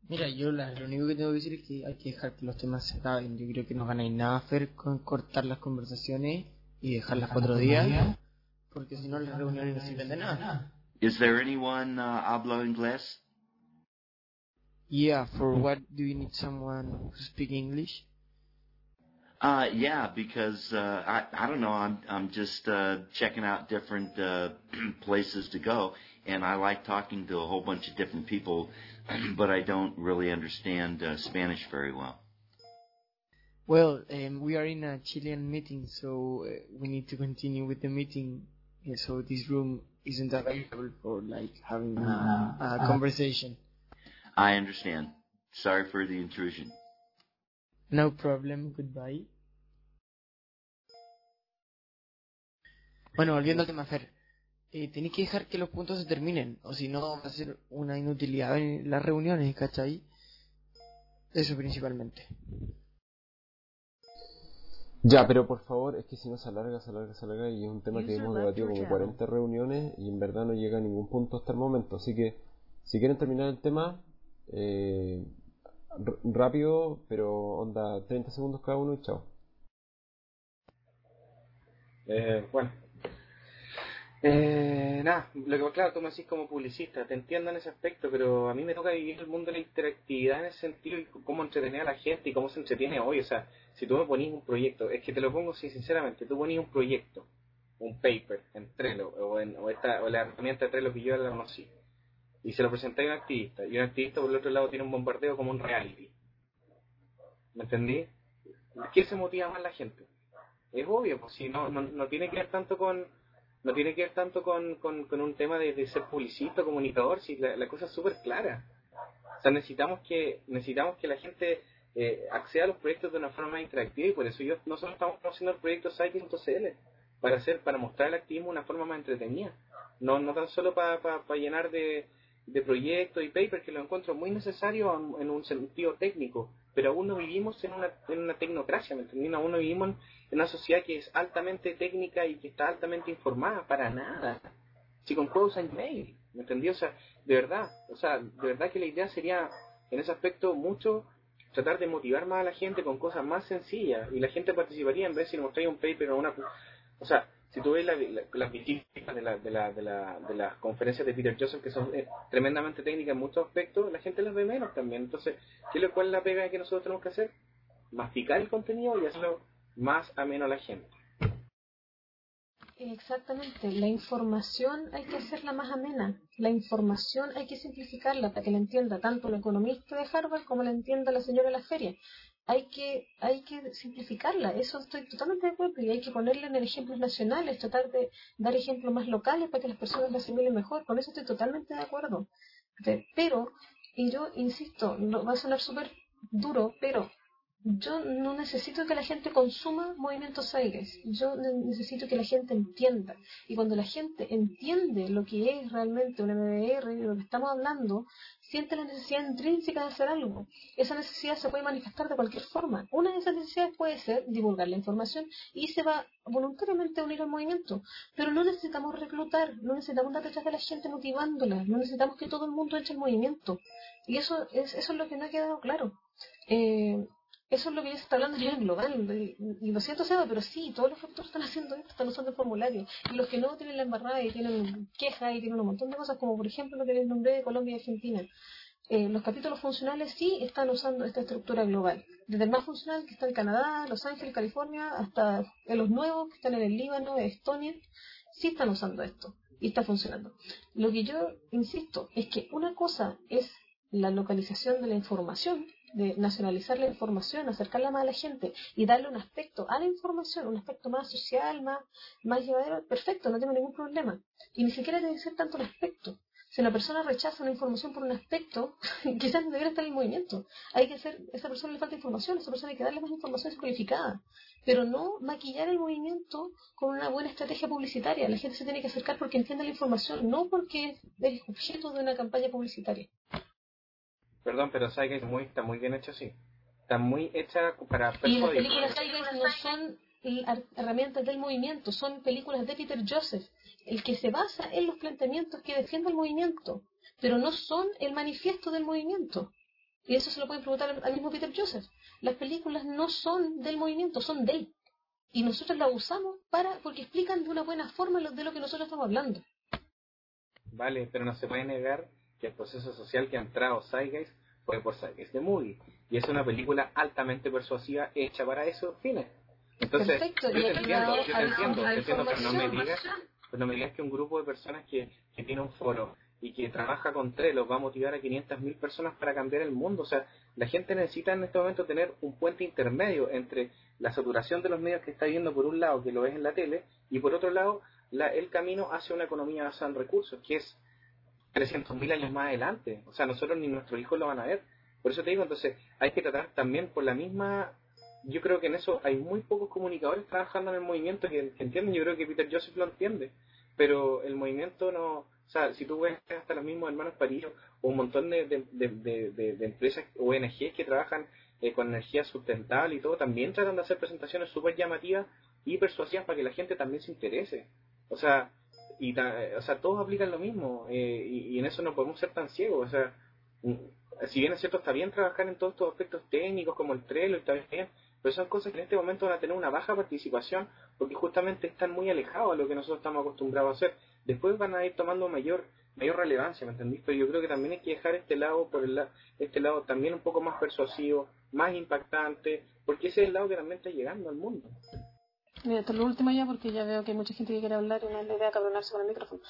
Mira, yo lo único que tengo que decir es que hay que dejar que los temas se acaben. Yo creo que no ganáis nada a hacer con cortar las conversaciones y dejarlas para otro día, porque si no las reuniones no sirven de nada. Is there anyone uh, habla inglés? Yeah, for what do you need someone who speaks English? Uh, yeah, because uh, I I don't know. I'm I'm just uh, checking out different uh, places to go, and I like talking to a whole bunch of different people, but I don't really understand uh, Spanish very well. Well, um, we are in a Chilean meeting, so uh, we need to continue with the meeting. So this room isn't available for like having a, a conversation. I understand. Sorry for the intrusion. No problem. Goodbye. Bueno, volviendo al tema, Fer. Eh, tenéis que dejar que los puntos se terminen, o si no va a ser una inutilidad en las reuniones, ¿cachai? Eso principalmente. Ya, pero por favor, es que si no se alarga, se alarga, se alarga, y es un tema que hemos debatido como 40 reuniones y en verdad no llega a ningún punto hasta el momento. Así que, si quieren terminar el tema, eh, rápido, pero onda 30 segundos cada uno y chao. Eh, bueno. Eh, nada, lo que claro, tú me decís como publicista, te entiendo en ese aspecto, pero a mí me toca vivir el mundo de la interactividad en ese sentido y cómo entretener a la gente y cómo se entretiene hoy. O sea, si tú me ponís un proyecto, es que te lo pongo así sinceramente, tú ponís un proyecto, un paper en Trello o, esta, o la herramienta de Trello que yo la conocí, y se lo presentáis a un activista, y un activista por el otro lado tiene un bombardeo como un reality. ¿Me entendí? ¿Qué se motiva más la gente? Es obvio, pues si no, no, no tiene que ver tanto con no tiene que ver tanto con, con, un tema de, ser publicista, comunicador, si la, cosa es súper clara. O sea, necesitamos que necesitamos que la gente eh, acceda a los proyectos de una forma más interactiva y por eso yo nosotros estamos haciendo el proyecto Psyche.cl para hacer para mostrar el activismo de una forma más entretenida. No no tan solo para llenar de, de proyectos y papers que lo encuentro muy necesario en, un sentido técnico, pero aún no vivimos en una, en una tecnocracia, ¿me entendí? Aún no vivimos en, una sociedad que es altamente técnica y que está altamente informada, para nada. Si con juegos hay mail, ¿me entendí? O sea, de verdad, o sea, de verdad que la idea sería, en ese aspecto, mucho tratar de motivar más a la gente con cosas más sencillas y la gente participaría en vez de si un paper o una... O sea, si tú ves la, la, las visitas de, la, de, de, de las conferencias de Peter Joseph, que son eh, tremendamente técnicas en muchos aspectos, la gente las ve menos también. Entonces, ¿qué es lo cual la pega que nosotros tenemos que hacer? Masticar el contenido y hacerlo más ameno a la gente. Exactamente, la información hay que hacerla más amena, la información hay que simplificarla para que la entienda tanto el economista de Harvard como la entienda la señora de la feria. Hay que, hay que simplificarla, eso estoy totalmente de acuerdo, y hay que ponerla en ejemplos nacionales, tratar de dar ejemplos más locales para que las personas la asimilen mejor, con eso estoy totalmente de acuerdo. Pero, y yo insisto, no, va a sonar súper duro, pero yo no necesito que la gente consuma movimientos aires, yo necesito que la gente entienda. Y cuando la gente entiende lo que es realmente un MBR y lo que estamos hablando, siente la necesidad intrínseca de hacer algo. Esa necesidad se puede manifestar de cualquier forma. Una de esas necesidades puede ser divulgar la información y se va voluntariamente a unir al movimiento. Pero no necesitamos reclutar, no necesitamos dar detrás de la gente motivándola, no necesitamos que todo el mundo entre al movimiento. Y eso es, eso es lo que no ha quedado claro. Eh, eso es lo que se está hablando a nivel global. Y, y lo siento, Seba, pero sí, todos los factores están haciendo esto, están usando el formulario. Y los que no tienen la embarrada y tienen quejas y tienen un montón de cosas, como por ejemplo lo que les nombré de Colombia y Argentina. Eh, los capítulos funcionales sí están usando esta estructura global. Desde el más funcional que está en Canadá, Los Ángeles, California, hasta los nuevos que están en el Líbano, Estonia, sí están usando esto y está funcionando. Lo que yo insisto es que una cosa es la localización de la información de nacionalizar la información, acercarla más a la gente y darle un aspecto a la información, un aspecto más social, más, más llevadero, perfecto, no tengo ningún problema. Y ni siquiera debe ser tanto el aspecto. Si una persona rechaza una información por un aspecto, quizás no debería estar en movimiento. Hay que hacer, a esa persona le falta información, a esa persona hay que darle más información cualificada. Pero no maquillar el movimiento con una buena estrategia publicitaria. La gente se tiene que acercar porque entiende la información, no porque es objeto de una campaña publicitaria. Perdón, pero Saiga muy, está muy bien hecha así. Está muy hecha para Y las películas no son herramientas del movimiento, son películas de Peter Joseph, el que se basa en los planteamientos que defiende el movimiento, pero no son el manifiesto del movimiento. Y eso se lo pueden preguntar al mismo Peter Joseph. Las películas no son del movimiento, son de él. Y nosotros las usamos para porque explican de una buena forma lo, de lo que nosotros estamos hablando. Vale, pero no se puede negar que el proceso social que ha entrado Zeitgeist fue por Zeitgeist de Movie. Y es una película altamente persuasiva hecha para esos fines. Entonces, Perfecto. yo te entiendo, yo te entiendo, te entiendo, pero no me digas, pero no me digas que un grupo de personas que, que tiene un foro y que trabaja con Trello va a motivar a 500.000 personas para cambiar el mundo. O sea, la gente necesita en este momento tener un puente intermedio entre la saturación de los medios que está viendo por un lado, que lo ves en la tele, y por otro lado, la- el camino hacia una economía basada en recursos, que es 300.000 años más adelante. O sea, nosotros ni nuestros hijos lo van a ver. Por eso te digo, entonces, hay que tratar también por la misma... Yo creo que en eso hay muy pocos comunicadores trabajando en el movimiento que, entienden. Yo creo que Peter Joseph lo entiende. Pero el movimiento no... O sea, si tú ves hasta los mismos hermanos Parillo o un montón de, de, de, de- de- de empresas ONGs que trabajan eh, con energía sustentable y todo, también tratan de hacer presentaciones súper llamativas y persuasivas para que la gente también se interese. O sea, y ta- o sea todos aplican lo mismo eh, y, y en eso no podemos ser tan ciegos. O sea, si bien es cierto, está bien trabajar en todos estos aspectos técnicos como el Trello, está bien, pero son cosas que en este momento van a tener una baja participación porque justamente están muy alejados a lo que nosotros estamos acostumbrados a hacer. Después van a ir tomando mayor mayor relevancia, ¿me entendís? Pero yo creo que también hay que dejar este lado por el este lado también un poco más persuasivo, más impactante, porque ese es el lado que también está llegando al mundo. Mira, esto es lo último ya porque ya veo que hay mucha gente que quiere hablar y no es la idea cabronarse con el micrófono.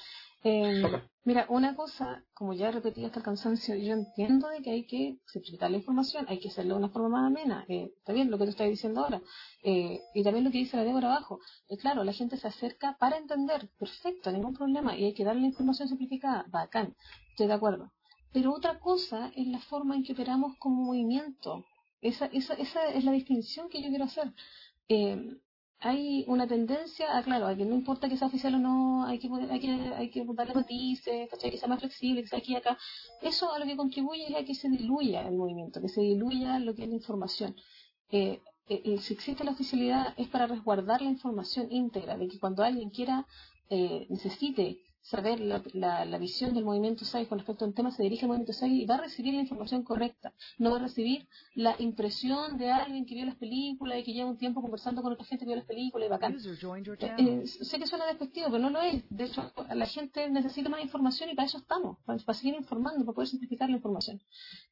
Eh, mira, una cosa, como ya he repetido hasta el cansancio, yo entiendo de que hay que simplificar la información, hay que hacerlo de una forma más amena. Eh, está bien lo que tú estás diciendo ahora. Eh, y también lo que dice la Débora abajo. Eh, claro, la gente se acerca para entender. Perfecto, ningún problema. Y hay que darle la información simplificada. Bacán. Estoy de acuerdo. Pero otra cosa es la forma en que operamos como movimiento. Esa, esa, esa es la distinción que yo quiero hacer. Eh, hay una tendencia a, claro, a que no importa que sea oficial o no, hay que hay que, hay que darle matices, que sea más flexible, que sea aquí y acá. Eso a lo que contribuye es a que se diluya el movimiento, que se diluya lo que es la información. Eh, eh, si existe la oficialidad es para resguardar la información íntegra, de que cuando alguien quiera, eh, necesite saber la, la, visión del movimiento SAI con respecto a un tema, se dirige al movimiento SAI y va a recibir la información correcta. No va a recibir la impresión de alguien que vio las películas y que lleva un tiempo conversando con otra gente que vio las películas y bacán. Eh, eh, sé que suena despectivo, pero no lo es. De hecho, la gente necesita más información y para eso estamos, para, seguir informando, para poder simplificar la información.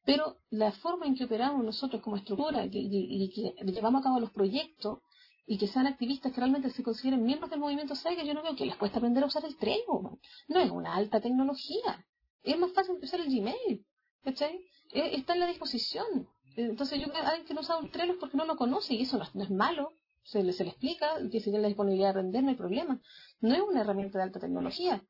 Pero la forma en que operamos nosotros como estructura y, y que llevamos a cabo los proyectos y que sean activistas que realmente se consideren miembros del movimiento que yo no veo que les cuesta aprender a usar el Trello. No es una alta tecnología. Es más fácil usar el Gmail. ¿Cachai? Eh, está en la disposición. Entonces, yo alguien que no usa un Trello es porque no lo conoce y eso no, es malo. Se le, se le explica que si tiene la disponibilidad de aprender no hay problema. No es una herramienta de alta tecnología.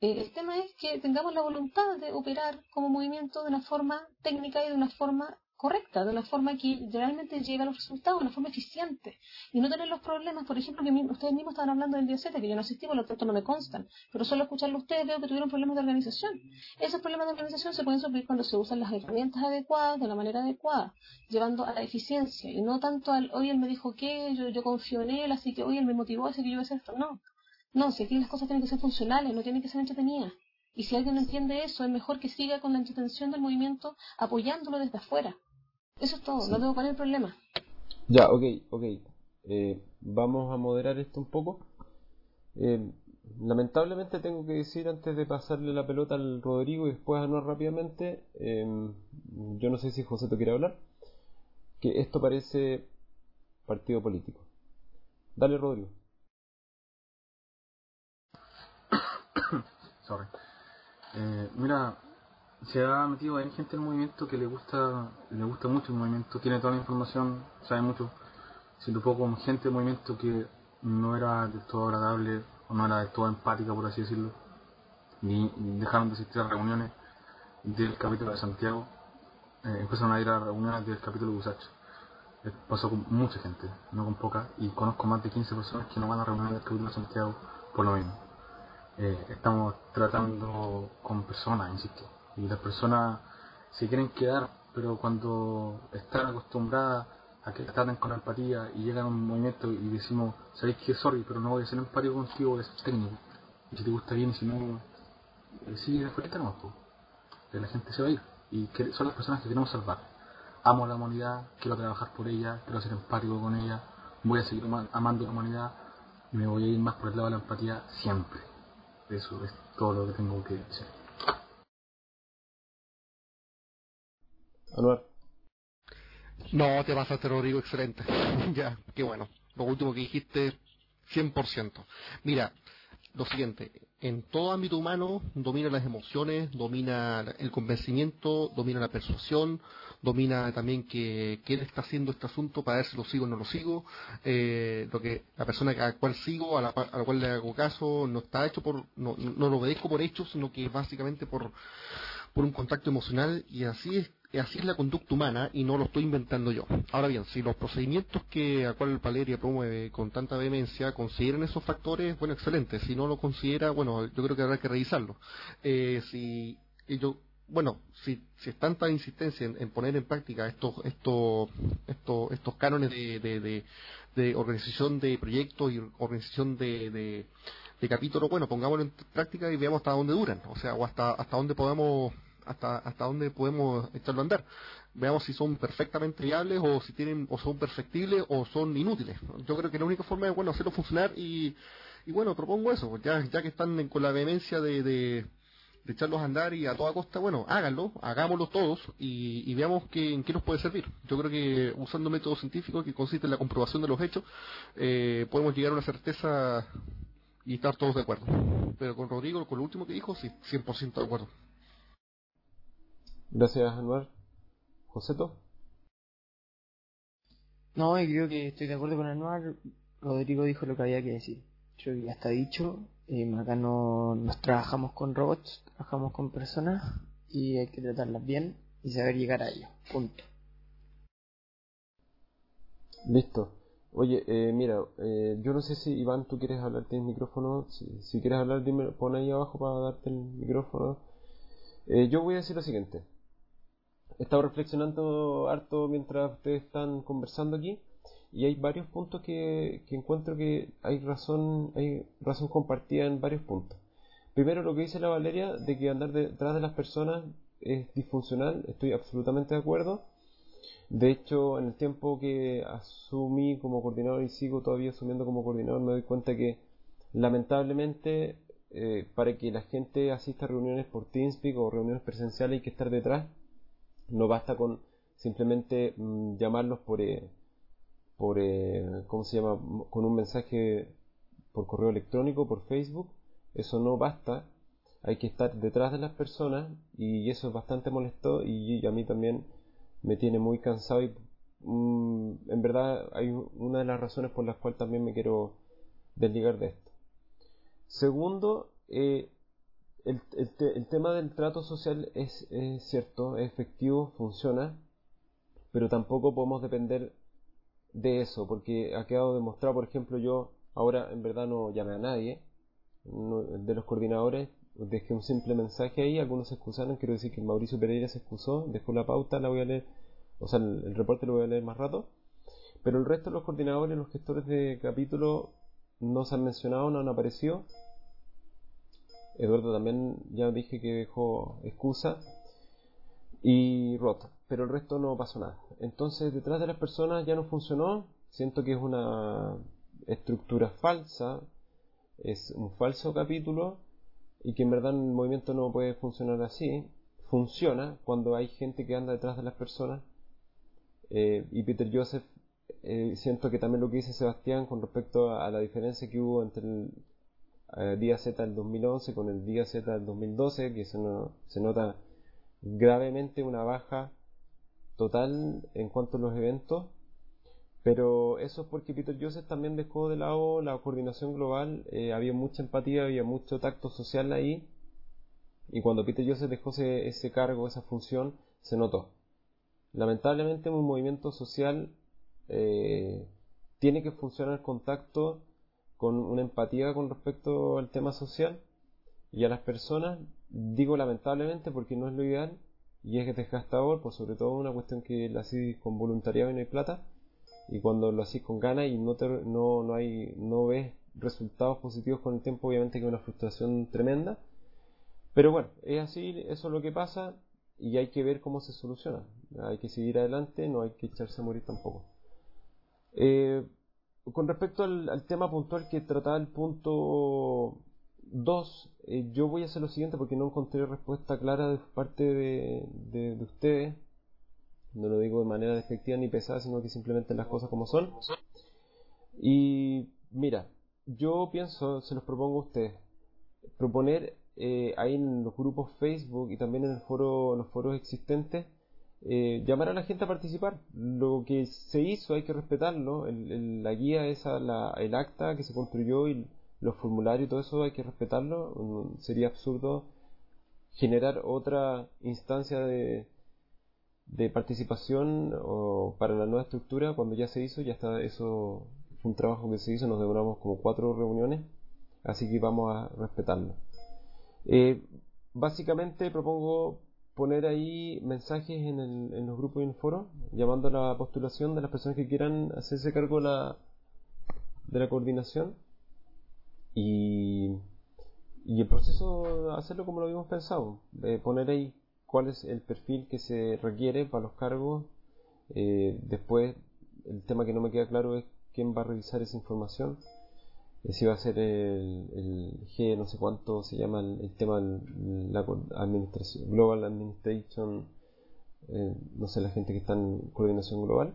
Eh, el tema es que tengamos la voluntad de operar como movimiento de una forma técnica y de una forma correcta, de una forma que realmente llegue a los resultados, de una forma eficiente, y no tener los problemas, por ejemplo, que ustedes mismos estaban hablando del 17, que yo no asistí, por lo tanto no me constan, pero solo escucharlo ustedes veo que tuvieron problemas de organización. Esos problemas de organización se pueden suplir cuando se usan las herramientas adecuadas, de la manera adecuada, llevando a la eficiencia, y no tanto al, hoy él me dijo que, yo, yo confío en él, así que hoy él me motivó, así que yo voy a hacer esto. No, no, si aquí las cosas tienen que ser funcionales, no tienen que ser entretenidas. Y si alguien no entiende eso, es mejor que siga con la entretención del movimiento apoyándolo desde afuera. Eso es todo, no tengo cuál es el problema. Ya, ok, ok. Eh, vamos a moderar esto un poco. Eh, lamentablemente tengo que decir antes de pasarle la pelota al Rodrigo y después a no rápidamente, eh, yo no sé si José te quiere hablar, que esto parece partido político. Dale, Rodrigo. Sorry. mira, se ha metido hay gente en el movimiento que le gusta le gusta mucho el movimiento, tiene toda la información, sabe mucho. Siento poco con gente del movimiento que no era del todo agradable o no era del todo empática, por así decirlo. Y, dejaron de asistir a reuniones del capítulo de Santiago. Eh, empezaron a ir a reuniones del capítulo de Usach. Eh, pasó con mucha gente, no con poca, y conozco más de 15 personas que no van a reuniones del capítulo de Santiago por lo mismo. Eh, estamos tratando con personas, insisto, y las personas se quieren quedar, pero cuando están acostumbradas a que traten con empatía y llegan a un movimiento y decimos, sabéis que sorry, pero no voy a ser empático contigo, voy a técnico. Y si te gusta bien y si no, eh, sigue después que tenemos, la gente se va a ir. Y son las personas que queremos salvar. Amo la humanidad, quiero trabajar por ella, quiero ser empático con ella, voy a seguir amando la humanidad y me voy a ir más por el lado de la empatía siempre. Eso es todo lo que tengo que decir. No, te pasaste, Rodrigo, excelente. ya, qué bueno. Lo último que dijiste, 100%. Mira, lo siguiente, en todo ámbito humano domina las emociones, domina el convencimiento, domina la persuasión, domina también que quién está haciendo este asunto para ver si lo sigo o no lo sigo, eh, lo que la persona a la cual sigo, a la, cual le hago caso, no está hecho por, no, no lo obedezco por hechos, sino que básicamente por, por un contacto emocional y así es así es la conducta humana y no lo estoy inventando yo. Ahora bien, si los procedimientos que a cual Valeria promueve con tanta vehemencia consideran esos factores, bueno, excelente. Si no lo considera, bueno, yo creo que habrá que revisarlo. Eh, si yo, bueno, si, si es tanta insistencia en, poner en práctica estos estos estos, estos cánones de, de, organización de proyectos y organización de, de, capítulos, bueno, pongámoslo en práctica y veamos hasta dónde duran, o sea, o hasta hasta dónde podamos hasta, hasta dónde podemos echarlo a andar. Veamos si son perfectamente viables o si tienen, o son perfectibles o son inútiles. Yo creo que la única forma es, bueno, hacerlo funcionar y, y bueno, propongo eso, ya, ya que están con la vehemencia de, de, echarlos a andar y a toda costa, bueno, háganlo, hagámoslo todos y, veamos qué, en qué nos puede servir. Yo creo que usando métodos científicos que consiste en la comprobación de los hechos, eh, podemos llegar a una certeza y estar todos de acuerdo. Pero con Rodrigo, con lo último que dijo, sí, 100% de acuerdo. Gracias, Anuar. ¿Joseto? No, creo que estoy de acuerdo con Anuar. Rodrigo dijo lo que había que decir. Yo ya está dicho. Eh, acá no nos trabajamos con robots, trabajamos con personas y hay que tratarlas bien y saber llegar a ellos. Punto. Listo. Oye, eh, mira, eh, yo no sé si Iván, tú quieres hablar, tienes micrófono. Si, quieres hablar, dime, pon ahí abajo para darte el micrófono. Eh, yo voy a decir lo siguiente. He estado reflexionando harto mientras ustedes están conversando aquí y hay varios puntos que, que encuentro que hay razón, hay razón compartida en varios puntos. Primero, lo que dice la Valeria de que andar detrás de las personas es disfuncional, estoy absolutamente de acuerdo de hecho, en el tiempo que asumí como coordinador y sigo todavía asumiendo como coordinador, me doy cuenta que lamentablemente eh, para que la gente asista a reuniones por Teamspeak o reuniones presenciales hay que estar detrás. No basta con simplemente mm, llamarlos por, eh, por eh, ¿cómo se llama? Con un mensaje por correo electrónico, por Facebook. Eso no basta. Hay que estar detrás de las personas y eso es bastante molesto y a mí también me tiene muy cansado y mm, en verdad hay una de las razones por las cuales también me quiero desligar de esto. Segundo, eh, el, el, tema del trato social es, es, cierto, es efectivo, funciona, pero tampoco podemos depender de eso, porque ha quedado demostrado, por ejemplo, yo ahora en verdad no llamé a nadie de los coordinadores, dejé un simple mensaje ahí, algunos se excusaron, quiero decir que Mauricio Pereira se excusó, dejó la pauta, la voy a leer, o sea, el, reporte lo voy a leer más rato, pero el resto de los coordinadores, los gestores de capítulo no se han mencionado, no han aparecido. Eduardo también ya dije que dejó excusa y rota, pero el resto no pasó nada. Entonces, detrás de las personas ya no funcionó, siento que es una estructura falsa, es un falso capítulo y que en verdad el movimiento no puede funcionar así. Funciona cuando hay gente que anda detrás de las personas. Eh, y Peter Joseph, eh, siento que también lo que dice Sebastián con respecto a, la diferencia que hubo entre el eh, día Z del 2011 con el día Z del 2012, que se, se nota gravemente una baja total en cuanto a los eventos pero eso es porque Peter Joseph también dejó de lado la coordinación global, eh, había mucha empatía, había mucho tacto social ahí, y cuando Peter Joseph dejó ese, cargo, esa función, se notó. Lamentablemente un movimiento social eh, tiene que funcionar en contacto con una empatía con respecto al tema social y a las personas, digo lamentablemente porque no es lo ideal y es desgastador, pues sobre todo una cuestión que la hace con voluntariado y no hay plata, y cuando lo haces con ganas y no, no, no, hay, no ves resultados positivos con el tiempo, obviamente que es una frustración tremenda. Pero bueno, es así, eso es lo que pasa y hay que ver cómo se soluciona. Hay que seguir adelante, no hay que echarse a morir tampoco. Eh, con respecto al, tema puntual que trataba el punto 2, eh, yo voy a hacer lo siguiente porque no encontré respuesta clara de parte de, de, de ustedes no lo digo de manera despectiva ni pesada, sino que simplemente las cosas como son. Y mira, yo pienso, se los propongo a ustedes, proponer eh, ahí en los grupos Facebook y también en el foro, los foros existentes, eh, llamar a la gente a participar. Lo que se hizo hay que respetarlo. la guía esa, la, el acta que se construyó y los formularios y todo eso hay que respetarlo. Mm, sería absurdo generar otra instancia de, de participación o para la nueva estructura cuando ya se hizo, ya está, eso fue un trabajo que se hizo, nos demoramos como cuatro reuniones, así que vamos a respetarlo. Eh, básicamente propongo poner ahí mensajes en, el, en los grupos y en el foro, llamando a la postulación de las personas que quieran hacerse cargo de la, de la coordinación y, y el proceso hacerlo como lo habíamos pensado, poner ahí cuál es el perfil que se requiere para los cargos. Eh, después, el tema que no me queda claro es quién va a revisar esa información. Si va a ser el, el, G, no sé cuánto se llama el, tema la administración, Global Administration, eh, no sé, la gente que está en coordinación global.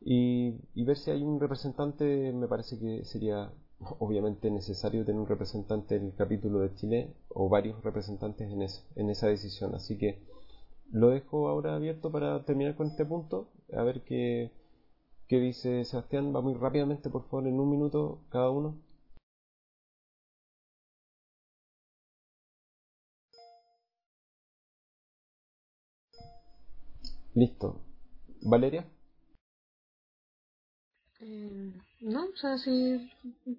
Y, y ver si hay un representante, me parece que sería obviamente necesario tener un representante del capítulo de Chile o varios representantes en, en esa decisión. Así que lo dejo ahora abierto para terminar con este punto. A ver qué, qué dice Sebastián. Va muy rápidamente, por favor, en un minuto cada uno. Listo. Valeria. Eh, no, o sea, si,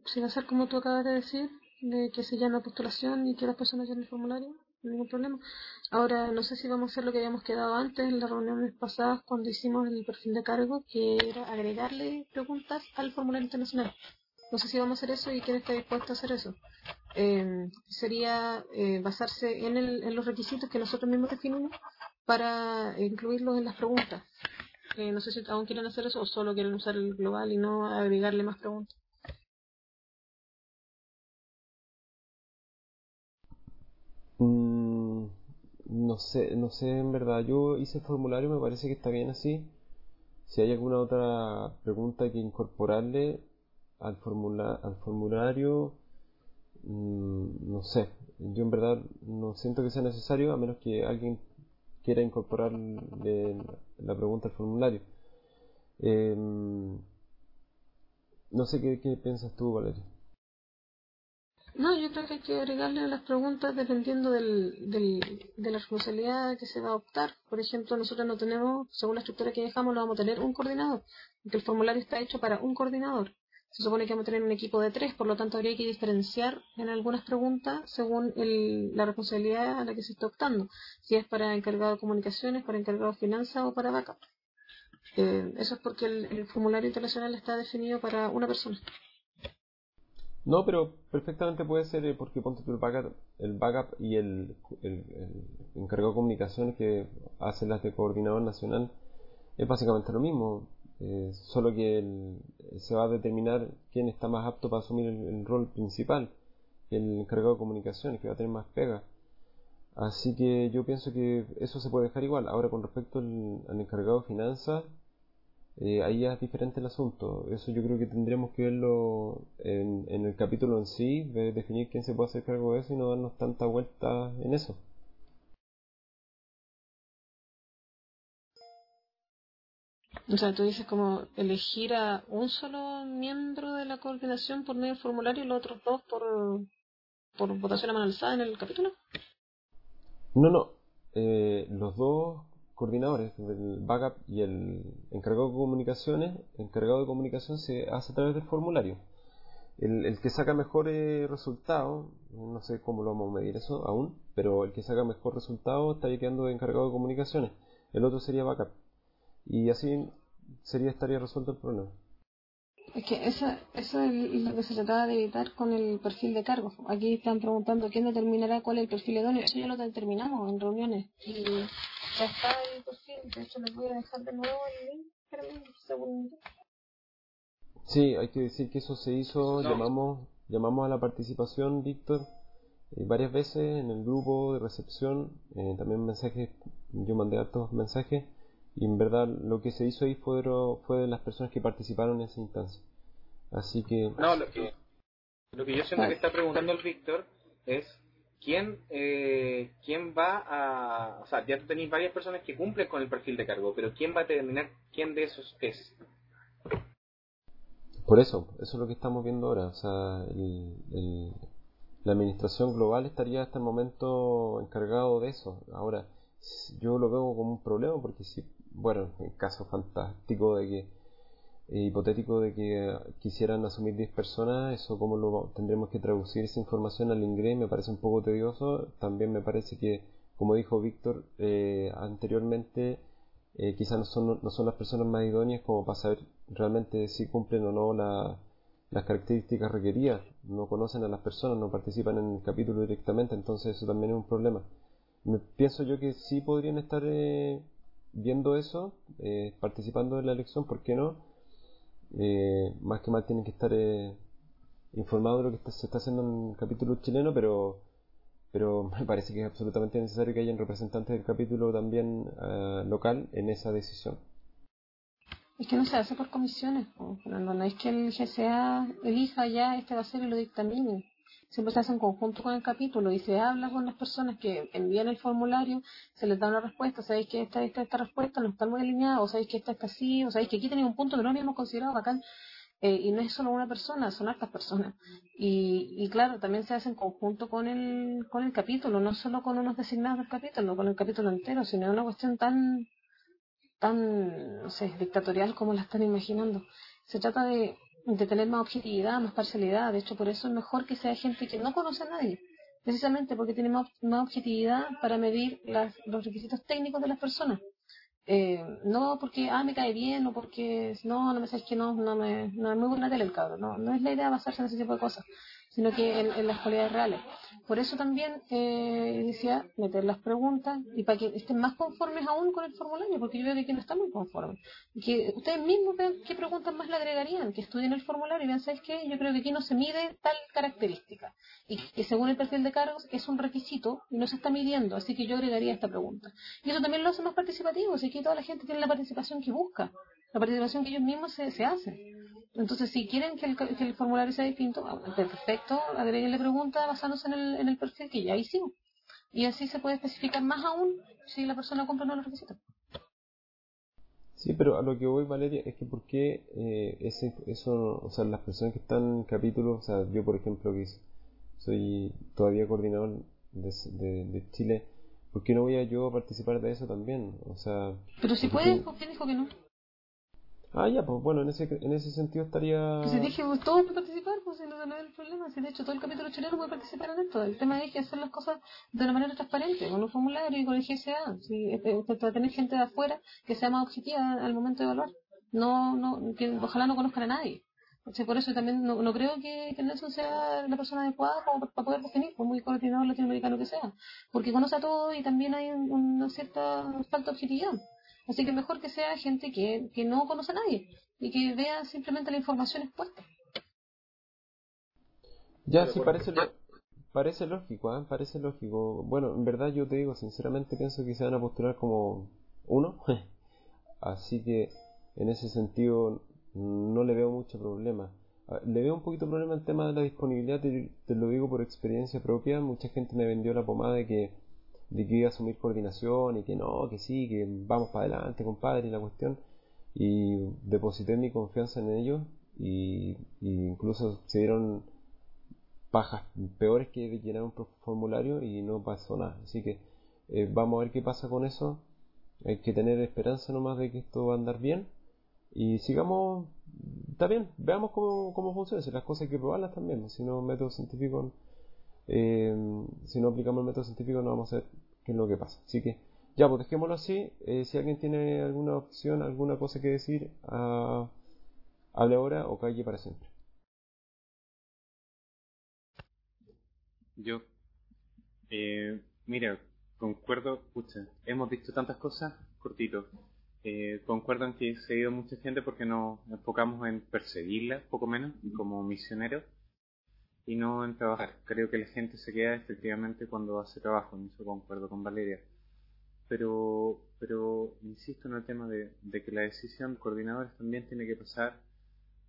si va a ser como tú acabas de decir, de que se llame postulación y que las personas llenen el formulario, ningún problema. Ahora, no sé si vamos a hacer lo que habíamos quedado antes en las reuniones pasadas cuando hicimos el perfil de cargo, que era agregarle preguntas al formulario internacional. No sé si vamos a hacer eso y quién está dispuesto a hacer eso. Eh, sería eh, basarse en, el, en los requisitos que nosotros mismos definimos para incluirlos en las preguntas no sé si aún quieren hacer eso o solo quieren usar el global y no agregarle más preguntas. Mm, no sé, no sé en verdad. Yo hice el formulario, me parece que está bien así. Si hay alguna otra pregunta que incorporarle al, formula al formulario, mm, no sé. Yo en verdad no siento que sea necesario, a menos que alguien quiera incorporar la pregunta al formulario. Em, no sé qué, piensas tú, Valeria. No, yo creo que hay que agregarle las preguntas dependiendo del, del, de la responsabilidad que se va a optar. Por ejemplo, nosotros no tenemos, según la estructura que dejamos, no vamos a tener un coordinador, porque el formulario está hecho para un coordinador. Se supone que vamos a tener un equipo de tres, por lo tanto habría que diferenciar en algunas preguntas según el, la responsabilidad a la que se está optando, si es para encargado de comunicaciones, para encargado de finanzas o para backup. Eh, eso es porque el, formulario internacional está definido para una persona. No, pero perfectamente puede ser eh, porque ponte tú el backup, el backup y el, el, encargado de comunicaciones que hace las de coordinador nacional es básicamente lo mismo. Eh, solo que se va a determinar quién está más apto para asumir el, rol principal, el encargado de comunicaciones, que va a tener más pega. Así que yo pienso que eso se puede dejar igual. Ahora con respecto al, encargado de finanzas, eh, ahí ya es diferente el asunto. Eso yo creo que tendríamos que verlo en, en el capítulo en sí, de definir quién se puede hacer cargo de eso y no darnos tanta vuelta en eso. O sea, tú dices como elegir a un solo miembro de la coordinación por medio del formulario y los otros dos por, por votación a mano alzada en el capítulo. No, no. Eh, los dos coordinadores, el backup y el encargado de comunicaciones, encargado de comunicación se hace a través del formulario. El, el que saca mejor resultado, no sé cómo lo vamos a medir eso aún, pero el que saca mejor resultado estaría quedando de encargado de comunicaciones. El otro sería backup y así sería estaría resuelto el problema. Es que eso, eso es lo que se trataba de evitar con el perfil de cargo. Aquí están preguntando quién determinará cuál es el perfil idóneo. Eso ya lo determinamos en reuniones. Y ya está el perfil. De hecho, les voy a dejar de nuevo el link. un segundo. Sí, hay que decir que eso se hizo. Llamamos, llamamos a la participación, Víctor, eh, varias veces en el grupo de recepción. Eh, también mensajes, yo mandé hartos mensajes y en verdad lo que se hizo ahí fue, fue de las personas que participaron en esa instancia. Así que... No, lo que, lo que yo siento que está preguntando el Víctor es quién, eh, quién va a... O sea, ya tenéis varias personas que cumplen con el perfil de cargo, pero ¿quién va a determinar quién de esos es? Por eso, eso es lo que estamos viendo ahora. O sea, el, la administración global estaría hasta el momento encargado de eso. Ahora, yo lo veo como un problema porque si bueno, en caso fantástico de que eh, hipotético de que quisieran asumir 10 personas, eso como lo tendremos que traducir esa información al inglés me parece un poco tedioso. También me parece que, como dijo Víctor eh, anteriormente, eh, quizás no son, no son las personas más idóneas como para saber realmente si cumplen o no las características requeridas. No conocen a las personas, no participan en el capítulo directamente, entonces eso también es un problema. me pienso yo que sí podrían estar eh, viendo eso, participando en la elección, ¿por qué no? Eh, más que mal tienen que estar informados de lo que se está haciendo en el capítulo chileno, pero pero me parece que es absolutamente necesario que hayan representantes del capítulo también eh, local en esa decisión. Es que no se hace por comisiones, no es que el GCA elija ya este va a ser y lo dictamine. Siempre se hace en conjunto con el capítulo y se habla con las personas que envían el formulario, se les da una respuesta, sabéis que esta, esta, esta respuesta no está muy alineada, o sabéis que esta está así, o sabéis que aquí tenéis un punto que no habíamos considerado bacán. Eh, y no es solo una persona, son hartas personas. Y, y claro, también se hace en conjunto con el, con el capítulo, no solo con unos designados del capítulo, con el capítulo entero, sino una cuestión tan, tan, no sé, dictatorial como la están imaginando. Se trata de, de tener más objetividad, más parcialidad. De hecho, por eso es mejor que sea gente que no conoce a nadie. Precisamente porque tiene más, más objetividad para medir las, los requisitos técnicos de las personas. Eh, no porque, ah, me cae bien o porque, no, no me sabes que no, no, me, no es muy buena tele el cabro. No, no es la idea basarse en ese tipo de cosas, sino que en, las cualidades reales. Por eso también eh, decía meter las preguntas y para que estén más conformes aún con el formulario, porque yo veo que aquí no está muy conforme. Que ustedes mismos vean qué preguntas más le agregarían, que estudien el formulario y vean, ¿sabes qué? Yo creo que aquí no se mide tal característica y que según el perfil de cargos es un requisito y no se está midiendo, así que yo agregaría esta pregunta. Y eso también lo hace más participativo, así que toda la gente tiene la participación que busca, la participación que ellos mismos se, se hacen. Entonces, si quieren que el, que el formulario sea distinto, ah, perfecto, agreguenle preguntas basándose en el, en el perfil que ya hicimos. Y así se puede especificar más aún si la persona cumple o no los requisitos. Sí, pero a lo que voy, Valeria, es que por qué eh, ese, eso, o sea, las personas que están en capítulos, o sea, yo por ejemplo que soy todavía coordinador de, de, de Chile, ¿por qué no voy a yo a participar de eso también? O sea... Pero si puedes, ¿quién dijo que no? Ah, ya, pues bueno, en ese, en ese sentido estaría... Pues si dije, pues, todos pueden participar, pues no, no es el problema. Si de hecho todo el capítulo chileno puede participar en esto. El tema es que hacer las cosas de una manera transparente, con un formulario y con el GSA. Si, para tener gente de afuera que sea más objetiva al momento de evaluar. No, no, que ojalá no conozcan a nadie. O por eso también no, no creo que, que Nelson sea la persona adecuada como para poder definir, por muy coordinador latinoamericano que sea. Porque conoce a todo y también hay un- una cierta falta de objetividad. Así que mejor que sea gente que, que no conoce a nadie y que vea simplemente la información expuesta. Ya, sí, parece, lo- parece lógico, ¿ah? Parece lógico. Bueno, en verdad yo te digo, sinceramente pienso que se van a postular como uno. Así que en ese sentido no le veo mucho problema. Le veo un poquito problema el tema de la disponibilidad, te, te lo digo por experiencia propia. Mucha gente me vendió la pomada de que, de que iba a asumir coordinación y que no, que sí, que vamos para adelante, compadre, y la cuestión. Y deposité mi confianza en ellos y, incluso se dieron pajas peores que llenar un formulario y no pasó nada. Así que eh, vamos a ver qué pasa con eso. Hay que tener esperanza nomás de que esto va a andar bien. Y sigamos, está bien, veamos cómo, cómo funciona. Si las cosas hay que probarlas también. pues, Si no, método científico, eh, si no aplicamos el método científico, no vamos a ver qué es lo que pasa. Así que, ya, pues dejémoslo así. Eh, si alguien tiene alguna opción, alguna cosa que decir, ah, hable ahora o calle para siempre. Yo, eh, mira, concuerdo, pucha, hemos visto tantas cosas, cortito. Eh, concuerdo en que se ha ido mucha gente porque nos enfocamos en perseguirla, poco menos, como misioneros, y no en trabajar. Creo que la gente se queda efectivamente cuando hace trabajo, en eso concuerdo con Valeria. Pero, pero insisto en el tema de, que la decisión de coordinadores también tiene que pasar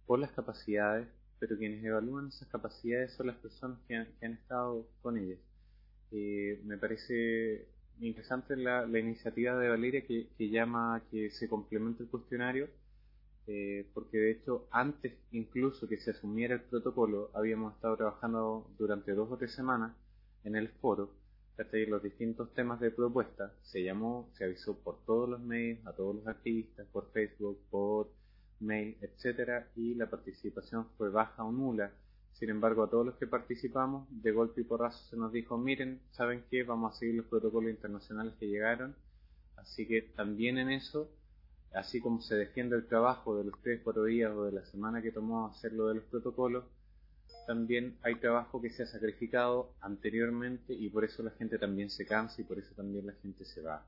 por las capacidades, pero quienes evalúan esas capacidades son las personas que han, que han estado con ellas. Eh, me parece interesante la, la iniciativa de Valeria que, que llama a que se complemente el cuestionario, eh, porque de hecho antes incluso que se asumiera el protocolo habíamos estado trabajando durante dos o tres semanas en el foro, los distintos temas de propuesta, se llamó, se avisó por todos los medios, a todos los activistas, por Facebook, por mail, etcétera, y la participación fue baja o nula. Sin embargo, a todos los que participamos, de golpe y porrazo se nos dijo, miren, ¿saben qué? Vamos a seguir los protocolos internacionales que llegaron. Así que también en eso, así como se defiende el trabajo de los tres, cuatro días o de la semana que tomó hacer lo de los protocolos, también hay trabajo que se ha sacrificado anteriormente y por eso la gente también se cansa y por eso también la gente se va.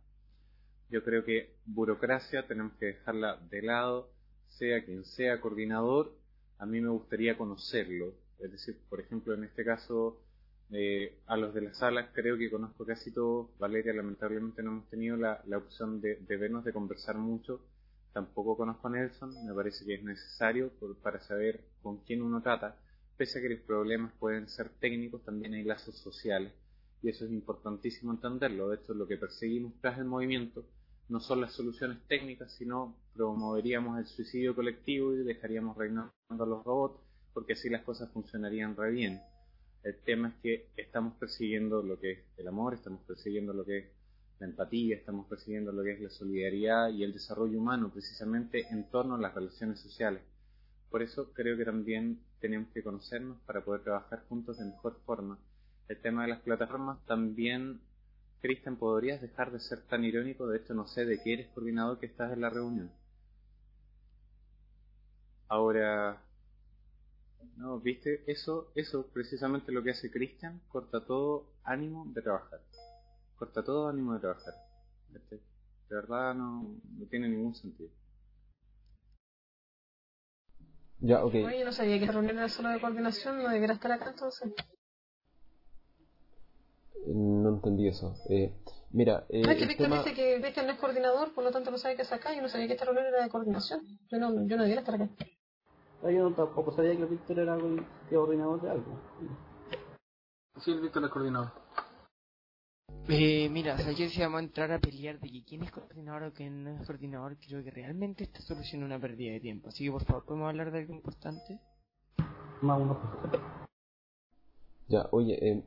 Yo creo que burocracia tenemos que dejarla de lado, sea quien sea coordinador, a mí me gustaría conocerlo. Es decir, por ejemplo, en este caso, eh, a los de las salas creo que conozco casi todos. Valeria, lamentablemente no hemos tenido la, opción de, vernos, de conversar mucho. Tampoco conozco a Nelson, me parece que es necesario para saber con quién uno trata pese a que los problemas pueden ser técnicos, también hay lazos sociales. Y eso es importantísimo entenderlo. De hecho, lo que perseguimos tras el movimiento no son las soluciones técnicas, sino promoveríamos el suicidio colectivo y dejaríamos reinando a los robots, porque así las cosas funcionarían re bien. El tema es que estamos persiguiendo lo que es el amor, estamos persiguiendo lo que es la empatía, estamos persiguiendo lo que es la solidaridad y el desarrollo humano, precisamente en torno a las relaciones sociales. Por eso creo que también tenemos que conocernos para poder trabajar juntos de mejor forma. El tema de las plataformas también, Cristian, ¿podrías dejar de ser tan irónico? De hecho, no sé de qué eres coordinador que estás en la reunión. Ahora, no, viste, eso, eso precisamente lo que hace Cristian, corta todo ánimo de trabajar. Corta todo ánimo de trabajar. De verdad no, no tiene ningún sentido. Ya, ok. Oye, no sabía que la reunión era solo de coordinación, no debería estar acá entonces. No entendí eso. Eh, mira, eh, es que Víctor dice que Víctor no es coordinador, por lo tanto no sabe qué es acá. Yo no sabía que esta reunión era de coordinación. Yo no, yo no debería estar acá. Ah, yo tampoco sabía que Víctor era coordinador de algo. Sí, el Víctor es coordinador. Eh, mira, o sea, yo si vamos a entrar a pelear de que quién es coordinador o quién no es coordinador, creo que realmente esta solución es una pérdida de tiempo. Así que por favor, ¿podemos hablar de algo importante? Más uno. Ya, oye, eh,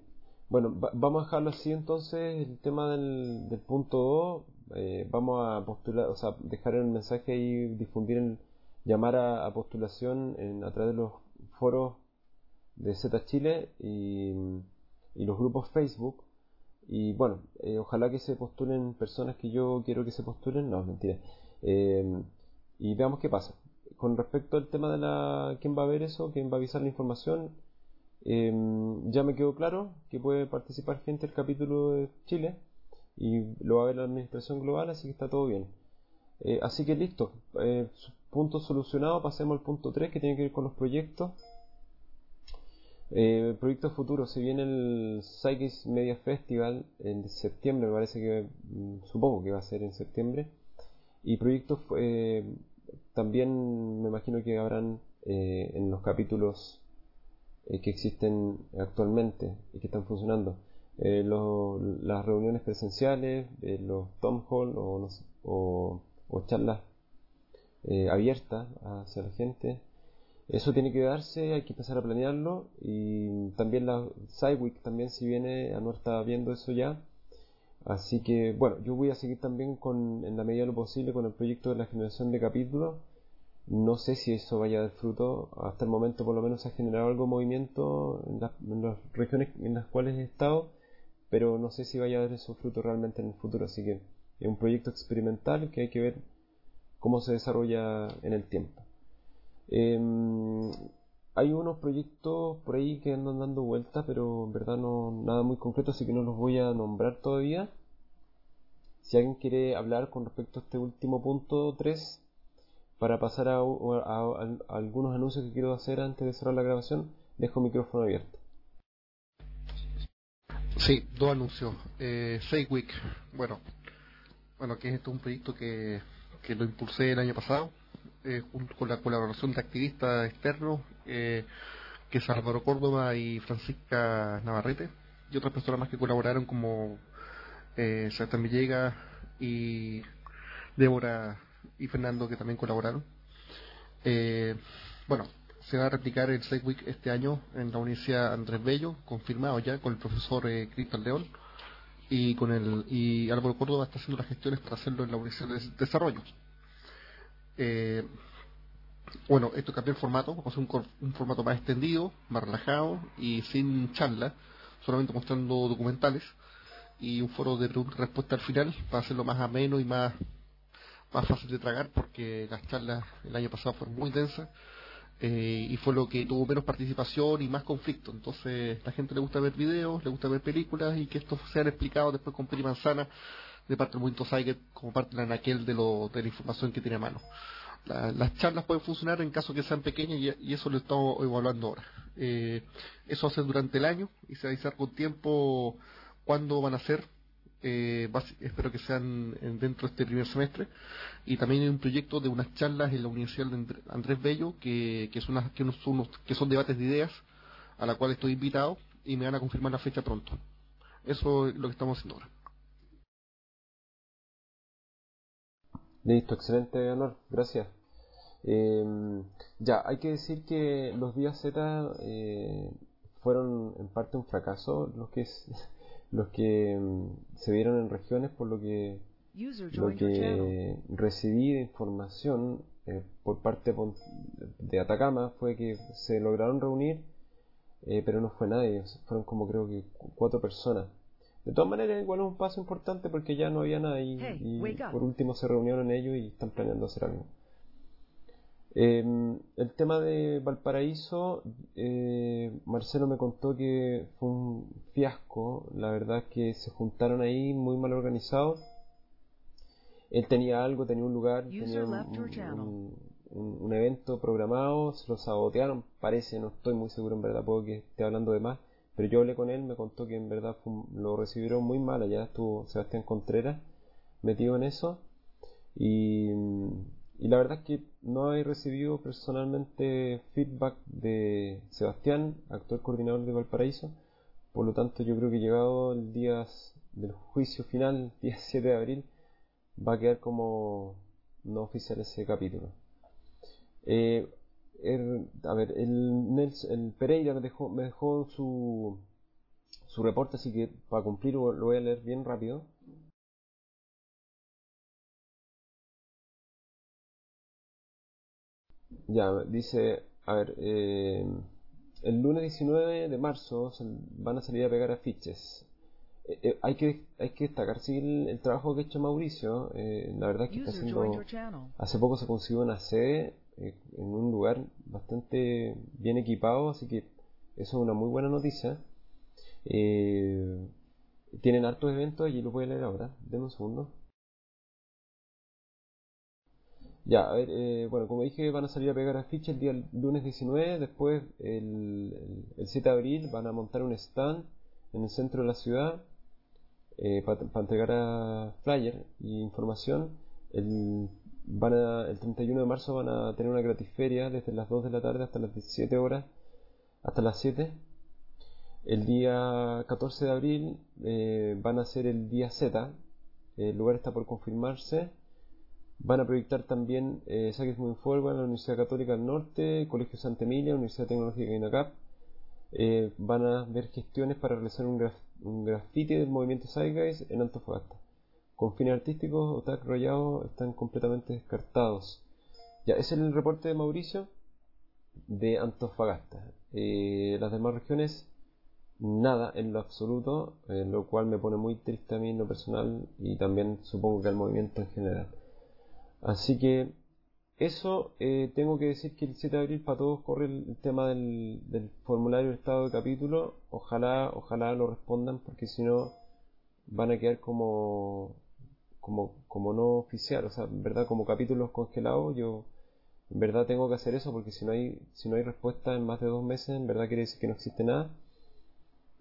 bueno, vamos a dejarlo así entonces, el tema del, del punto 2, eh, vamos a postular, o sea, dejar el mensaje y difundir, el, llamar a, postulación en, a través de los foros de Z Chile y, y los grupos Facebook y bueno, eh, ojalá que se postulen personas que yo quiero que se postulen, no, mentira. Eh, y veamos qué pasa. Con respecto al tema de la quién va a ver eso, quién va a avisar la información, eh, ya me quedó claro que puede participar gente del capítulo de Chile y lo va a ver la administración global, así que está todo bien. así que listo, punto solucionado, pasemos al punto 3 que tiene que ver con los proyectos. Eh, proyecto futuro, se viene el Psychics Media Festival en septiembre, me parece que, mm, supongo que va a ser en septiembre. Y proyectos eh, también me imagino que habrán eh, en los capítulos eh, que existen actualmente y que están funcionando. las reuniones presenciales, los Tom Hall o, o, o charlas abiertas hacia la gente eso tiene que darse, hay que empezar a planearlo y también la Sidewick también si viene, no está viendo eso ya. Así que bueno, yo voy a seguir también con, en la medida de lo posible con el proyecto de la generación de capítulos. No sé si eso vaya a dar fruto. Hasta el momento por lo menos se ha generado algo de movimiento en, las regiones en las cuales he estado, pero no sé si vaya a dar esos frutos realmente en el futuro. Así que es un proyecto experimental que hay que ver cómo se desarrolla en el tiempo. Em, hay unos proyectos por ahí que andan dando vueltas, pero en verdad no nada muy concreto, así que no los voy a nombrar todavía. Si alguien quiere hablar con respecto a este último punto 3, para pasar a, algunos anuncios que quiero hacer antes de cerrar la grabación, dejo el micrófono abierto. Sí, dos anuncios. Eh, Week, bueno, bueno, que es esto un proyecto que, que lo impulsé el año pasado eh, junto con la colaboración de activistas externos, eh, que es Álvaro Córdoba y Francisca Navarrete, y otras personas más que colaboraron como eh, Villegas y Débora y Fernando que también colaboraron. Eh, bueno, se va a replicar el Site Week este año en la Universidad Andrés Bello, confirmado ya con el profesor eh, Cristal León y con el y Álvaro Córdoba está haciendo las gestiones para hacerlo en la Universidad de Desarrollo. Eh, bueno, esto cambió el formato, vamos a hacer un, formato más extendido, más relajado y sin charla, solamente mostrando documentales y un foro de respuesta al final para hacerlo más ameno y más, más fácil de tragar porque las charlas el año pasado fueron muy densas Eh, y fue lo que tuvo menos participación y más conflicto. Entonces, la gente le gusta ver videos, le gusta ver películas y que esto sea explicado después con peri manzana de parte del movimiento Saiget como parte de la de, lo, de la información que tiene a mano. las charlas pueden funcionar en caso que sean pequeñas y, eso lo estamos evaluando ahora. Eh, eso ser durante el año y se va a avisar con tiempo cuándo van a ser. Eh, espero que sean dentro de este primer semestre. Y también hay un proyecto de unas charlas en la Universidad de Andrés Bello, que, que, son, que, unos, que son debates de ideas, a la cual estoy invitado y me van a confirmar la fecha pronto. Eso es lo que estamos haciendo ahora. Listo, excelente, honor, gracias. Eh, ya, hay que decir que los días Z eh, fueron en parte un fracaso, los que los que mm, se vieron en regiones por lo que lo que recibí de información eh, por parte de Atacama fue que se lograron reunir, eh, pero no fue nadie, fueron como creo que cuatro personas. De todas maneras, igual es un paso importante porque ya no había nadie y, por último se reunieron ellos y están planeando hacer algo. Em, el tema de Valparaíso, eh, Marcelo me contó que fue un fiasco, la verdad es que se juntaron ahí muy mal organizados. Él tenía algo, tenía un lugar, tenía un, un, evento programado, se lo sabotearon, parece, no estoy muy seguro en verdad, puedo que esté hablando de más, pero yo hablé con él, me contó que en verdad lo recibieron muy mal, allá estuvo Sebastián Contreras metido en eso y y la verdad es que no he recibido personalmente feedback de Sebastián, actual coordinador de Valparaíso. Por lo tanto, yo creo que llegado el día del juicio final, día 7 de abril, va a quedar como no oficial ese capítulo. Eh, a ver, el, el Pereira me dejó, me dejó su, su reporte, así que para cumplir lo voy a leer bien rápido. Ya, dice, a ver, eh, el lunes 19 de marzo van a salir a pegar afiches. Eh, eh, hay que hay que destacar sí, el, trabajo que ha hecho Mauricio. la verdad es que está haciendo. Hace poco se consiguió una sede en un lugar bastante bien equipado, así que eso es una muy buena noticia. tienen hartos eventos y lo voy a leer ahora. Denme un segundo. Ya, a ver, eh, bueno, como dije, van a salir a pegar afiches el día lunes 19, después el, el, 7 de abril van a montar un stand en el centro de la ciudad eh, para entregar a flyer y información. El, van a, el 31 de marzo van a tener una gratiferia desde las 2 de la tarde hasta las 17 horas, hasta las 7. El día 14 de abril eh, van a ser el día Z, el lugar está por confirmarse Van a proyectar también eh, Saques Muy en la Universidad Católica del Norte, Colegio Santa Emilia, Universidad Tecnológica de INACAP. Eh, van a ver gestiones para realizar un, graf un del movimiento Zeitgeist en Antofagasta. Con fines artísticos, Otak Rollado están completamente descartados. Ya, ese es el reporte de Mauricio de Antofagasta. Eh, las demás regiones, nada en lo absoluto, eh, lo cual me pone muy triste a mí en lo personal y también supongo que al movimiento en general. Así que eso, eh, tengo que decir que el 7 de abril para todos corre el, tema del, formulario de estado de capítulo. Ojalá, ojalá lo respondan porque si no van a quedar como, como, como no oficial, o sea, en verdad como capítulos congelados. Yo en verdad tengo que hacer eso porque si no hay, si no hay respuesta en más de dos meses, en verdad quiere decir que no existe nada.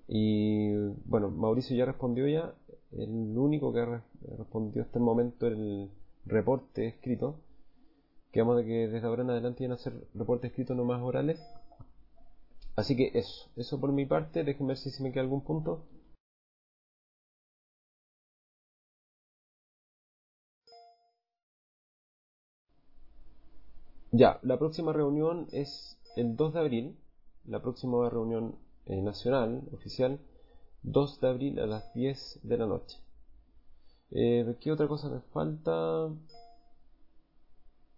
Y bueno, Mauricio ya respondió ya. El único que respondió hasta el momento el reporte escrito. Quedamos de que desde ahora en adelante iban a hacer reportes escritos no más orales. Así que eso, eso por mi parte, déjenme ver si se me queda algún punto. Ya, la próxima reunión es el 2 de abril, la próxima reunión eh, nacional, oficial, 2 de abril a las 10 de la noche. Eh, ¿Qué otra cosa me falta?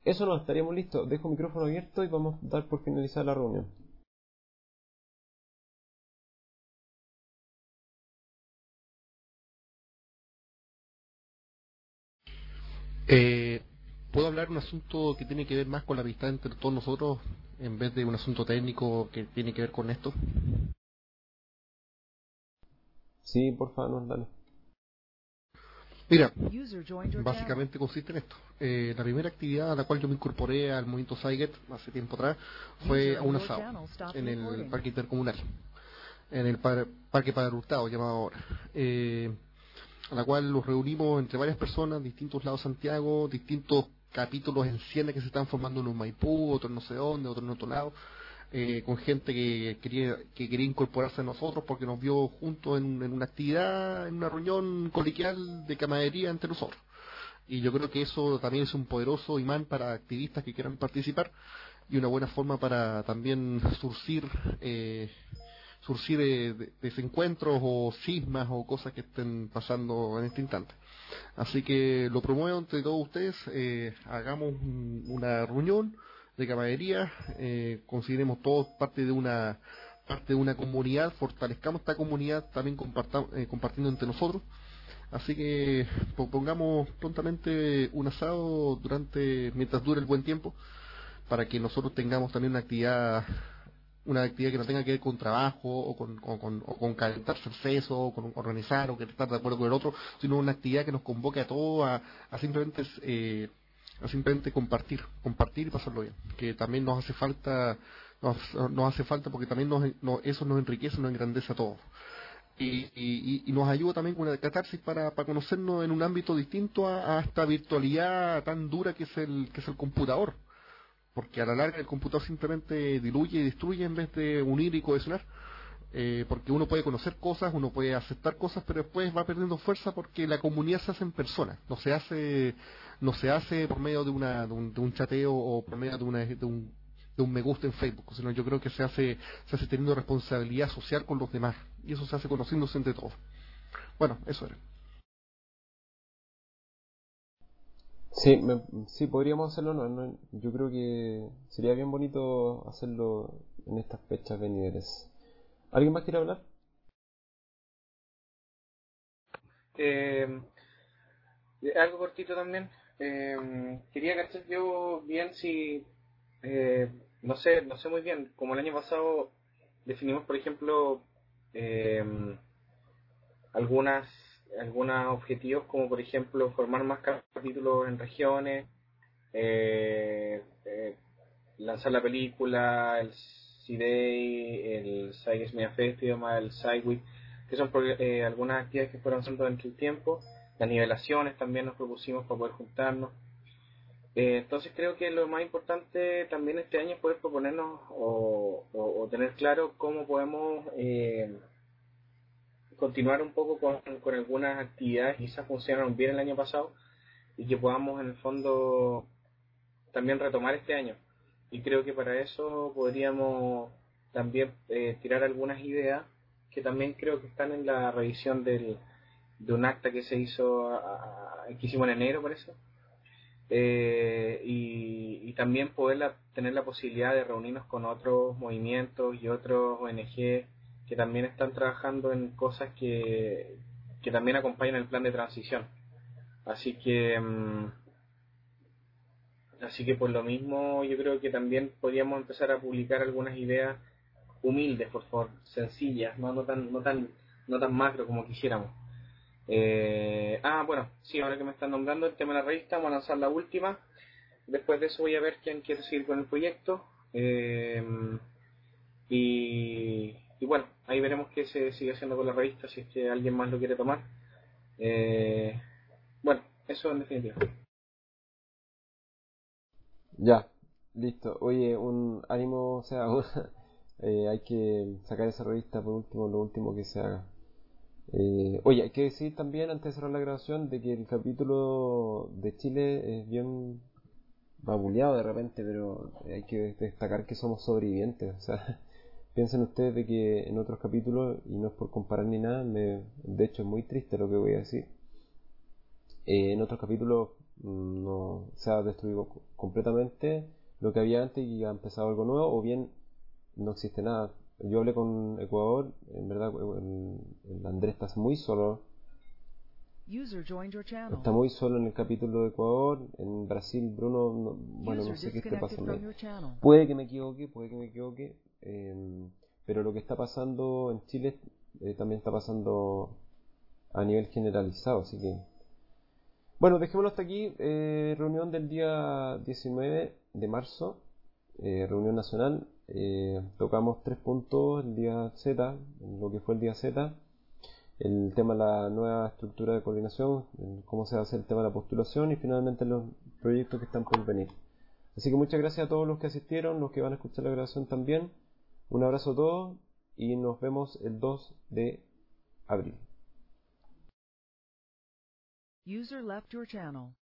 Eso no, estaríamos listos. Dejo el micrófono abierto y vamos a dar por finalizar la reunión. Eh, ¿puedo hablar un asunto que tiene que ver más con la amistad entre todos nosotros en vez de un asunto técnico que tiene que ver con esto? Sí, por favor, dale. Mira, básicamente consiste en esto. Eh, la primera actividad a la cual yo me incorporé al movimiento Saiget hace tiempo atrás fue a un asado en el parque intercomunal, en el parque Padre Hurtado llamado ahora. Eh, a la cual nos reunimos entre varias personas, distintos lados de Santiago, distintos capítulos en Siena que se están formando en un Maipú, otro no sé dónde, otro en otro lado, eh, con gente que quería, que quería incorporarse a nosotros porque nos vio juntos en, una actividad, en una reunión coliquial de camaradería entre nosotros. Y yo creo que eso también es un poderoso imán para activistas que quieran participar y una buena forma para también surcir eh, surgir de, desencuentros o sismas o cosas que estén pasando en este instante. Así que lo promuevo entre todos ustedes, eh, hagamos una reunión de caballería, eh, consideremos todos parte de una parte de una comunidad, fortalezcamos esta comunidad también eh, compartiendo entre nosotros. Así que pongamos prontamente un asado durante mientras dure el buen tiempo para que nosotros tengamos también una actividad una actividad que no tenga que ver con trabajo o con, o con, o con seso o con organizar o que estar de acuerdo con el otro, sino una actividad que nos convoque a todos a, simplemente eh, a simplemente compartir, compartir y pasarlo bien, que también nos hace falta nos, nos hace falta porque también nos, eso nos enriquece, nos engrandece a todos. Y, y, nos ayuda también con una catarsis para, para conocernos en un ámbito distinto a, a, esta virtualidad tan dura que es el que es el computador porque a la larga el computador simplemente diluye y destruye en vez de unir y cohesionar. Eh, porque uno puede conocer cosas, uno puede aceptar cosas, pero después va perdiendo fuerza porque la comunidad se hace en persona, no se hace, no se hace por medio de, una, de, un, chateo o por medio de, una, de, un, de un me gusta en Facebook, sino yo creo que se hace, se hace teniendo responsabilidad social con los demás y eso se hace conociéndose entre todos. Bueno, eso era. Sí, sí, podríamos hacerlo. No, yo creo que sería bien bonito hacerlo en estas fechas venideras. ¿Alguien más quiere hablar? Eh, algo cortito también. Eh, quería cachar yo bien si, eh, no sé, no sé muy bien, como el año pasado definimos, por ejemplo, eh, algunas algunos objetivos como por ejemplo formar más capítulos en regiones, eh, eh, lanzar la película, el C-Day, el Cyges Media Festival, el Cyweek, que son eh, algunas actividades que fueron haciendo dentro del tiempo. Las nivelaciones también nos propusimos para poder juntarnos. entonces creo que lo más importante también este año es poder proponernos o, o tener claro cómo podemos continuar un poco con, con algunas actividades que quizás funcionaron bien el año pasado y que podamos en el fondo también retomar este año. Y creo que para eso podríamos también eh, tirar algunas ideas que también creo que están en la revisión del, de un acta que se hizo, que hicimos en enero, por eso. Eh, y, y, también poder tener la posibilidad de reunirnos con otros movimientos y otros ONG que también están trabajando en cosas que, que también acompañan el plan de transición. Así que, mm, así que por lo mismo yo creo que también podríamos empezar a publicar algunas ideas humildes, por favor, sencillas, no, no tan, no tan, no tan macro como quisiéramos. Eh, ah, bueno, sí, ahora que me están nombrando el tema de la revista, vamos a lanzar la última. Después de eso voy a ver quién quiere seguir con el proyecto. Eh, y, y bueno, ahí veremos qué se sigue haciendo con la revista, si es que alguien más lo quiere tomar. Eh, bueno, eso en definitiva. Ya, listo. Oye, un ánimo, o sea, eh, hay que sacar esa revista por último, lo último que se haga. Eh, oye, hay que decir también, antes de cerrar la grabación, de que el capítulo de Chile es bien babuleado de repente, pero hay que destacar que somos sobrevivientes, o sea, Piensen ustedes de que en otros capítulos, y no es por comparar ni nada, me, de hecho es muy triste lo que voy a decir, eh, en otros capítulos mm, no se ha destruido completamente lo que había antes y ha empezado algo nuevo, o bien no existe nada. Yo hablé con Ecuador, en verdad el, Andrés está muy solo, User joined your channel. Está muy solo en el capítulo de Ecuador. En Brasil, Bruno, no- bueno, no sé qué esté pasando. Puede que me equivoque, puede que me equivoque. Eh, pero lo que está pasando en Chile eh, también está pasando a nivel generalizado, así que. Bueno, dejémoslo hasta aquí. eh, reunión del día 19 de marzo. eh, reunión nacional. eh, tocamos tres puntos el día Z, lo que fue el día Z. El tema de la nueva estructura de coordinación, cómo se va a hacer el tema de la postulación y finalmente los proyectos que están por venir. Así que muchas gracias a todos los que asistieron, los que van a escuchar la grabación también. Un abrazo a todos y nos vemos el 2 de abril. User left your channel.